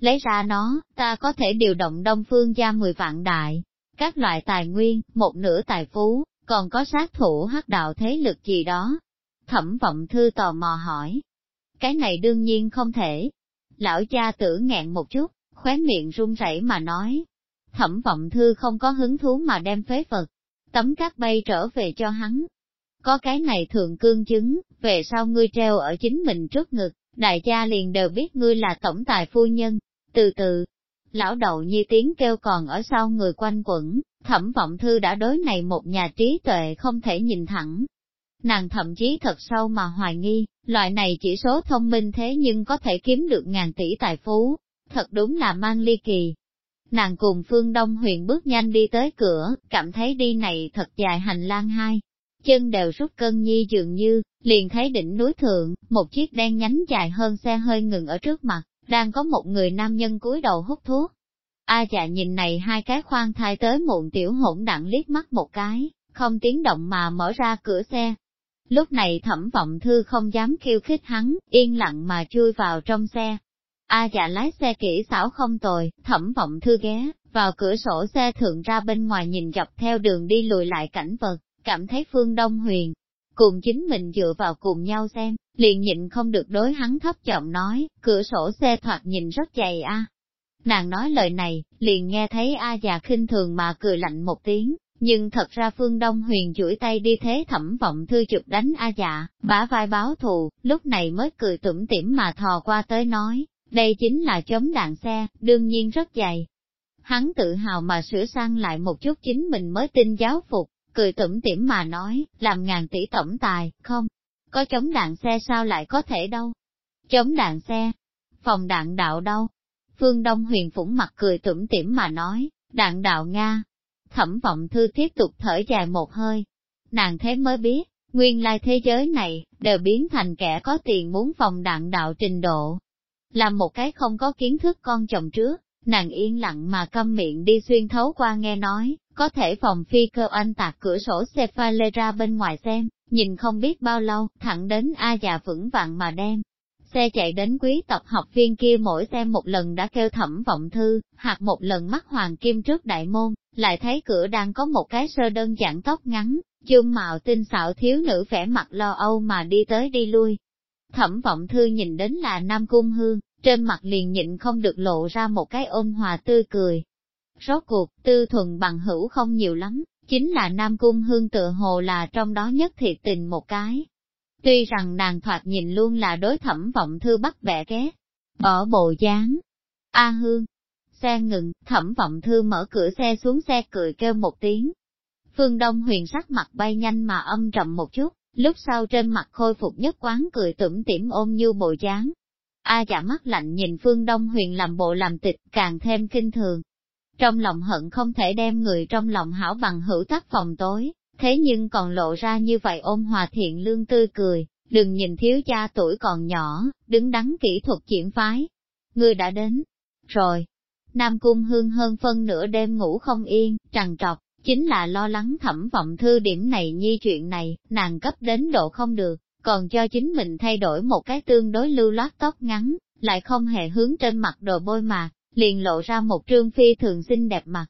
Lấy ra nó, ta có thể điều động đông phương gia 10 vạn đại, các loại tài nguyên, một nửa tài phú, còn có sát thủ hắc đạo thế lực gì đó. Thẩm vọng thư tò mò hỏi. Cái này đương nhiên không thể. Lão cha tử nghẹn một chút, khóe miệng run rẩy mà nói. Thẩm vọng thư không có hứng thú mà đem phế vật, tấm cát bay trở về cho hắn. Có cái này thường cương chứng, về sau ngươi treo ở chính mình trước ngực, đại gia liền đều biết ngươi là tổng tài phu nhân. Từ từ, lão đầu nhi tiếng kêu còn ở sau người quanh quẩn, thẩm vọng thư đã đối này một nhà trí tuệ không thể nhìn thẳng. Nàng thậm chí thật sâu mà hoài nghi, loại này chỉ số thông minh thế nhưng có thể kiếm được ngàn tỷ tài phú, thật đúng là mang ly kỳ. Nàng cùng Phương Đông Huyền bước nhanh đi tới cửa, cảm thấy đi này thật dài hành lang hai. Chân đều rút cân nhi dường như, liền thấy đỉnh núi thượng, một chiếc đen nhánh dài hơn xe hơi ngừng ở trước mặt, đang có một người nam nhân cúi đầu hút thuốc. A dạ nhìn này hai cái khoan thai tới muộn tiểu hỗn đặng liếc mắt một cái, không tiếng động mà mở ra cửa xe. Lúc này thẩm vọng thư không dám khiêu khích hắn, yên lặng mà chui vào trong xe. A dạ lái xe kỹ xảo không tồi, thẩm vọng thư ghé, vào cửa sổ xe thượng ra bên ngoài nhìn dọc theo đường đi lùi lại cảnh vật, cảm thấy phương đông huyền. Cùng chính mình dựa vào cùng nhau xem, liền nhịn không được đối hắn thấp giọng nói, cửa sổ xe thoạt nhìn rất dày a. Nàng nói lời này, liền nghe thấy A già khinh thường mà cười lạnh một tiếng, nhưng thật ra phương Đông Huyền chuỗi tay đi thế thẩm vọng thư chụp đánh A dạ, bả vai báo thù, lúc này mới cười tủm tỉm mà thò qua tới nói, đây chính là chống đạn xe, đương nhiên rất dày. Hắn tự hào mà sửa sang lại một chút chính mình mới tin giáo phục, cười tủm tỉm mà nói, làm ngàn tỷ tổng tài, không, có chống đạn xe sao lại có thể đâu. Chống đạn xe, phòng đạn đạo đâu. Phương Đông huyền phủng mặt cười tủm tỉm mà nói, đạn đạo Nga. Thẩm vọng thư tiếp tục thở dài một hơi. Nàng thế mới biết, nguyên lai thế giới này, đều biến thành kẻ có tiền muốn phòng đạn đạo trình độ. Làm một cái không có kiến thức con chồng trước, nàng yên lặng mà câm miệng đi xuyên thấu qua nghe nói, có thể phòng phi cơ anh tạc cửa sổ xe pha lê ra bên ngoài xem, nhìn không biết bao lâu, thẳng đến A già vững vàng mà đem. Xe chạy đến quý tập học viên kia mỗi xe một lần đã kêu thẩm vọng thư, hoặc một lần mắt hoàng kim trước đại môn, lại thấy cửa đang có một cái sơ đơn giản tóc ngắn, chung mạo tinh xạo thiếu nữ vẻ mặt lo âu mà đi tới đi lui. Thẩm vọng thư nhìn đến là Nam Cung Hương, trên mặt liền nhịn không được lộ ra một cái ôn hòa tươi cười. Rốt cuộc, tư thuần bằng hữu không nhiều lắm, chính là Nam Cung Hương tựa hồ là trong đó nhất thiệt tình một cái. Tuy rằng nàng thoạt nhìn luôn là đối thẩm vọng thư bắt bẻ ghét, bỏ bộ dáng. A Hương, xe ngừng, thẩm vọng thư mở cửa xe xuống xe cười kêu một tiếng. Phương Đông huyền sắc mặt bay nhanh mà âm trầm một chút, lúc sau trên mặt khôi phục nhất quán cười tủm tỉm ôm như bộ dáng. A dạ mắt lạnh nhìn Phương Đông huyền làm bộ làm tịch càng thêm kinh thường, trong lòng hận không thể đem người trong lòng hảo bằng hữu tác phòng tối, thế nhưng còn lộ ra như vậy ôm hòa thiện lương tươi cười, đừng nhìn thiếu cha tuổi còn nhỏ, đứng đắn kỹ thuật chuyển phái. Người đã đến, rồi. Nam Cung Hương hơn phân nửa đêm ngủ không yên, trằn trọc, chính là lo lắng thẩm vọng thư điểm này nhi chuyện này, nàng cấp đến độ không được, còn cho chính mình thay đổi một cái tương đối lưu loát tóc ngắn, lại không hề hướng trên mặt đồ bôi mạc, liền lộ ra một trương phi thường xinh đẹp mặt.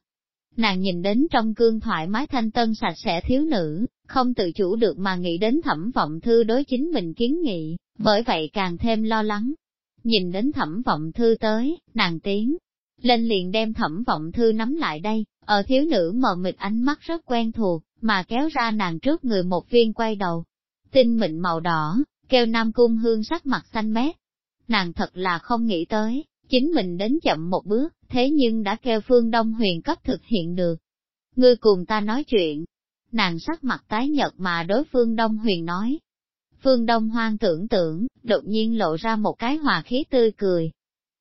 Nàng nhìn đến trong cương thoải mái thanh tân sạch sẽ thiếu nữ, không tự chủ được mà nghĩ đến thẩm vọng thư đối chính mình kiến nghị, bởi vậy càng thêm lo lắng. Nhìn đến thẩm vọng thư tới, nàng tiến, lên liền đem thẩm vọng thư nắm lại đây, ở thiếu nữ mờ mịt ánh mắt rất quen thuộc, mà kéo ra nàng trước người một viên quay đầu. Tinh mịn màu đỏ, kêu nam cung hương sắc mặt xanh mét. Nàng thật là không nghĩ tới, chính mình đến chậm một bước, thế nhưng đã kêu Phương Đông Huyền cấp thực hiện được. Ngươi cùng ta nói chuyện. Nàng sắc mặt tái nhợt mà đối Phương Đông Huyền nói. Phương Đông hoang tưởng tưởng, đột nhiên lộ ra một cái hòa khí tươi cười.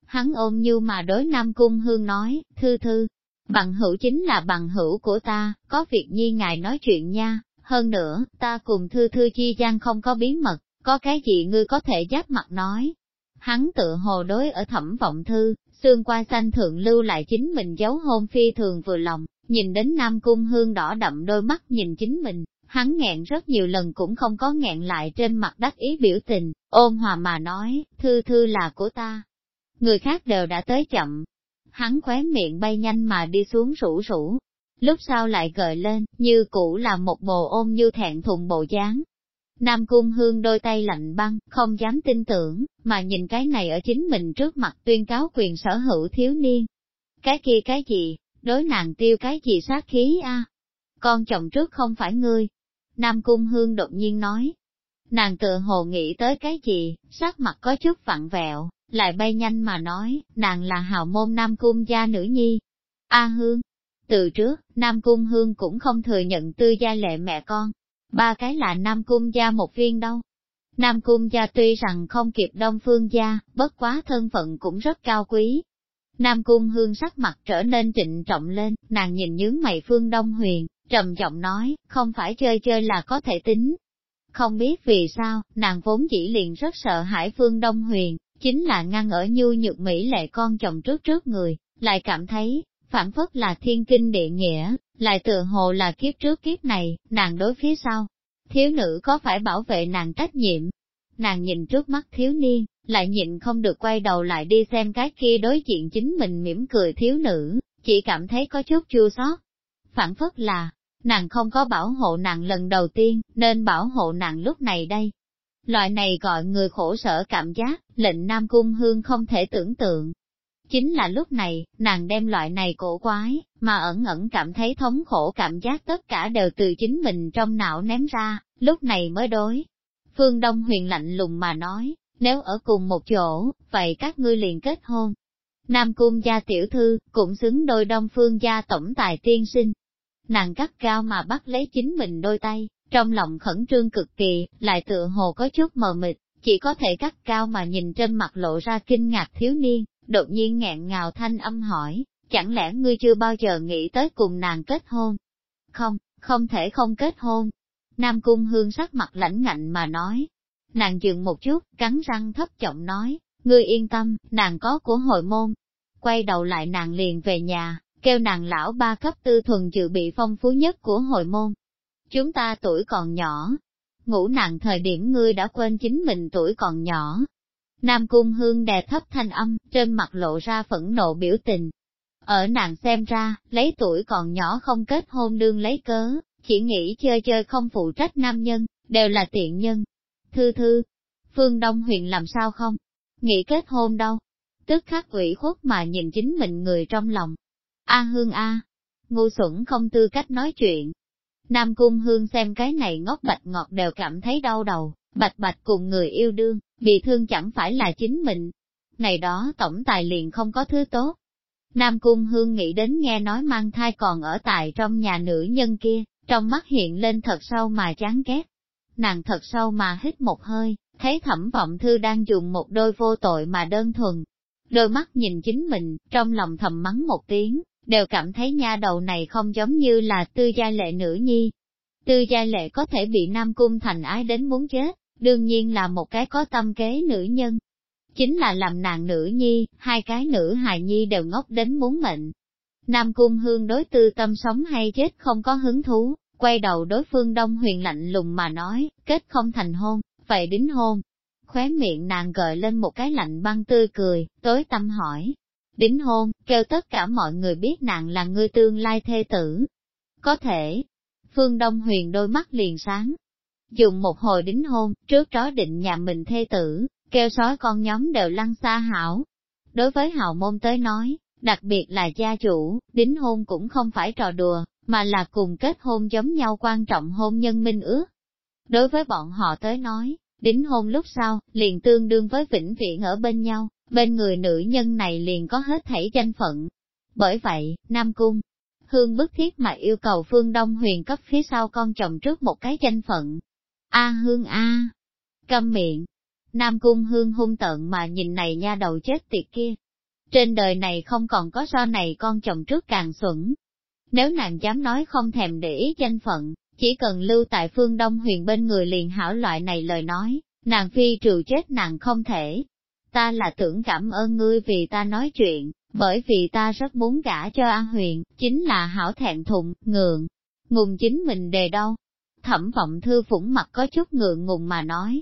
Hắn ôm như mà đối Nam Cung Hương nói, thư thư, bằng hữu chính là bằng hữu của ta, có việc nhi ngài nói chuyện nha, hơn nữa, ta cùng thư thư chi gian không có bí mật, có cái gì ngươi có thể giáp mặt nói, hắn tự hồ đối ở thẩm vọng thư, xương qua xanh thượng lưu lại chính mình giấu hôn phi thường vừa lòng, nhìn đến Nam Cung Hương đỏ đậm đôi mắt nhìn chính mình, hắn nghẹn rất nhiều lần cũng không có nghẹn lại trên mặt đắc ý biểu tình, ôn hòa mà nói, thư thư là của ta. Người khác đều đã tới chậm, hắn khóe miệng bay nhanh mà đi xuống rủ rủ, lúc sau lại gợi lên, như cũ là một bồ ôm như thẹn thùng bộ dáng, Nam Cung Hương đôi tay lạnh băng, không dám tin tưởng, mà nhìn cái này ở chính mình trước mặt tuyên cáo quyền sở hữu thiếu niên. Cái kia cái gì, đối nàng tiêu cái gì sát khí a? Con chồng trước không phải ngươi. Nam Cung Hương đột nhiên nói. Nàng tự hồ nghĩ tới cái gì, sắc mặt có chút vặn vẹo, lại bay nhanh mà nói, nàng là hào môn Nam Cung gia nữ nhi. A Hương. Từ trước, Nam Cung Hương cũng không thừa nhận tư gia lệ mẹ con, ba cái là Nam Cung gia một viên đâu. Nam Cung gia tuy rằng không kịp Đông Phương gia, bất quá thân phận cũng rất cao quý. Nam Cung Hương sắc mặt trở nên trịnh trọng lên, nàng nhìn nhướng mày Phương Đông Huyền, trầm giọng nói, không phải chơi chơi là có thể tính. Không biết vì sao, nàng vốn chỉ liền rất sợ hãi Phương Đông Huyền, chính là ngăn ở nhu nhược Mỹ lệ con chồng trước trước người, lại cảm thấy, phản phất là thiên kinh địa nghĩa, lại tựa hồ là kiếp trước kiếp này, nàng đối phía sau. Thiếu nữ có phải bảo vệ nàng trách nhiệm? Nàng nhìn trước mắt thiếu niên, lại nhịn không được quay đầu lại đi xem cái kia đối diện chính mình mỉm cười thiếu nữ, chỉ cảm thấy có chút chua xót. Phản phất là, nàng không có bảo hộ nàng lần đầu tiên, nên bảo hộ nàng lúc này đây. Loại này gọi người khổ sở cảm giác, lệnh Nam Cung Hương không thể tưởng tượng. Chính là lúc này, nàng đem loại này cổ quái, mà ẩn ẩn cảm thấy thống khổ cảm giác tất cả đều từ chính mình trong não ném ra, lúc này mới đối. Phương Đông huyền lạnh lùng mà nói, nếu ở cùng một chỗ, vậy các ngươi liền kết hôn. Nam Cung gia tiểu thư, cũng xứng đôi đông phương gia tổng tài tiên sinh. Nàng cắt cao mà bắt lấy chính mình đôi tay, trong lòng khẩn trương cực kỳ, lại tựa hồ có chút mờ mịt, chỉ có thể cắt cao mà nhìn trên mặt lộ ra kinh ngạc thiếu niên, đột nhiên nghẹn ngào thanh âm hỏi, chẳng lẽ ngươi chưa bao giờ nghĩ tới cùng nàng kết hôn? Không, không thể không kết hôn. Nam Cung Hương sắc mặt lãnh ngạnh mà nói, Nàng dừng một chút, cắn răng thấp giọng nói, ngươi yên tâm, nàng có của hội môn. Quay đầu lại nàng liền về nhà, kêu nàng lão ba cấp tư thuần dự bị phong phú nhất của hội môn. Chúng ta tuổi còn nhỏ, ngủ nàng thời điểm ngươi đã quên chính mình tuổi còn nhỏ. Nam Cung Hương đè thấp thanh âm, trên mặt lộ ra phẫn nộ biểu tình. Ở nàng xem ra, lấy tuổi còn nhỏ không kết hôn đương lấy cớ, chỉ nghĩ chơi chơi không phụ trách nam nhân, đều là tiện nhân, Thư thư, Phương Đông Huyền làm sao không? Nghĩ kết hôn đâu? Tức khắc ủy khuất mà nhìn chính mình người trong lòng. A Hương A, ngu xuẩn không tư cách nói chuyện. Nam Cung Hương xem cái này ngốc bạch ngọt đều cảm thấy đau đầu, bạch bạch cùng người yêu đương, bị thương chẳng phải là chính mình. này đó tổng tài liền không có thứ tốt. Nam Cung Hương nghĩ đến nghe nói mang thai còn ở tại trong nhà nữ nhân kia, trong mắt hiện lên thật sâu mà chán ghét nàng thật sâu mà hít một hơi, thấy thẩm vọng thư đang dùng một đôi vô tội mà đơn thuần. Đôi mắt nhìn chính mình, trong lòng thầm mắng một tiếng, đều cảm thấy nha đầu này không giống như là tư gia lệ nữ nhi. Tư gia lệ có thể bị nam cung thành ái đến muốn chết, đương nhiên là một cái có tâm kế nữ nhân. Chính là làm nàng nữ nhi, hai cái nữ hài nhi đều ngốc đến muốn mệnh. Nam cung hương đối tư tâm sống hay chết không có hứng thú, quay đầu đối phương Đông Huyền lạnh lùng mà nói, kết không thành hôn, vậy đính hôn. Khóe miệng nàng gợi lên một cái lạnh băng tươi cười, tối tâm hỏi. Đính hôn, kêu tất cả mọi người biết nàng là người tương lai thê tử. Có thể. Phương Đông Huyền đôi mắt liền sáng. Dùng một hồi đính hôn, trước đó định nhà mình thê tử, kêu sói con nhóm đều lăn xa hảo. Đối với hào môn tới nói, đặc biệt là gia chủ, đính hôn cũng không phải trò đùa, mà là cùng kết hôn giống nhau quan trọng hôn nhân minh ước. Đối với bọn họ tới nói, đính hôn lúc sau, liền tương đương với vĩnh viễn ở bên nhau, bên người nữ nhân này liền có hết thảy danh phận. Bởi vậy, Nam Cung, Hương bức thiết mà yêu cầu Phương Đông Huyền cấp phía sau con chồng trước một cái danh phận. A Hương A. Câm miệng. Nam Cung Hương hung tợn mà nhìn này nha đầu chết tiệt kia. Trên đời này không còn có so này con chồng trước càng xuẩn, nếu nàng dám nói không thèm để ý danh phận, chỉ cần lưu tại phương Đông huyền bên người liền hảo loại này lời nói, nàng phi trừ chết nàng không thể. Ta là tưởng cảm ơn ngươi vì ta nói chuyện, bởi vì ta rất muốn gả cho An Huyền, chính là hảo thẹn thùng, ngượng, ngùng chính mình đề đâu. Thẩm vọng thư phủng mặt có chút ngượng ngùng mà nói.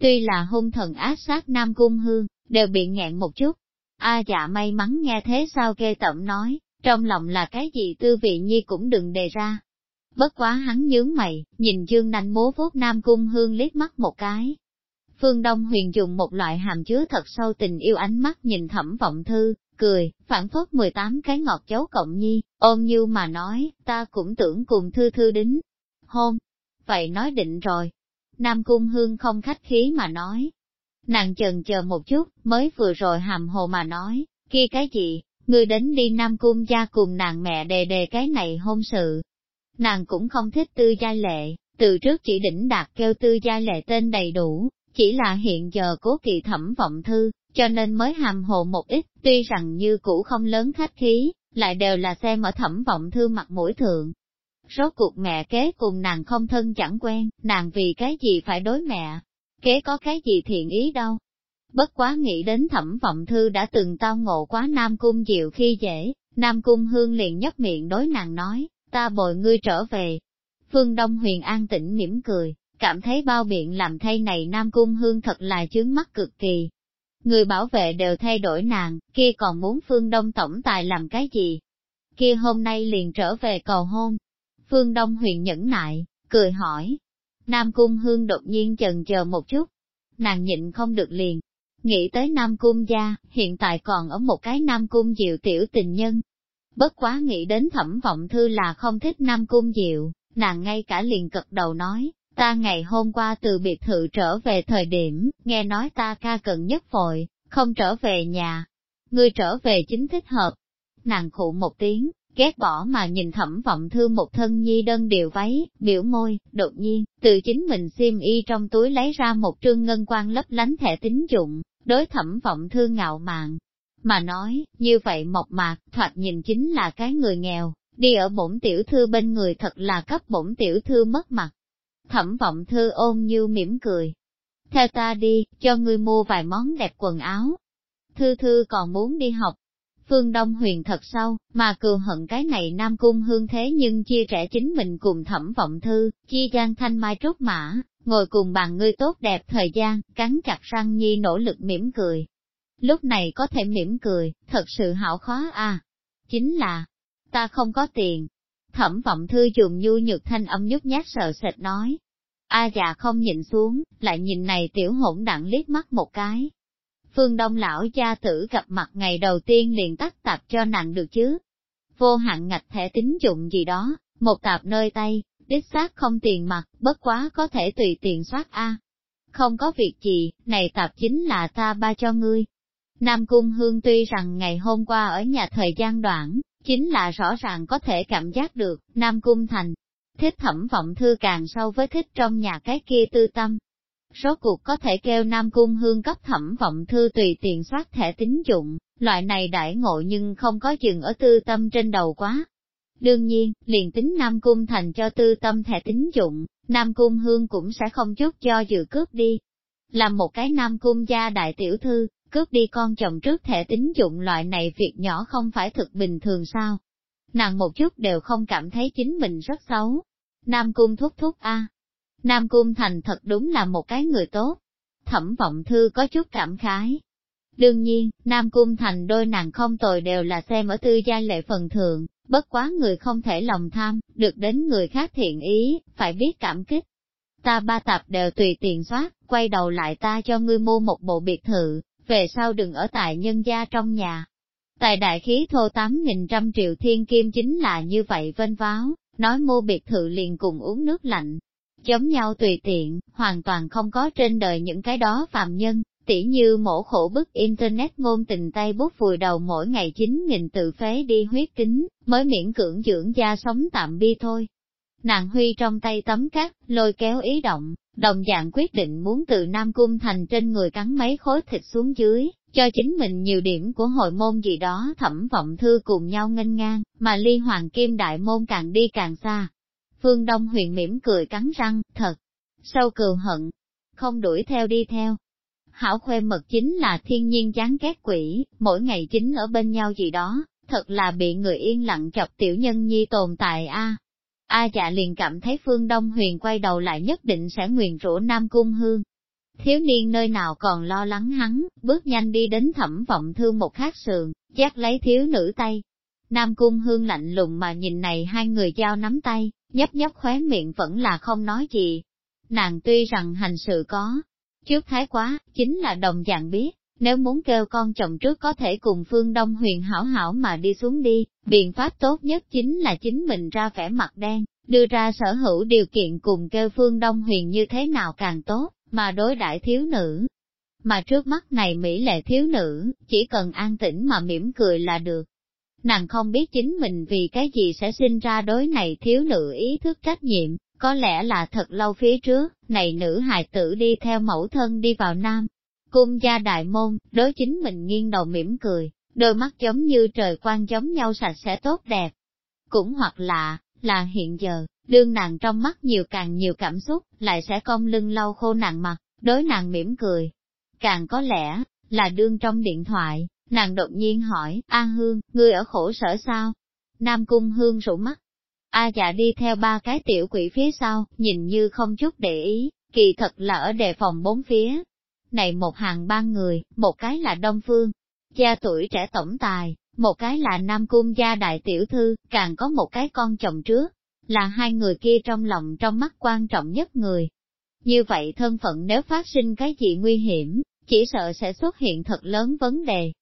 Tuy là hung thần ác sát Nam Cung Hương, đều bị nghẹn một chút. A dạ may mắn nghe thế sao kê tẩm nói, trong lòng là cái gì tư vị nhi cũng đừng đề ra. Bất quá hắn nhướng mày, nhìn dương nanh múa vuốt nam cung hương liếc mắt một cái. Phương Đông huyền dùng một loại hàm chứa thật sâu tình yêu ánh mắt nhìn thẩm vọng thư, cười, phản phất 18 cái ngọt chấu cộng nhi, ôm như mà nói, ta cũng tưởng cùng thư thư đính. Hôn, vậy nói định rồi. Nam cung hương không khách khí mà nói. Nàng chần chờ một chút, mới vừa rồi hàm hồ mà nói, kia cái gì, ngươi đến đi Nam Cung gia cùng nàng mẹ đề đề cái này hôn sự. Nàng cũng không thích tư gia lệ, từ trước chỉ đỉnh đạt kêu tư gia lệ tên đầy đủ, chỉ là hiện giờ cố kỳ thẩm vọng thư, cho nên mới hàm hồ một ít, tuy rằng như cũ không lớn khách khí, lại đều là xem ở thẩm vọng thư mặt mũi thượng. Rốt cuộc mẹ kế cùng nàng không thân chẳng quen, nàng vì cái gì phải đối mẹ, kế có cái gì thiện ý đâu. Bất quá nghĩ đến thẩm vọng thư đã từng tao ngộ quá Nam Cung Diệu khi dễ, Nam Cung Hương liền nhấp miệng đối nàng nói, ta bồi ngươi trở về. Phương Đông Huyền an tĩnh mỉm cười, cảm thấy bao biện làm thay này Nam Cung Hương thật là chướng mắt cực kỳ. Người bảo vệ đều thay đổi nàng, kia còn muốn Phương Đông Tổng Tài làm cái gì? Kia hôm nay liền trở về cầu hôn. Phương Đông Huyền nhẫn nại, cười hỏi. Nam Cung Hương đột nhiên chần chờ một chút. Nàng nhịn không được liền. Nghĩ tới Nam Cung gia, hiện tại còn ở một cái Nam Cung diệu tiểu tình nhân. Bất quá nghĩ đến thẩm vọng thư là không thích Nam Cung diệu, nàng ngay cả liền cật đầu nói, Ta ngày hôm qua từ biệt thự trở về thời điểm, nghe nói ta ca cần nhất vội, không trở về nhà. Ngươi trở về chính thích hợp. Nàng khụ một tiếng, ghét bỏ mà nhìn thẩm vọng thư một thân nhi đơn điều váy, biểu môi, đột nhiên, từ chính mình xiêm y trong túi lấy ra một trương ngân quan lấp lánh thẻ tín dụng, đối thẩm vọng thư ngạo mạn. Mà nói, như vậy mộc mạc, thoạt nhìn chính là cái người nghèo, đi ở bổn tiểu thư bên người thật là cấp bổn tiểu thư mất mặt. Thẩm vọng thư ôm như mỉm cười. Theo ta đi, cho ngươi mua vài món đẹp quần áo. Thư thư còn muốn đi học. Phương Đông huyền thật sâu, mà cường hận cái này Nam Cung hương thế nhưng chia rẽ chính mình cùng thẩm vọng thư, chi gian thanh mai trúc mã, ngồi cùng bàn ngươi tốt đẹp thời gian, cắn chặt răng nhi nỗ lực mỉm cười. Lúc này có thể mỉm cười, thật sự hảo khó à. Chính là, ta không có tiền, Thẩm vọng thư dùng nhu nhược thanh âm nhút nhát sợ sệt nói. A già không nhìn xuống, lại nhìn này tiểu hỗn đặng liếc mắt một cái. Phương Đông lão cha tử gặp mặt ngày đầu tiên liền tắt tạp cho nặng được chứ. Vô hạn ngạch thẻ tín dụng gì đó, một tạp nơi tay, đích xác không tiền mặt, bất quá có thể tùy tiền soát A. Không có việc gì, này tạp chính là ta ba cho ngươi. Nam Cung Hương tuy rằng ngày hôm qua ở nhà thời gian đoạn, chính là rõ ràng có thể cảm giác được, Nam Cung Thành, thích thẩm vọng thư càng sâu với thích trong nhà cái kia tư tâm. Số cuộc có thể kêu Nam Cung Hương cấp thẩm vọng thư tùy tiền soát thẻ tín dụng, loại này đại ngộ nhưng không có dừng ở tư tâm trên đầu quá. Đương nhiên, liền tính Nam Cung Thành cho tư tâm thẻ tín dụng, Nam Cung Hương cũng sẽ không chút cho dự cướp đi. Làm một cái Nam Cung gia đại tiểu thư, cướp đi con chồng trước thẻ tín dụng loại này việc nhỏ không phải thực bình thường sao. Nàng một chút đều không cảm thấy chính mình rất xấu. Nam Cung thúc thúc a Nam Cung Thành thật đúng là một cái người tốt. Thẩm vọng thư có chút cảm khái. Đương nhiên, Nam Cung Thành đôi nàng không tồi đều là xem ở tư gia lệ phần thường, bất quá người không thể lòng tham, được đến người khác thiện ý, phải biết cảm kích. Ta ba tập đều tùy tiện soát, quay đầu lại ta cho ngươi mua một bộ biệt thự, về sau đừng ở tại nhân gia trong nhà. Tài đại khí thô tám nghìn trăm triệu thiên kim chính là như vậy vênh váo, nói mua biệt thự liền cùng uống nước lạnh. Giống nhau tùy tiện, hoàn toàn không có trên đời những cái đó phàm nhân, tỉ như mổ khổ bức Internet ngôn tình tay bút vùi đầu mỗi ngày chín nghìn tự phế đi huyết kính, mới miễn cưỡng dưỡng da sống tạm bi thôi. Nàng huy trong tay tấm cát, lôi kéo ý động, đồng dạng quyết định muốn từ Nam Cung Thành trên người cắn mấy khối thịt xuống dưới, cho chính mình nhiều điểm của hội môn gì đó thẩm vọng thư cùng nhau nghênh ngang, mà ly hoàng kim đại môn càng đi càng xa. Phương Đông huyền mỉm cười cắn răng, thật, sâu cừu hận, không đuổi theo đi theo. Hảo khuê mật chính là thiên nhiên chán ghét quỷ, mỗi ngày chính ở bên nhau gì đó, thật là bị người yên lặng chọc tiểu nhân nhi tồn tại a A dạ liền cảm thấy phương Đông Huyền quay đầu lại nhất định sẽ nguyền rủa Nam Cung Hương. Thiếu niên nơi nào còn lo lắng hắn, bước nhanh đi đến thẩm vọng thương một khát sườn, giác lấy thiếu nữ tay. Nam Cung Hương lạnh lùng mà nhìn này hai người giao nắm tay, nhấp nhấp khóe miệng vẫn là không nói gì. Nàng tuy rằng hành sự có, trước thái quá, chính là đồng dạng biết, nếu muốn kêu con chồng trước có thể cùng phương Đông huyền hảo hảo mà đi xuống đi, biện pháp tốt nhất chính là chính mình ra vẻ mặt đen, đưa ra sở hữu điều kiện cùng kêu phương Đông huyền như thế nào càng tốt, mà đối đãi thiếu nữ. Mà trước mắt này Mỹ lệ thiếu nữ, chỉ cần an tĩnh mà mỉm cười là được. Nàng không biết chính mình vì cái gì sẽ sinh ra đối này thiếu nữ ý thức trách nhiệm, có lẽ là thật lâu phía trước, này nữ hài tử đi theo mẫu thân đi vào Nam, Cung gia đại môn, đối chính mình nghiêng đầu mỉm cười, đôi mắt giống như trời quang giống nhau sạch sẽ tốt đẹp. Cũng hoặc là, là hiện giờ, đương nàng trong mắt nhiều càng nhiều cảm xúc, lại sẽ cong lưng lau khô nàng mặt, đối nàng mỉm cười. Càng có lẽ, là đương trong điện thoại, nàng đột nhiên hỏi, A Hương, ngươi ở khổ sở sao? Nam Cung Hương rủ mắt. A dạ đi theo ba cái tiểu quỷ phía sau, nhìn như không chút để ý, kỳ thật là ở đề phòng bốn phía. Này một hàng ba người, một cái là Đông Phương, gia tuổi trẻ tổng tài, một cái là Nam Cung gia đại tiểu thư, càng có một cái con chồng trước, là hai người kia trong lòng trong mắt quan trọng nhất người. Như vậy thân phận nếu phát sinh cái gì nguy hiểm, chỉ sợ sẽ xuất hiện thật lớn vấn đề.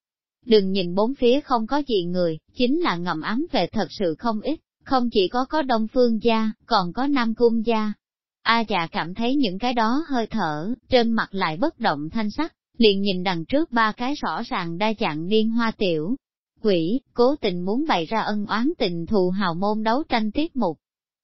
Đừng nhìn bốn phía không có gì người, chính là ngầm ám về thật sự không ít, không chỉ có có Đông Phương gia, còn có Nam Cung gia. A già cảm thấy những cái đó hơi thở, trên mặt lại bất động thanh sắc, liền nhìn đằng trước ba cái rõ ràng đa dạng niên hoa tiểu. Quỷ, cố tình muốn bày ra ân oán tình thù hào môn đấu tranh tiết mục.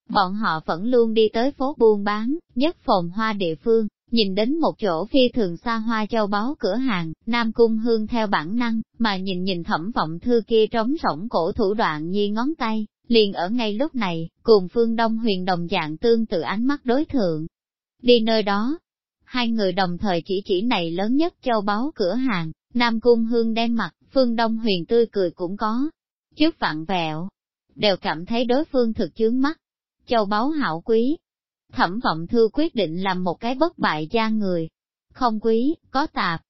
Bọn họ vẫn luôn đi tới phố buôn bán, nhất phồn hoa địa phương, nhìn đến một chỗ phi thường xa hoa châu báu cửa hàng, Nam Cung Hương theo bản năng, mà nhìn nhìn thẩm vọng thư kia trống rỗng cổ thủ đoạn nhi ngón tay, liền ở ngay lúc này, cùng phương Đông huyền đồng dạng tương tự ánh mắt đối thượng. Đi nơi đó, hai người đồng thời chỉ chỉ này lớn nhất châu báu cửa hàng, Nam Cung Hương đen mặt, phương Đông huyền tươi cười cũng có, trước vặn vẹo, đều cảm thấy đối phương thực chướng mắt. Châu báu hảo quý, Thẩm vọng thư quyết định làm một cái bất bại gia người. Không quý, có tạp.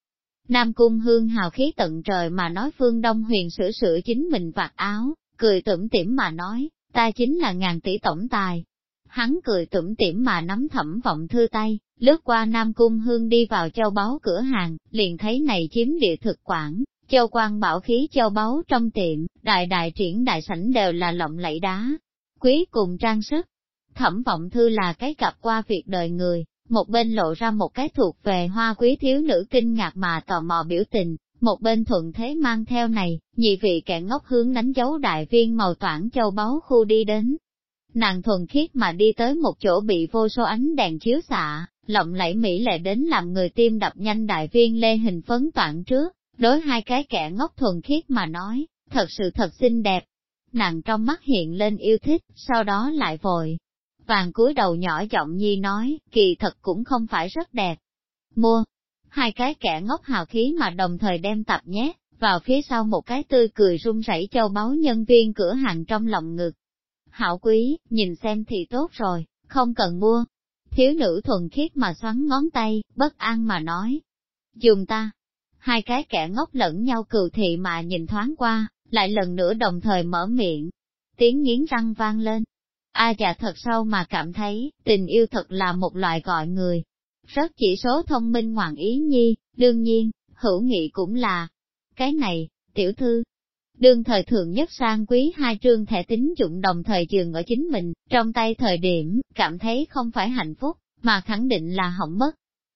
Nam cung hương hào khí tận trời mà nói phương Đông huyền sửa sửa chính mình vạt áo, cười tủm tỉm mà nói, ta chính là ngàn tỷ tổng tài. Hắn cười tủm tỉm mà nắm thẩm vọng thư tay, lướt qua Nam Cung Hương đi vào châu báu cửa hàng, liền thấy này chiếm địa thực quản, châu quan bảo khí châu báu trong tiệm, đại đại triển đại sảnh đều là lộng lẫy đá, quý cùng trang sức, Thẩm vọng thư là cái cặp qua việc đời người, một bên lộ ra một cái thuộc về hoa quý thiếu nữ kinh ngạc mà tò mò biểu tình, một bên thuận thế mang theo này, nhị vị kẻ ngốc hướng đánh dấu đại viên màu toản châu báu khu đi đến. Nàng thuần khiết mà đi tới một chỗ bị vô số ánh đèn chiếu xạ, lộng lẫy mỹ lệ đến làm người tim đập nhanh đại viên lê hình phấn toản trước, đối hai cái kẻ ngốc thuần khiết mà nói, thật sự thật xinh đẹp. Nàng trong mắt hiện lên yêu thích, sau đó lại vội, vàng cúi đầu nhỏ giọng nhi nói, kỳ thật cũng không phải rất đẹp. Mua, hai cái kẻ ngốc hào khí mà đồng thời đem tập nhé vào phía sau một cái tươi cười run rẩy châu báu nhân viên cửa hàng trong lòng ngực. Hảo quý, nhìn xem thì tốt rồi, không cần mua. Thiếu nữ thuần khiết mà xoắn ngón tay, bất an mà nói. Dùng ta. Hai cái kẻ ngốc lẫn nhau cừu thị mà nhìn thoáng qua, lại lần nữa đồng thời mở miệng. Tiếng nghiến răng vang lên, A dạ thật sâu mà cảm thấy, tình yêu thật là một loại gọi người. Rất chỉ số thông minh ngoạn ý nhi, đương nhiên, hữu nghị cũng là. Cái này, tiểu thư, đương thời thường nhất sang quý hai trương thẻ tín dụng đồng thời trường ở chính mình, trong tay thời điểm, cảm thấy không phải hạnh phúc, mà khẳng định là hỏng mất.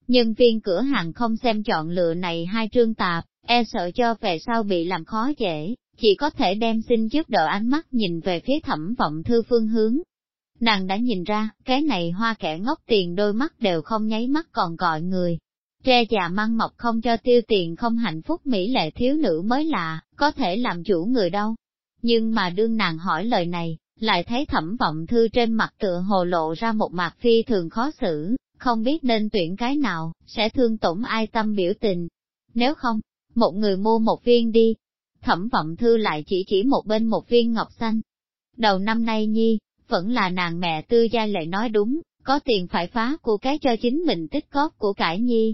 Nhân viên cửa hàng không xem chọn lựa này hai trương tạp, e sợ cho về sau bị làm khó dễ, chỉ có thể đem xin giúp đỡ ánh mắt nhìn về phía thẩm vọng thư phương hướng, Nàng đã nhìn ra, cái này hoa kẻ ngốc tiền đôi mắt đều không nháy mắt còn gọi người. Tre già măng mọc không cho tiêu tiền không hạnh phúc mỹ lệ thiếu nữ mới lạ, có thể làm chủ người đâu. Nhưng mà đương nàng hỏi lời này, lại thấy thẩm vọng thư trên mặt tựa hồ lộ ra một mặt phi thường khó xử, không biết nên tuyển cái nào, sẽ thương tổn ai tâm biểu tình. Nếu không, một người mua một viên đi. Thẩm vọng thư lại chỉ chỉ một bên một viên ngọc xanh. Đầu năm nay nhi, vẫn là nàng mẹ tư gia lệ nói đúng, có tiền phải phá của cái cho chính mình tích cóp của cải nhi.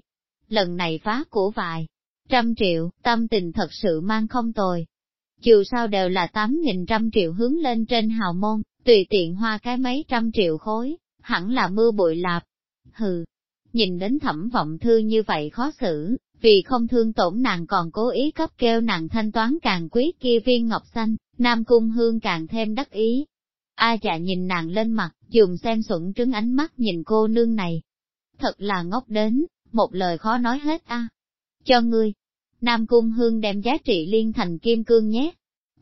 Lần này phá của vài trăm triệu, tâm tình thật sự mang không tồi. Dù sao đều là tám nghìn trăm triệu hướng lên trên hào môn, tùy tiện hoa cái mấy trăm triệu khối, hẳn là mưa bụi lạp. Hừ, nhìn đến thẩm vọng thư như vậy khó xử, vì không thương tổn nàng còn cố ý cấp kêu nàng thanh toán càng quý kia viên ngọc xanh, Nam Cung Hương càng thêm đắc ý, A dạ nhìn nàng lên mặt, dùng xem xuẩn trứng ánh mắt nhìn cô nương này. Thật là ngốc đến, một lời khó nói hết a. Cho ngươi, Nam Cung Hương đem giá trị liên thành kim cương nhé.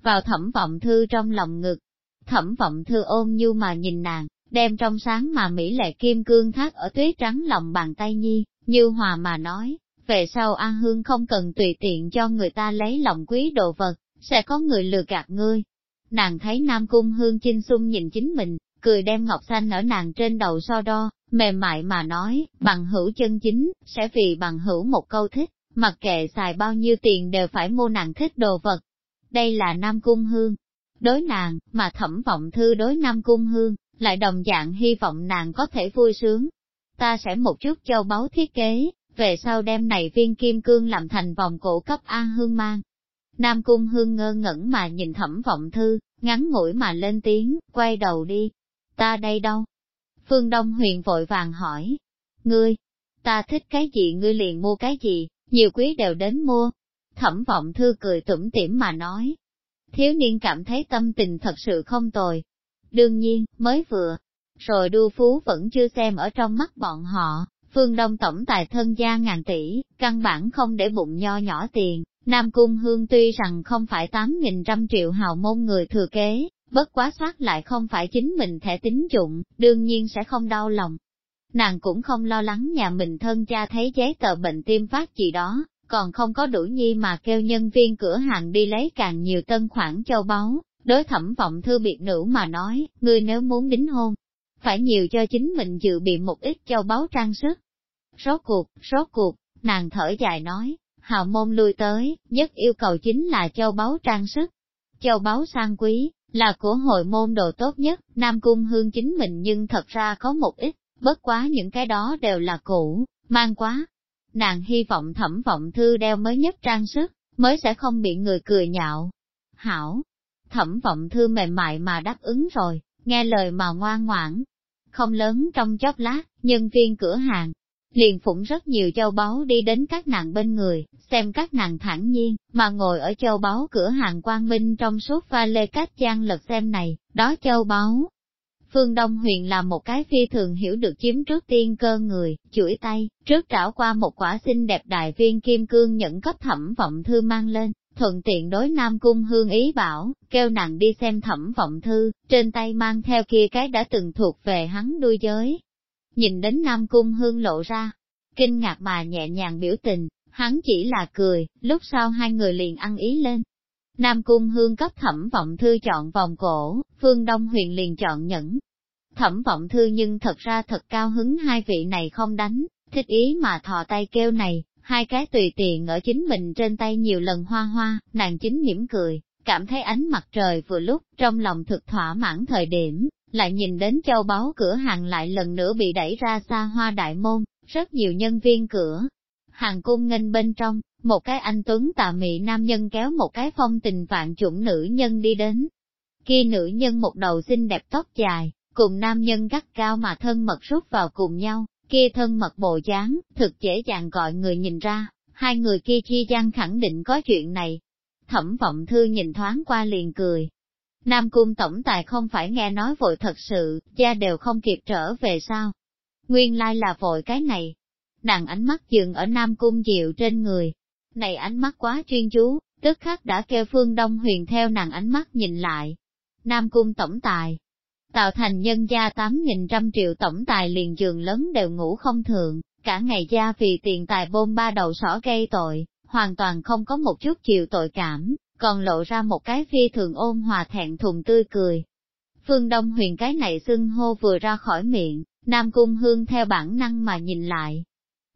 Vào thẩm vọng thư trong lòng ngực. Thẩm vọng thư ôm như mà nhìn nàng, đem trong sáng mà mỹ lệ kim cương thác ở tuyết trắng lòng bàn tay nhi, như hòa mà nói, về sau A Hương không cần tùy tiện cho người ta lấy lòng quý đồ vật, sẽ có người lừa gạt ngươi. Nàng thấy Nam Cung Hương chinh xung nhìn chính mình, cười đem ngọc xanh ở nàng trên đầu so đo, mềm mại mà nói, bằng hữu chân chính, sẽ vì bằng hữu một câu thích, mặc kệ xài bao nhiêu tiền đều phải mua nàng thích đồ vật. Đây là Nam Cung Hương. Đối nàng, mà thẩm vọng thư đối Nam Cung Hương, lại đồng dạng hy vọng nàng có thể vui sướng. Ta sẽ một chút châu báu thiết kế, về sau đem này viên kim cương làm thành vòng cổ cấp an hương mang. Nam Cung Hương ngơ ngẩn mà nhìn thẩm vọng thư, ngắn ngủi mà lên tiếng, quay đầu đi. Ta đây đâu? Phương Đông Huyền vội vàng hỏi. Ngươi, ta thích cái gì ngươi liền mua cái gì, nhiều quý đều đến mua. Thẩm vọng thư cười tủm tỉm mà nói. Thiếu niên cảm thấy tâm tình thật sự không tồi. Đương nhiên, mới vừa, rồi đua phú vẫn chưa xem ở trong mắt bọn họ, phương đông tổng tài thân gia ngàn tỷ, căn bản không để bụng nho nhỏ tiền. Nam Cung Hương tuy rằng không phải 8.000 triệu hào môn người thừa kế, bất quá soát lại không phải chính mình thẻ tín dụng, đương nhiên sẽ không đau lòng. Nàng cũng không lo lắng nhà mình thân cha thấy giấy tờ bệnh tim phát gì đó, còn không có đủ nhi mà kêu nhân viên cửa hàng đi lấy càng nhiều tân khoản châu báu. Đối thẩm vọng thư biệt nữ mà nói, ngươi nếu muốn đính hôn, phải nhiều cho chính mình dự bị một ít châu báu trang sức. Rốt cuộc, rốt cuộc, nàng thở dài nói, hào môn lui tới, nhất yêu cầu chính là châu báu trang sức. Châu báu sang quý, là của hội môn đồ tốt nhất, Nam Cung Hương chính mình nhưng thật ra có một ít, bất quá những cái đó đều là cũ, mang quá. Nàng hy vọng thẩm vọng thư đeo mới nhất trang sức, mới sẽ không bị người cười nhạo. Hảo, thẩm vọng thư mềm mại mà đáp ứng rồi, nghe lời mà ngoan ngoãn. Không lớn trong chốc lát, nhân viên cửa hàng, liền phụng rất nhiều châu báu đi đến các nàng bên người, xem các nàng thản nhiên, mà ngồi ở châu báu cửa hàng quang minh trong suốt pha lê cách trang lật xem này, đó châu báu. Phương Đông Huyền là một cái phi thường hiểu được chiếm trước tiên cơ người, chuỗi tay, trước trảo qua một quả xinh đẹp đại viên kim cương nhận cấp thẩm vọng thư mang lên, thuận tiện đối Nam Cung Hương ý bảo, kêu nàng đi xem thẩm vọng thư, trên tay mang theo kia cái đã từng thuộc về hắn đuôi giới, Nhìn đến Nam Cung Hương lộ ra, kinh ngạc mà nhẹ nhàng biểu tình, hắn chỉ là cười, lúc sau hai người liền ăn ý lên. Nam Cung Hương cấp thẩm vọng thư chọn vòng cổ, Phương Đông Huyền liền chọn nhẫn. Thẩm vọng thư nhưng thật ra thật cao hứng hai vị này không đánh, thích ý mà thò tay kêu này, hai cái tùy tiện ở chính mình trên tay nhiều lần hoa hoa, nàng chính mỉm cười, cảm thấy ánh mặt trời vừa lúc, trong lòng thực thỏa mãn thời điểm, lại nhìn đến châu báu cửa hàng lại lần nữa bị đẩy ra xa hoa đại môn, rất nhiều nhân viên cửa. Hàng cung nghênh bên trong, một cái anh tuấn tà mị nam nhân kéo một cái phong tình vạn chủng nữ nhân đi đến. Kia nữ nhân một đầu xinh đẹp tóc dài, cùng nam nhân gắt cao mà thân mật rút vào cùng nhau, kia thân mật bộ dáng, thực dễ dàng gọi người nhìn ra, hai người kia chi gian khẳng định có chuyện này. Thẩm vọng thư nhìn thoáng qua liền cười, Nam Cung Tổng Tài không phải nghe nói vội thật sự, gia đều không kịp trở về sao. Nguyên lai là vội cái này. Nàng ánh mắt dừng ở Nam Cung Diệu trên người. Này ánh mắt quá chuyên chú, tức khắc đã kêu Phương Đông Huyền theo nàng ánh mắt nhìn lại. Nam Cung Tổng Tài Tạo thành nhân gia 8.000 triệu tổng tài liền giường lớn đều ngủ không thường, cả ngày gia vì tiền tài bôn ba đầu sỏ gây tội, hoàn toàn không có một chút chịu tội cảm, còn lộ ra một cái phi thường ôn hòa thẹn thùng tươi cười. Phương Đông huyền cái này xưng hô vừa ra khỏi miệng, Nam Cung Hương theo bản năng mà nhìn lại.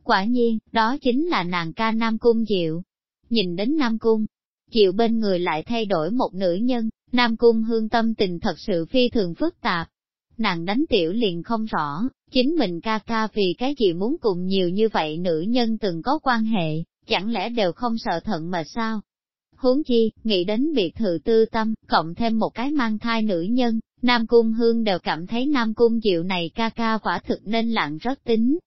Quả nhiên, đó chính là nàng ca Nam Cung Diệu. Nhìn đến Nam Cung, Diệu bên người lại thay đổi một nữ nhân, Nam Cung Hương tâm tình thật sự phi thường phức tạp. Nàng đánh tiểu liền không rõ, chính mình ca ca vì cái gì muốn cùng nhiều như vậy nữ nhân từng có quan hệ, chẳng lẽ đều không sợ thận mà sao? Huống chi, nghĩ đến biệt thự tư tâm, cộng thêm một cái mang thai nữ nhân, Nam Cung Hương đều cảm thấy Nam Cung Diệu này ca ca quả thực nên lặng rất tính.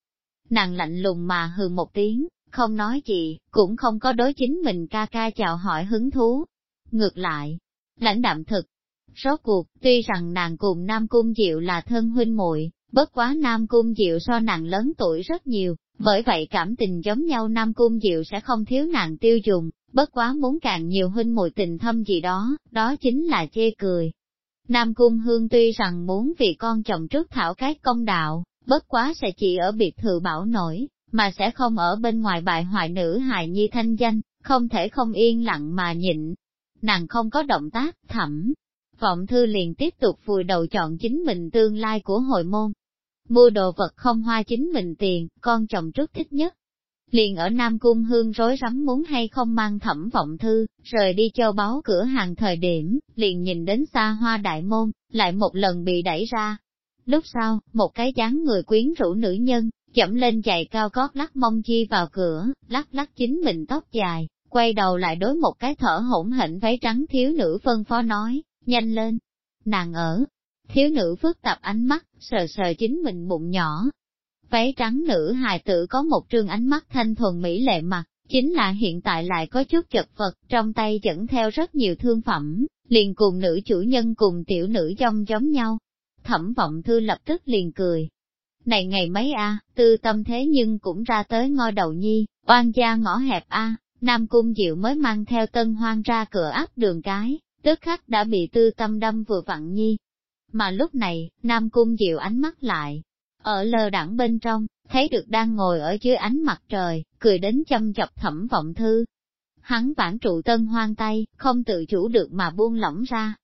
Nàng lạnh lùng mà hừ một tiếng, không nói gì, cũng không có đối chính mình ca ca chào hỏi hứng thú. Ngược lại, lãnh đạm thực. Rốt cuộc, tuy rằng nàng cùng Nam Cung Diệu là thân huynh muội, bất quá Nam Cung Diệu so nàng lớn tuổi rất nhiều, bởi vậy cảm tình giống nhau Nam Cung Diệu sẽ không thiếu nàng tiêu dùng, bất quá muốn càng nhiều huynh muội tình thâm gì đó, đó chính là chê cười. Nam Cung Hương tuy rằng muốn vì con chồng trước thảo cái công đạo, bất quá sẽ chỉ ở biệt thự bảo nổi, mà sẽ không ở bên ngoài bại hoại nữ hài nhi thanh danh, không thể không yên lặng mà nhịn. Nàng không có động tác, thẩm. Vọng thư liền tiếp tục vùi đầu chọn chính mình tương lai của hội môn. Mua đồ vật không hoa chính mình tiền, con chồng trước thích nhất. Liền ở Nam Cung Hương rối rắm muốn hay không mang thẩm vọng thư, rời đi châu báu cửa hàng thời điểm, liền nhìn đến xa hoa đại môn, lại một lần bị đẩy ra. Lúc sau, một cái dáng người quyến rũ nữ nhân, chậm lên giày cao gót lắc mông chi vào cửa, lắc lắc chính mình tóc dài, quay đầu lại đối một cái thở hỗn hển váy trắng thiếu nữ phân phó nói, nhanh lên. Nàng ở, thiếu nữ phức tạp ánh mắt, sờ sờ chính mình bụng nhỏ. Váy trắng nữ hài tử có một trương ánh mắt thanh thuần mỹ lệ mặt, chính là hiện tại lại có chút chật vật, trong tay dẫn theo rất nhiều thương phẩm, liền cùng nữ chủ nhân cùng tiểu nữ giống giống nhau. Thẩm vọng thư lập tức liền cười, này ngày mấy a, tư tâm thế nhưng cũng ra tới ngôi đầu nhi, oan gia ngõ hẹp a, Nam Cung Diệu mới mang theo tân hoang ra cửa áp đường cái, tức khắc đã bị tư tâm đâm vừa vặn nhi. Mà lúc này, Nam Cung Diệu ánh mắt lại, ở lơ đẳng bên trong, thấy được đang ngồi ở dưới ánh mặt trời, cười đến chăm chọc thẩm vọng thư. Hắn vãn trụ tân hoang tay, không tự chủ được mà buông lỏng ra,